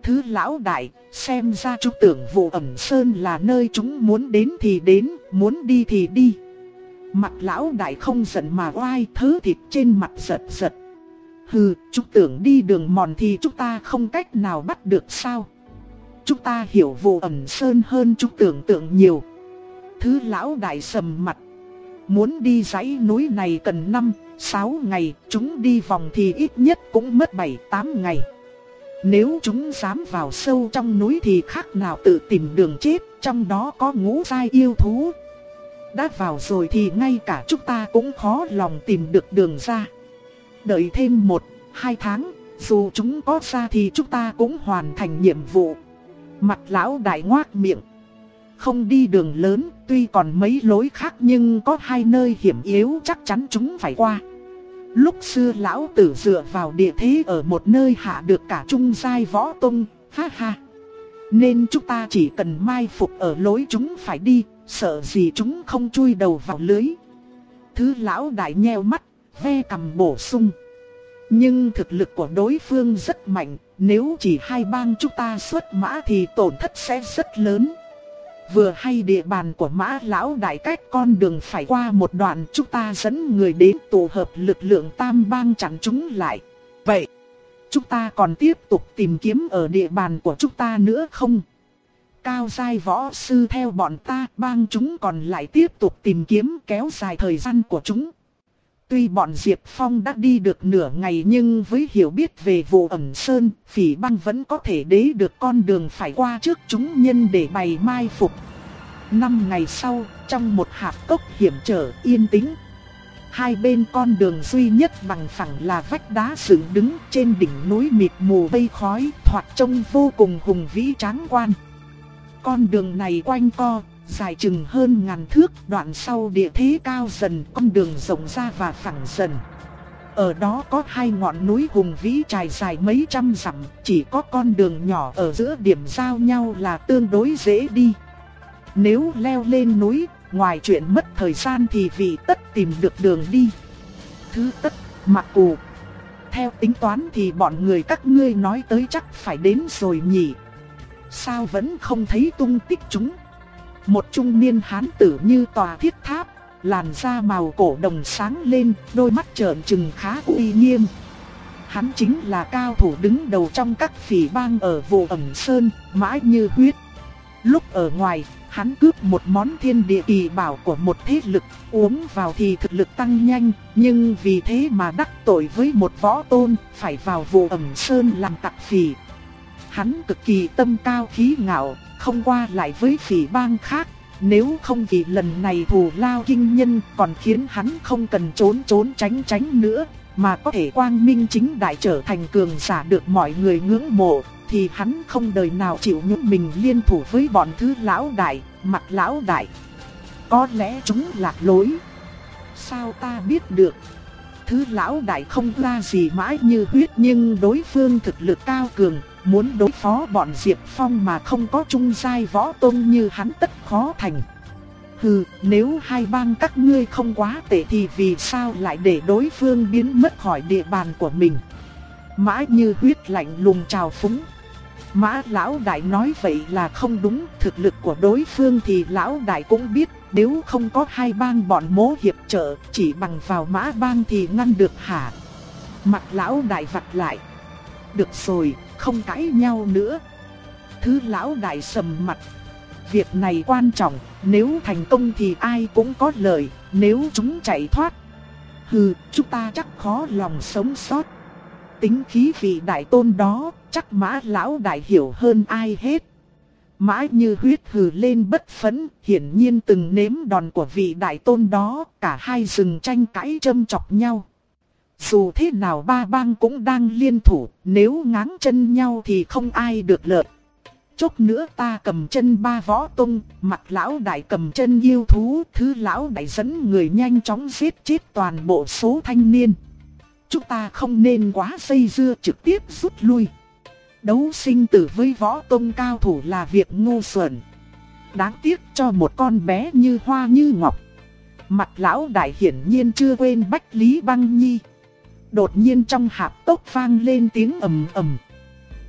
Thứ lão đại, xem ra chú tưởng vụ ẩm sơn là nơi chúng muốn đến thì đến, muốn đi thì đi. Mặt lão đại không giận mà oai thớ thịt trên mặt giật giật. Hừ, chú tưởng đi đường mòn thì chúng ta không cách nào bắt được sao. Chúng ta hiểu vụ ẩm sơn hơn chú tưởng tượng nhiều. Thứ lão đại sầm mặt. Muốn đi dãy núi này cần 5, 6 ngày, chúng đi vòng thì ít nhất cũng mất 7, 8 ngày. Nếu chúng dám vào sâu trong núi thì khác nào tự tìm đường chết, trong đó có ngũ giai yêu thú. Đã vào rồi thì ngay cả chúng ta cũng khó lòng tìm được đường ra. Đợi thêm một, hai tháng, dù chúng có ra thì chúng ta cũng hoàn thành nhiệm vụ. Mặt lão đại ngoác miệng. Không đi đường lớn, tuy còn mấy lối khác nhưng có hai nơi hiểm yếu chắc chắn chúng phải qua. Lúc xưa lão tử dựa vào địa thế ở một nơi hạ được cả trung giai võ tông, ha ha. Nên chúng ta chỉ cần mai phục ở lối chúng phải đi, sợ gì chúng không chui đầu vào lưới. Thứ lão đại nheo mắt, ve cầm bổ sung. Nhưng thực lực của đối phương rất mạnh, nếu chỉ hai bang chúng ta xuất mã thì tổn thất sẽ rất lớn. Vừa hay địa bàn của mã lão đại cách con đường phải qua một đoạn chúng ta dẫn người đến tụ hợp lực lượng tam bang chặn chúng lại. Vậy, chúng ta còn tiếp tục tìm kiếm ở địa bàn của chúng ta nữa không? Cao giai võ sư theo bọn ta, bang chúng còn lại tiếp tục tìm kiếm kéo dài thời gian của chúng. Tuy bọn Diệp Phong đã đi được nửa ngày nhưng với hiểu biết về vụ ẩn sơn, phỉ băng vẫn có thể đế được con đường phải qua trước chúng nhân để bày mai phục. Năm ngày sau, trong một hạp cốc hiểm trở yên tĩnh, hai bên con đường duy nhất bằng phẳng là vách đá dựng đứng trên đỉnh núi mịt mù vây khói, thoạt trông vô cùng hùng vĩ tráng quan. Con đường này quanh co, dài chừng hơn ngàn thước, đoạn sau địa thế cao dần, con đường rộng ra và phẳng dần. Ở đó có hai ngọn núi hùng vĩ trải dài mấy trăm dặm, chỉ có con đường nhỏ ở giữa điểm giao nhau là tương đối dễ đi. Nếu leo lên núi, ngoài chuyện mất thời gian thì vị tất tìm được đường đi. Thứ tất, mặc cù. Theo tính toán thì bọn người các ngươi nói tới chắc phải đến rồi nhỉ. Sao vẫn không thấy tung tích chúng? Một trung niên hán tử như tòa thiết tháp, làn da màu cổ đồng sáng lên, đôi mắt trợn trừng khá uy nghiêm. Hắn chính là cao thủ đứng đầu trong các phỉ bang ở vụ ẩm sơn, mãi như huyết. Lúc ở ngoài, hắn cướp một món thiên địa kỳ bảo của một thế lực, uống vào thì thực lực tăng nhanh, nhưng vì thế mà đắc tội với một võ tôn, phải vào vụ ẩm sơn làm tặc phỉ. Hắn cực kỳ tâm cao khí ngạo, không qua lại với phỉ bang khác. Nếu không vì lần này thù lao kinh nhân còn khiến hắn không cần trốn trốn tránh tránh nữa, mà có thể quang minh chính đại trở thành cường giả được mọi người ngưỡng mộ, thì hắn không đời nào chịu những mình liên thủ với bọn thứ lão đại, mặt lão đại. Có lẽ chúng lạc lối. Sao ta biết được? Thứ lão đại không ra gì mãi như huyết nhưng đối phương thực lực cao cường, muốn đối phó bọn Diệp Phong mà không có trung giai võ tôn như hắn tất khó thành. Hừ, nếu hai bang các ngươi không quá tệ thì vì sao lại để đối phương biến mất khỏi địa bàn của mình? Mã như huyết lạnh lùng trào phúng. Mã lão đại nói vậy là không đúng, thực lực của đối phương thì lão đại cũng biết, nếu không có hai bang bọn mố hiệp trợ, chỉ bằng vào mã bang thì ngăn được hả? Mặt lão đại vặt lại. Được rồi, không cãi nhau nữa. Thứ lão đại sầm mặt. Việc này quan trọng, nếu thành công thì ai cũng có lợi, nếu chúng chạy thoát. Hừ, chúng ta chắc khó lòng sống sót. Tính khí vị đại tôn đó, chắc mã lão đại hiểu hơn ai hết. Mã như huyết hừ lên bất phấn, hiển nhiên từng nếm đòn của vị đại tôn đó, cả hai dừng tranh cãi châm chọc nhau. Dù thế nào ba bang cũng đang liên thủ, nếu ngáng chân nhau thì không ai được lợi. Chốc nữa ta cầm chân ba võ tung, mặt lão đại cầm chân yêu thú, thứ lão đại dẫn người nhanh chóng giết chết toàn bộ số thanh niên. Chúng ta không nên quá dây dưa trực tiếp rút lui. Đấu sinh tử với võ tông cao thủ là việc ngu xuẩn. Đáng tiếc cho một con bé như hoa như ngọc. Mặt lão đại hiển nhiên chưa quên Bách Lý Băng Nhi. Đột nhiên trong hạp tốc vang lên tiếng ầm ầm.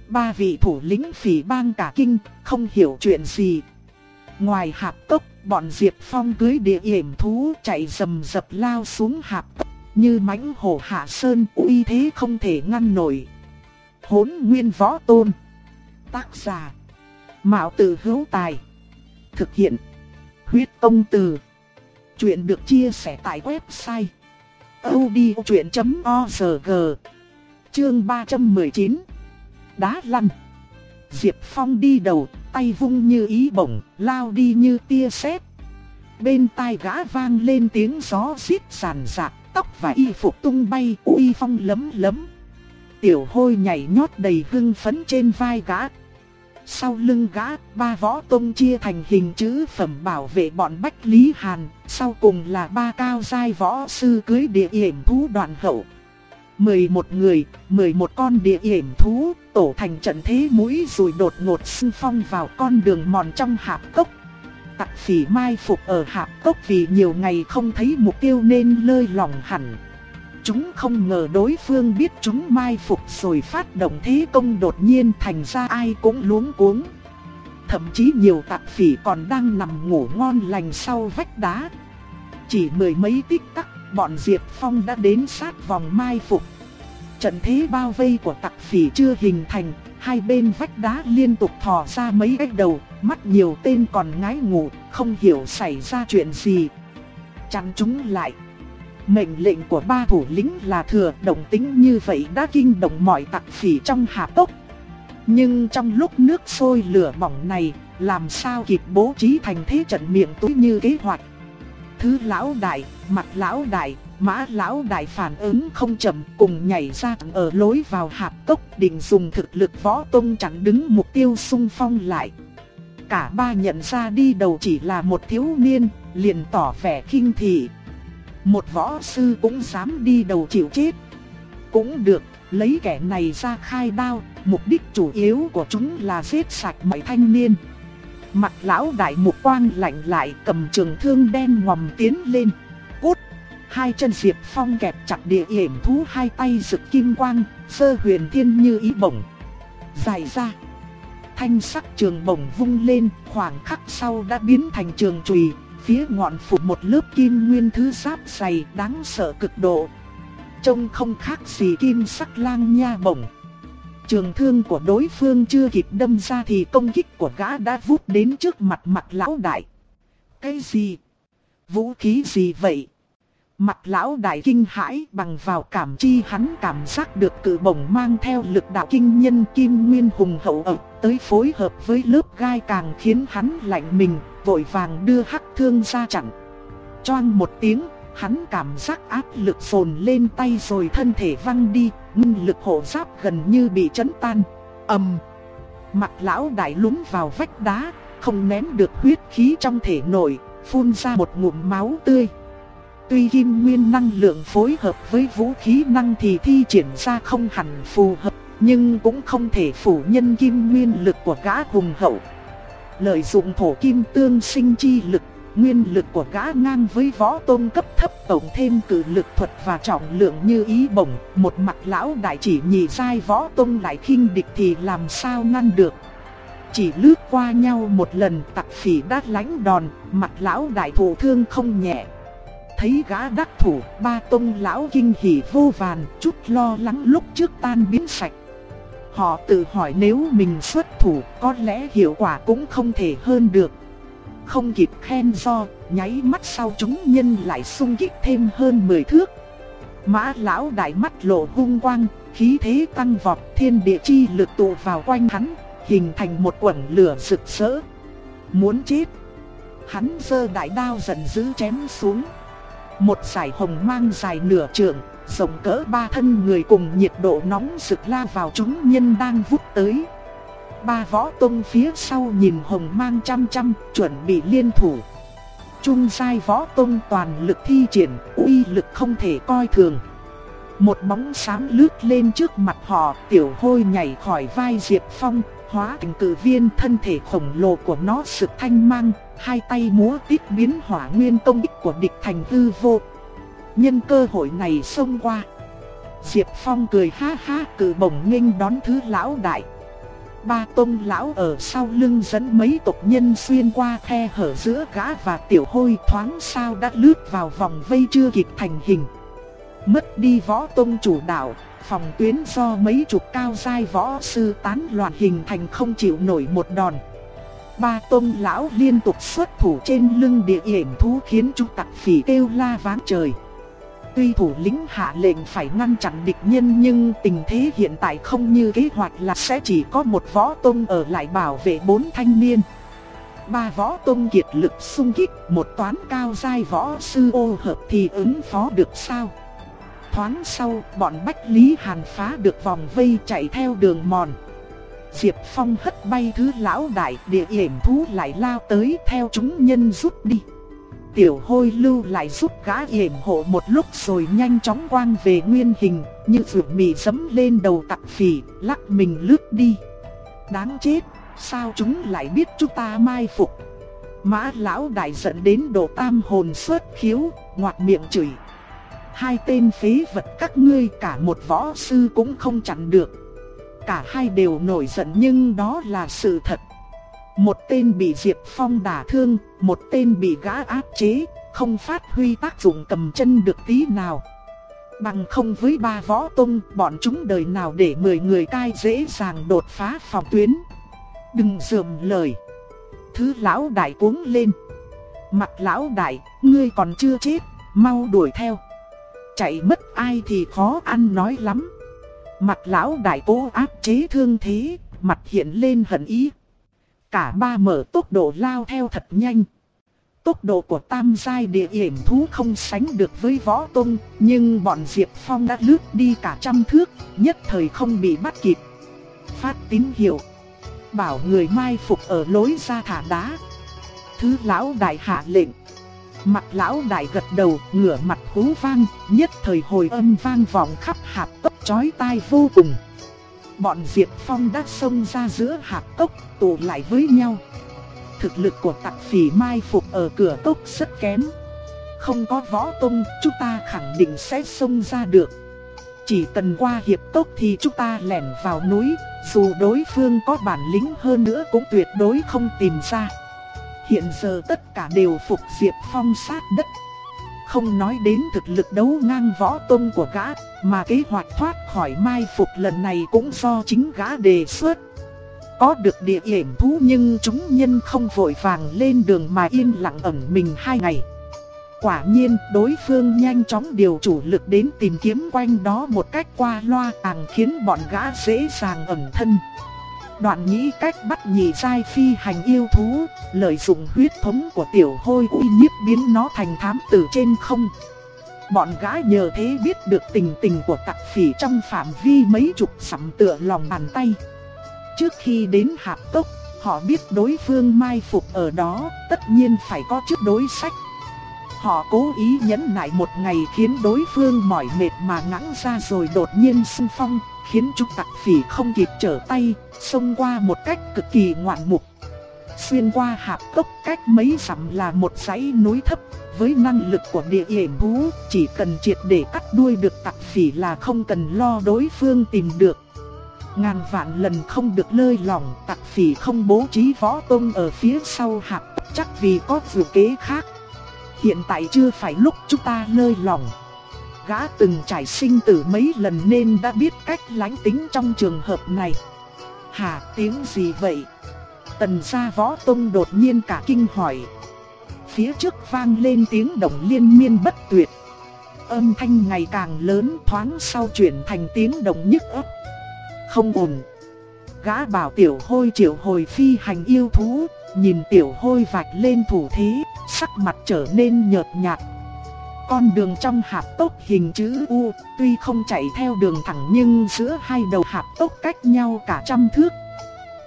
Ba vị thủ lĩnh phỉ bang cả kinh, không hiểu chuyện gì. Ngoài hạp tốc, bọn Diệp Phong cưới địa yểm thú chạy rầm rập lao xuống hạp tốc, như mãnh hổ hạ sơn uy thế không thể ngăn nổi. Hốn nguyên võ tôn. Tác giả. Mạo tử hữu tài. Thực hiện. Huyết công từ. Chuyện được chia sẻ tại website audiochuyện.org Chương 319 Đá lăn Diệp Phong đi đầu, tay vung như ý bổng, lao đi như tia sét. Bên tai gã vang lên tiếng gió xít sàn sạc, tóc và y phục tung bay, uy phong lấm lấm. Tiểu hôi nhảy nhót đầy hưng phấn trên vai gã. Sau lưng gã, ba võ tông chia thành hình chữ phẩm bảo vệ bọn Bách Lý Hàn, sau cùng là ba cao giai võ sư cưới địa yểm thú đoạn hậu. 11 người, 11 con địa yểm thú, tổ thành trận thế mũi rồi đột ngột xung phong vào con đường mòn trong hạp cốc. Tặc phỉ mai phục ở hạp cốc vì nhiều ngày không thấy mục tiêu nên lơi lỏng hẳn. Chúng không ngờ đối phương biết chúng mai phục rồi phát động thế công đột nhiên thành ra ai cũng luống cuống. Thậm chí nhiều tặc phỉ còn đang nằm ngủ ngon lành sau vách đá. Chỉ mười mấy tích tắc, bọn Diệp Phong đã đến sát vòng mai phục. Trận thế bao vây của tặc phỉ chưa hình thành, hai bên vách đá liên tục thò ra mấy cái đầu, mắt nhiều tên còn ngái ngủ, không hiểu xảy ra chuyện gì. Chặn chúng lại. Mệnh lệnh của ba thủ lĩnh là thừa động tính như vậy đã kinh động mọi tặc phỉ trong hạ tốc. Nhưng trong lúc nước sôi lửa bỏng này, làm sao kịp bố trí thành thế trận miệng túi như kế hoạch. Thứ lão đại, mặt lão đại, mã lão đại phản ứng không chậm cùng nhảy ra ở lối vào hạp cốc định dùng thực lực võ tông chẳng đứng mục tiêu xung phong lại. Cả ba nhận ra đi đầu chỉ là một thiếu niên, liền tỏ vẻ kinh thị. Một võ sư cũng dám đi đầu chịu chết. Cũng được, lấy kẻ này ra khai đao, mục đích chủ yếu của chúng là giết sạch mấy thanh niên. Mặt lão đại mục quang lạnh lại cầm trường thương đen ngòm tiến lên. Cút! Hai chân Diệp Phong kẹp chặt địa yểm thú hai tay rực kim quang, sơ huyền thiên như ý bổng. Dài ra. Thanh sắc trường bổng vung lên, khoảng khắc sau đã biến thành trường trùy, phía ngọn phủ một lớp kim nguyên thứ giáp dày đáng sợ cực độ. Trông không khác gì kim sắc lang nha bổng. Trường thương của đối phương chưa kịp đâm ra thì công kích của gã đã vút đến trước mặt mặt lão đại. Cái gì? Vũ khí gì vậy? Mặt lão đại kinh hãi bằng vào cảm chi hắn cảm giác được cự bổng mang theo lực đạo kinh nhân kim nguyên hùng hậu ập tới phối hợp với lớp gai càng khiến hắn lạnh mình, vội vàng đưa hắc thương ra chặn. Choang một tiếng, hắn cảm giác áp lực phồn lên tay rồi thân thể văng đi, nguyên lực hộ giáp gần như bị chấn tan. ầm, mặt lão đại lún vào vách đá, không nén được huyết khí trong thể nội, phun ra một ngụm máu tươi. Tuy kim nguyên năng lượng phối hợp với vũ khí năng thì thi triển ra không hẳn phù hợp, nhưng cũng không thể phủ nhân kim nguyên lực của gã hùng hậu. Lợi dụng thổ kim tương sinh chi lực, nguyên lực của gã ngang với võ tôn cấp thấp tổng thêm cử lực thuật và trọng lượng như ý bổng, một mặt lão đại chỉ nhị sai võ tôn lại khinh địch thì làm sao ngăn được. Chỉ lướt qua nhau một lần tặc phỉ đát lánh đòn, mặt lão đại thổ thương không nhẹ thấy gã đắc thủ, ba tông lão kinh hỉ vô vàn, chút lo lắng lúc trước tan biến sạch. Họ tự hỏi nếu mình xuất thủ, có lẽ hiệu quả cũng không thể hơn được. Không kịp khen do, nháy mắt sau chúng nhân lại xung kích thêm hơn 10 thước. Mã lão đại mắt lộ hung quang, khí thế tăng vọt, thiên địa chi lực tụ vào quanh hắn, hình thành một quẩn lửa rực rỡ. Muốn chết, hắn giơ đại đao giận dữ chém xuống. Một sải hồng mang dài nửa trượng, rộng cỡ ba thân người cùng nhiệt độ nóng rực la vào chúng nhân đang vút tới. Ba võ tông phía sau nhìn hồng mang chăm chăm, chuẩn bị liên thủ. Trung sai võ tông toàn lực thi triển, uy lực không thể coi thường. Một bóng xám lướt lên trước mặt họ, tiểu hôi nhảy khỏi vai Diệp Phong, hóa thành cử viên thân thể khổng lồ của nó sực thanh mang, hai tay múa tít biến hỏa nguyên công kích của địch thành hư vô. Nhân cơ hội này xông qua. Diệp Phong cười ha ha cử bổng nghênh đón thứ lão đại. Ba tôn lão ở sau lưng dẫn mấy tộc nhân xuyên qua khe hở giữa gã và tiểu hôi thoáng sao đã lướt vào vòng vây chưa kịp thành hình. Mất đi võ tôn chủ đạo, phòng tuyến do mấy chục cao giai võ sư tán loạn hình thành không chịu nổi một đòn. Ba tôn lão liên tục xuất thủ trên lưng địa yểm thú khiến chúng tặc phỉ kêu la váng trời. Tuy thủ lĩnh hạ lệnh phải ngăn chặn địch nhân nhưng tình thế hiện tại không như kế hoạch là sẽ chỉ có một võ tôn ở lại bảo vệ bốn thanh niên. Ba võ tôn kiệt lực xung kích, một toán cao giai võ sư ô hợp thì ứng phó được sao? Thoáng sau, bọn Bách Lý Hàn phá được vòng vây chạy theo đường mòn. Diệp Phong hất bay thứ lão đại địa hiểm thú lại lao tới theo chúng nhân rút đi. Tiểu hôi lưu lại giúp gã hiểm hộ một lúc rồi nhanh chóng quang về nguyên hình, như vượt mì dấm lên đầu tặc phỉ, lắc mình lướt đi. Đáng chết, sao chúng lại biết chúng ta mai phục? Mã lão đại giận đến độ tam hồn xuất khiếu, ngoạc miệng chửi. Hai tên phế vật các ngươi cả một võ sư cũng không chặn được. Cả hai đều nổi giận nhưng đó là sự thật. Một tên bị Diệp Phong đả thương, một tên bị gã áp chế, không phát huy tác dụng cầm chân được tí nào. Bằng không với ba võ tông, bọn chúng đời nào để 10 người cai dễ dàng đột phá phòng tuyến. Đừng dườm lời. Thứ lão đại cuống lên. Mặt lão đại, ngươi còn chưa chết, mau đuổi theo. Chạy mất ai thì khó ăn nói lắm. Mặt lão đại cố áp chế thương thế, mặt hiện lên hận ý. Cả ba mở tốc độ lao theo thật nhanh. Tốc độ của tam giai địa hiểm thú không sánh được với võ tung, nhưng bọn Diệp Phong đã lướt đi cả trăm thước, nhất thời không bị bắt kịp. Phát tín hiệu. Bảo người mai phục ở lối ra thả đá. Thứ lão đại hạ lệnh. Mặt lão đại gật đầu, ngửa mặt hú vang, nhất thời hồi âm vang vọng khắp hạp tốc chói tai vô cùng. Bọn Diệp Phong đã xông ra giữa hạp tốc, tụ lại với nhau. Thực lực của tặc phỉ mai phục ở cửa tốc rất kém. Không có võ tung, chúng ta khẳng định sẽ xông ra được. Chỉ cần qua hiệp tốc thì chúng ta lẻn vào núi, dù đối phương có bản lĩnh hơn nữa cũng tuyệt đối không tìm ra. Hiện giờ tất cả đều phục Diệp Phong sát đất. Không nói đến thực lực đấu ngang võ tôn của gã, mà kế hoạch thoát khỏi mai phục lần này cũng do chính gã đề xuất. Có được địa hiểm thú nhưng chúng nhân không vội vàng lên đường mà yên lặng ẩn mình hai ngày. Quả nhiên đối phương nhanh chóng điều chủ lực đến tìm kiếm quanh đó một cách qua loa càng khiến bọn gã dễ dàng ẩn thân. Đoạn nghĩ cách bắt nhị giai phi hành yêu thú, lợi dụng huyết thống của tiểu hôi uy nhiếp biến nó thành thám tử trên không. Bọn gã nhờ thế biết được tình tình của tặc phỉ trong phạm vi mấy chục sắm tựa lòng bàn tay. Trước khi đến hạp tốc, họ biết đối phương mai phục ở đó, tất nhiên phải có trước đối sách. Họ cố ý nhẫn nại một ngày khiến đối phương mỏi mệt mà ngã ra rồi đột nhiên xung phong, khiến chúng tặc phỉ không kịp trở tay, xông qua một cách cực kỳ ngoạn mục. Xuyên qua hạp cốc cách mấy dặm là một dãy núi thấp, với năng lực của địa hệ vũ chỉ cần triệt để cắt đuôi được tặc phỉ là không cần lo đối phương tìm được. Ngàn vạn lần không được lơi lỏng, tặc phỉ không bố trí võ tông ở phía sau hạp chắc vì có dự kế khác. Hiện tại chưa phải lúc chúng ta lơi lỏng. Gã từng trải sinh tử mấy lần nên đã biết cách lánh tính trong trường hợp này. Hà tiếng gì vậy? Tần gia võ tông đột nhiên cả kinh hỏi. Phía trước vang lên tiếng động liên miên bất tuyệt. Âm thanh ngày càng lớn thoáng sau chuyển thành tiếng động nhức ấp. Không ổn. Gã bảo tiểu hôi triệu hồi phi hành yêu thú, nhìn tiểu hôi vạch lên thủ thí sắc mặt trở nên nhợt nhạt. Con đường trong hạp tốc hình chữ U, tuy không chạy theo đường thẳng nhưng giữa hai đầu hạp tốc cách nhau cả trăm thước.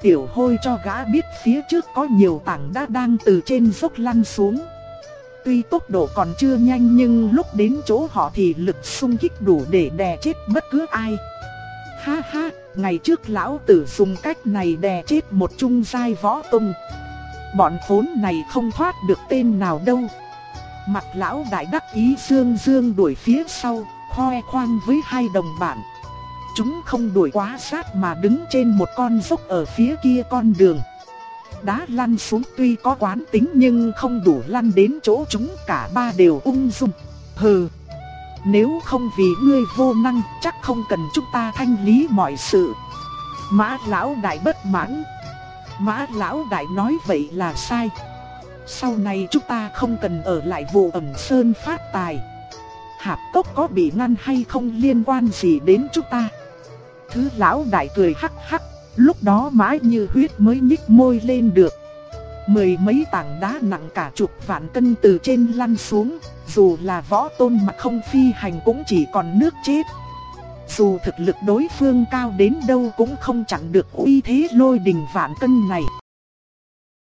Tiểu hôi cho gã biết phía trước có nhiều tảng đá đang từ trên dốc lăn xuống. Tuy tốc độ còn chưa nhanh nhưng lúc đến chỗ họ thì lực xung kích đủ để đè chết bất cứ ai. Ha ha, ngày trước lão tử dùng cách này đè chết một trung giai võ tung. Bọn khốn này không thoát được tên nào đâu. Mặt lão đại đắc ý dương dương đuổi phía sau, khoe khoang với hai đồng bạn. Chúng không đuổi quá sát mà đứng trên một con dốc ở phía kia con đường. Đá lăn xuống tuy có quán tính nhưng không đủ lăn đến chỗ chúng cả ba đều ung dung. Hừ, nếu không vì ngươi vô năng chắc không cần chúng ta thanh lý mọi sự. Mã lão đại bất mãn. Mã lão đại nói vậy là sai. Sau này chúng ta không cần ở lại vụ ẩm sơn phát tài. Hạp cốc có bị ngăn hay không liên quan gì đến chúng ta. Thứ lão đại cười hắc hắc, lúc đó mãi như huyết mới nhích môi lên được. Mười mấy tảng đá nặng cả chục vạn cân từ trên lăn xuống, dù là võ tôn mà không phi hành cũng chỉ còn nước chết. Dù thực lực đối phương cao đến đâu cũng không chặn được uy thế lôi đình vạn cân này.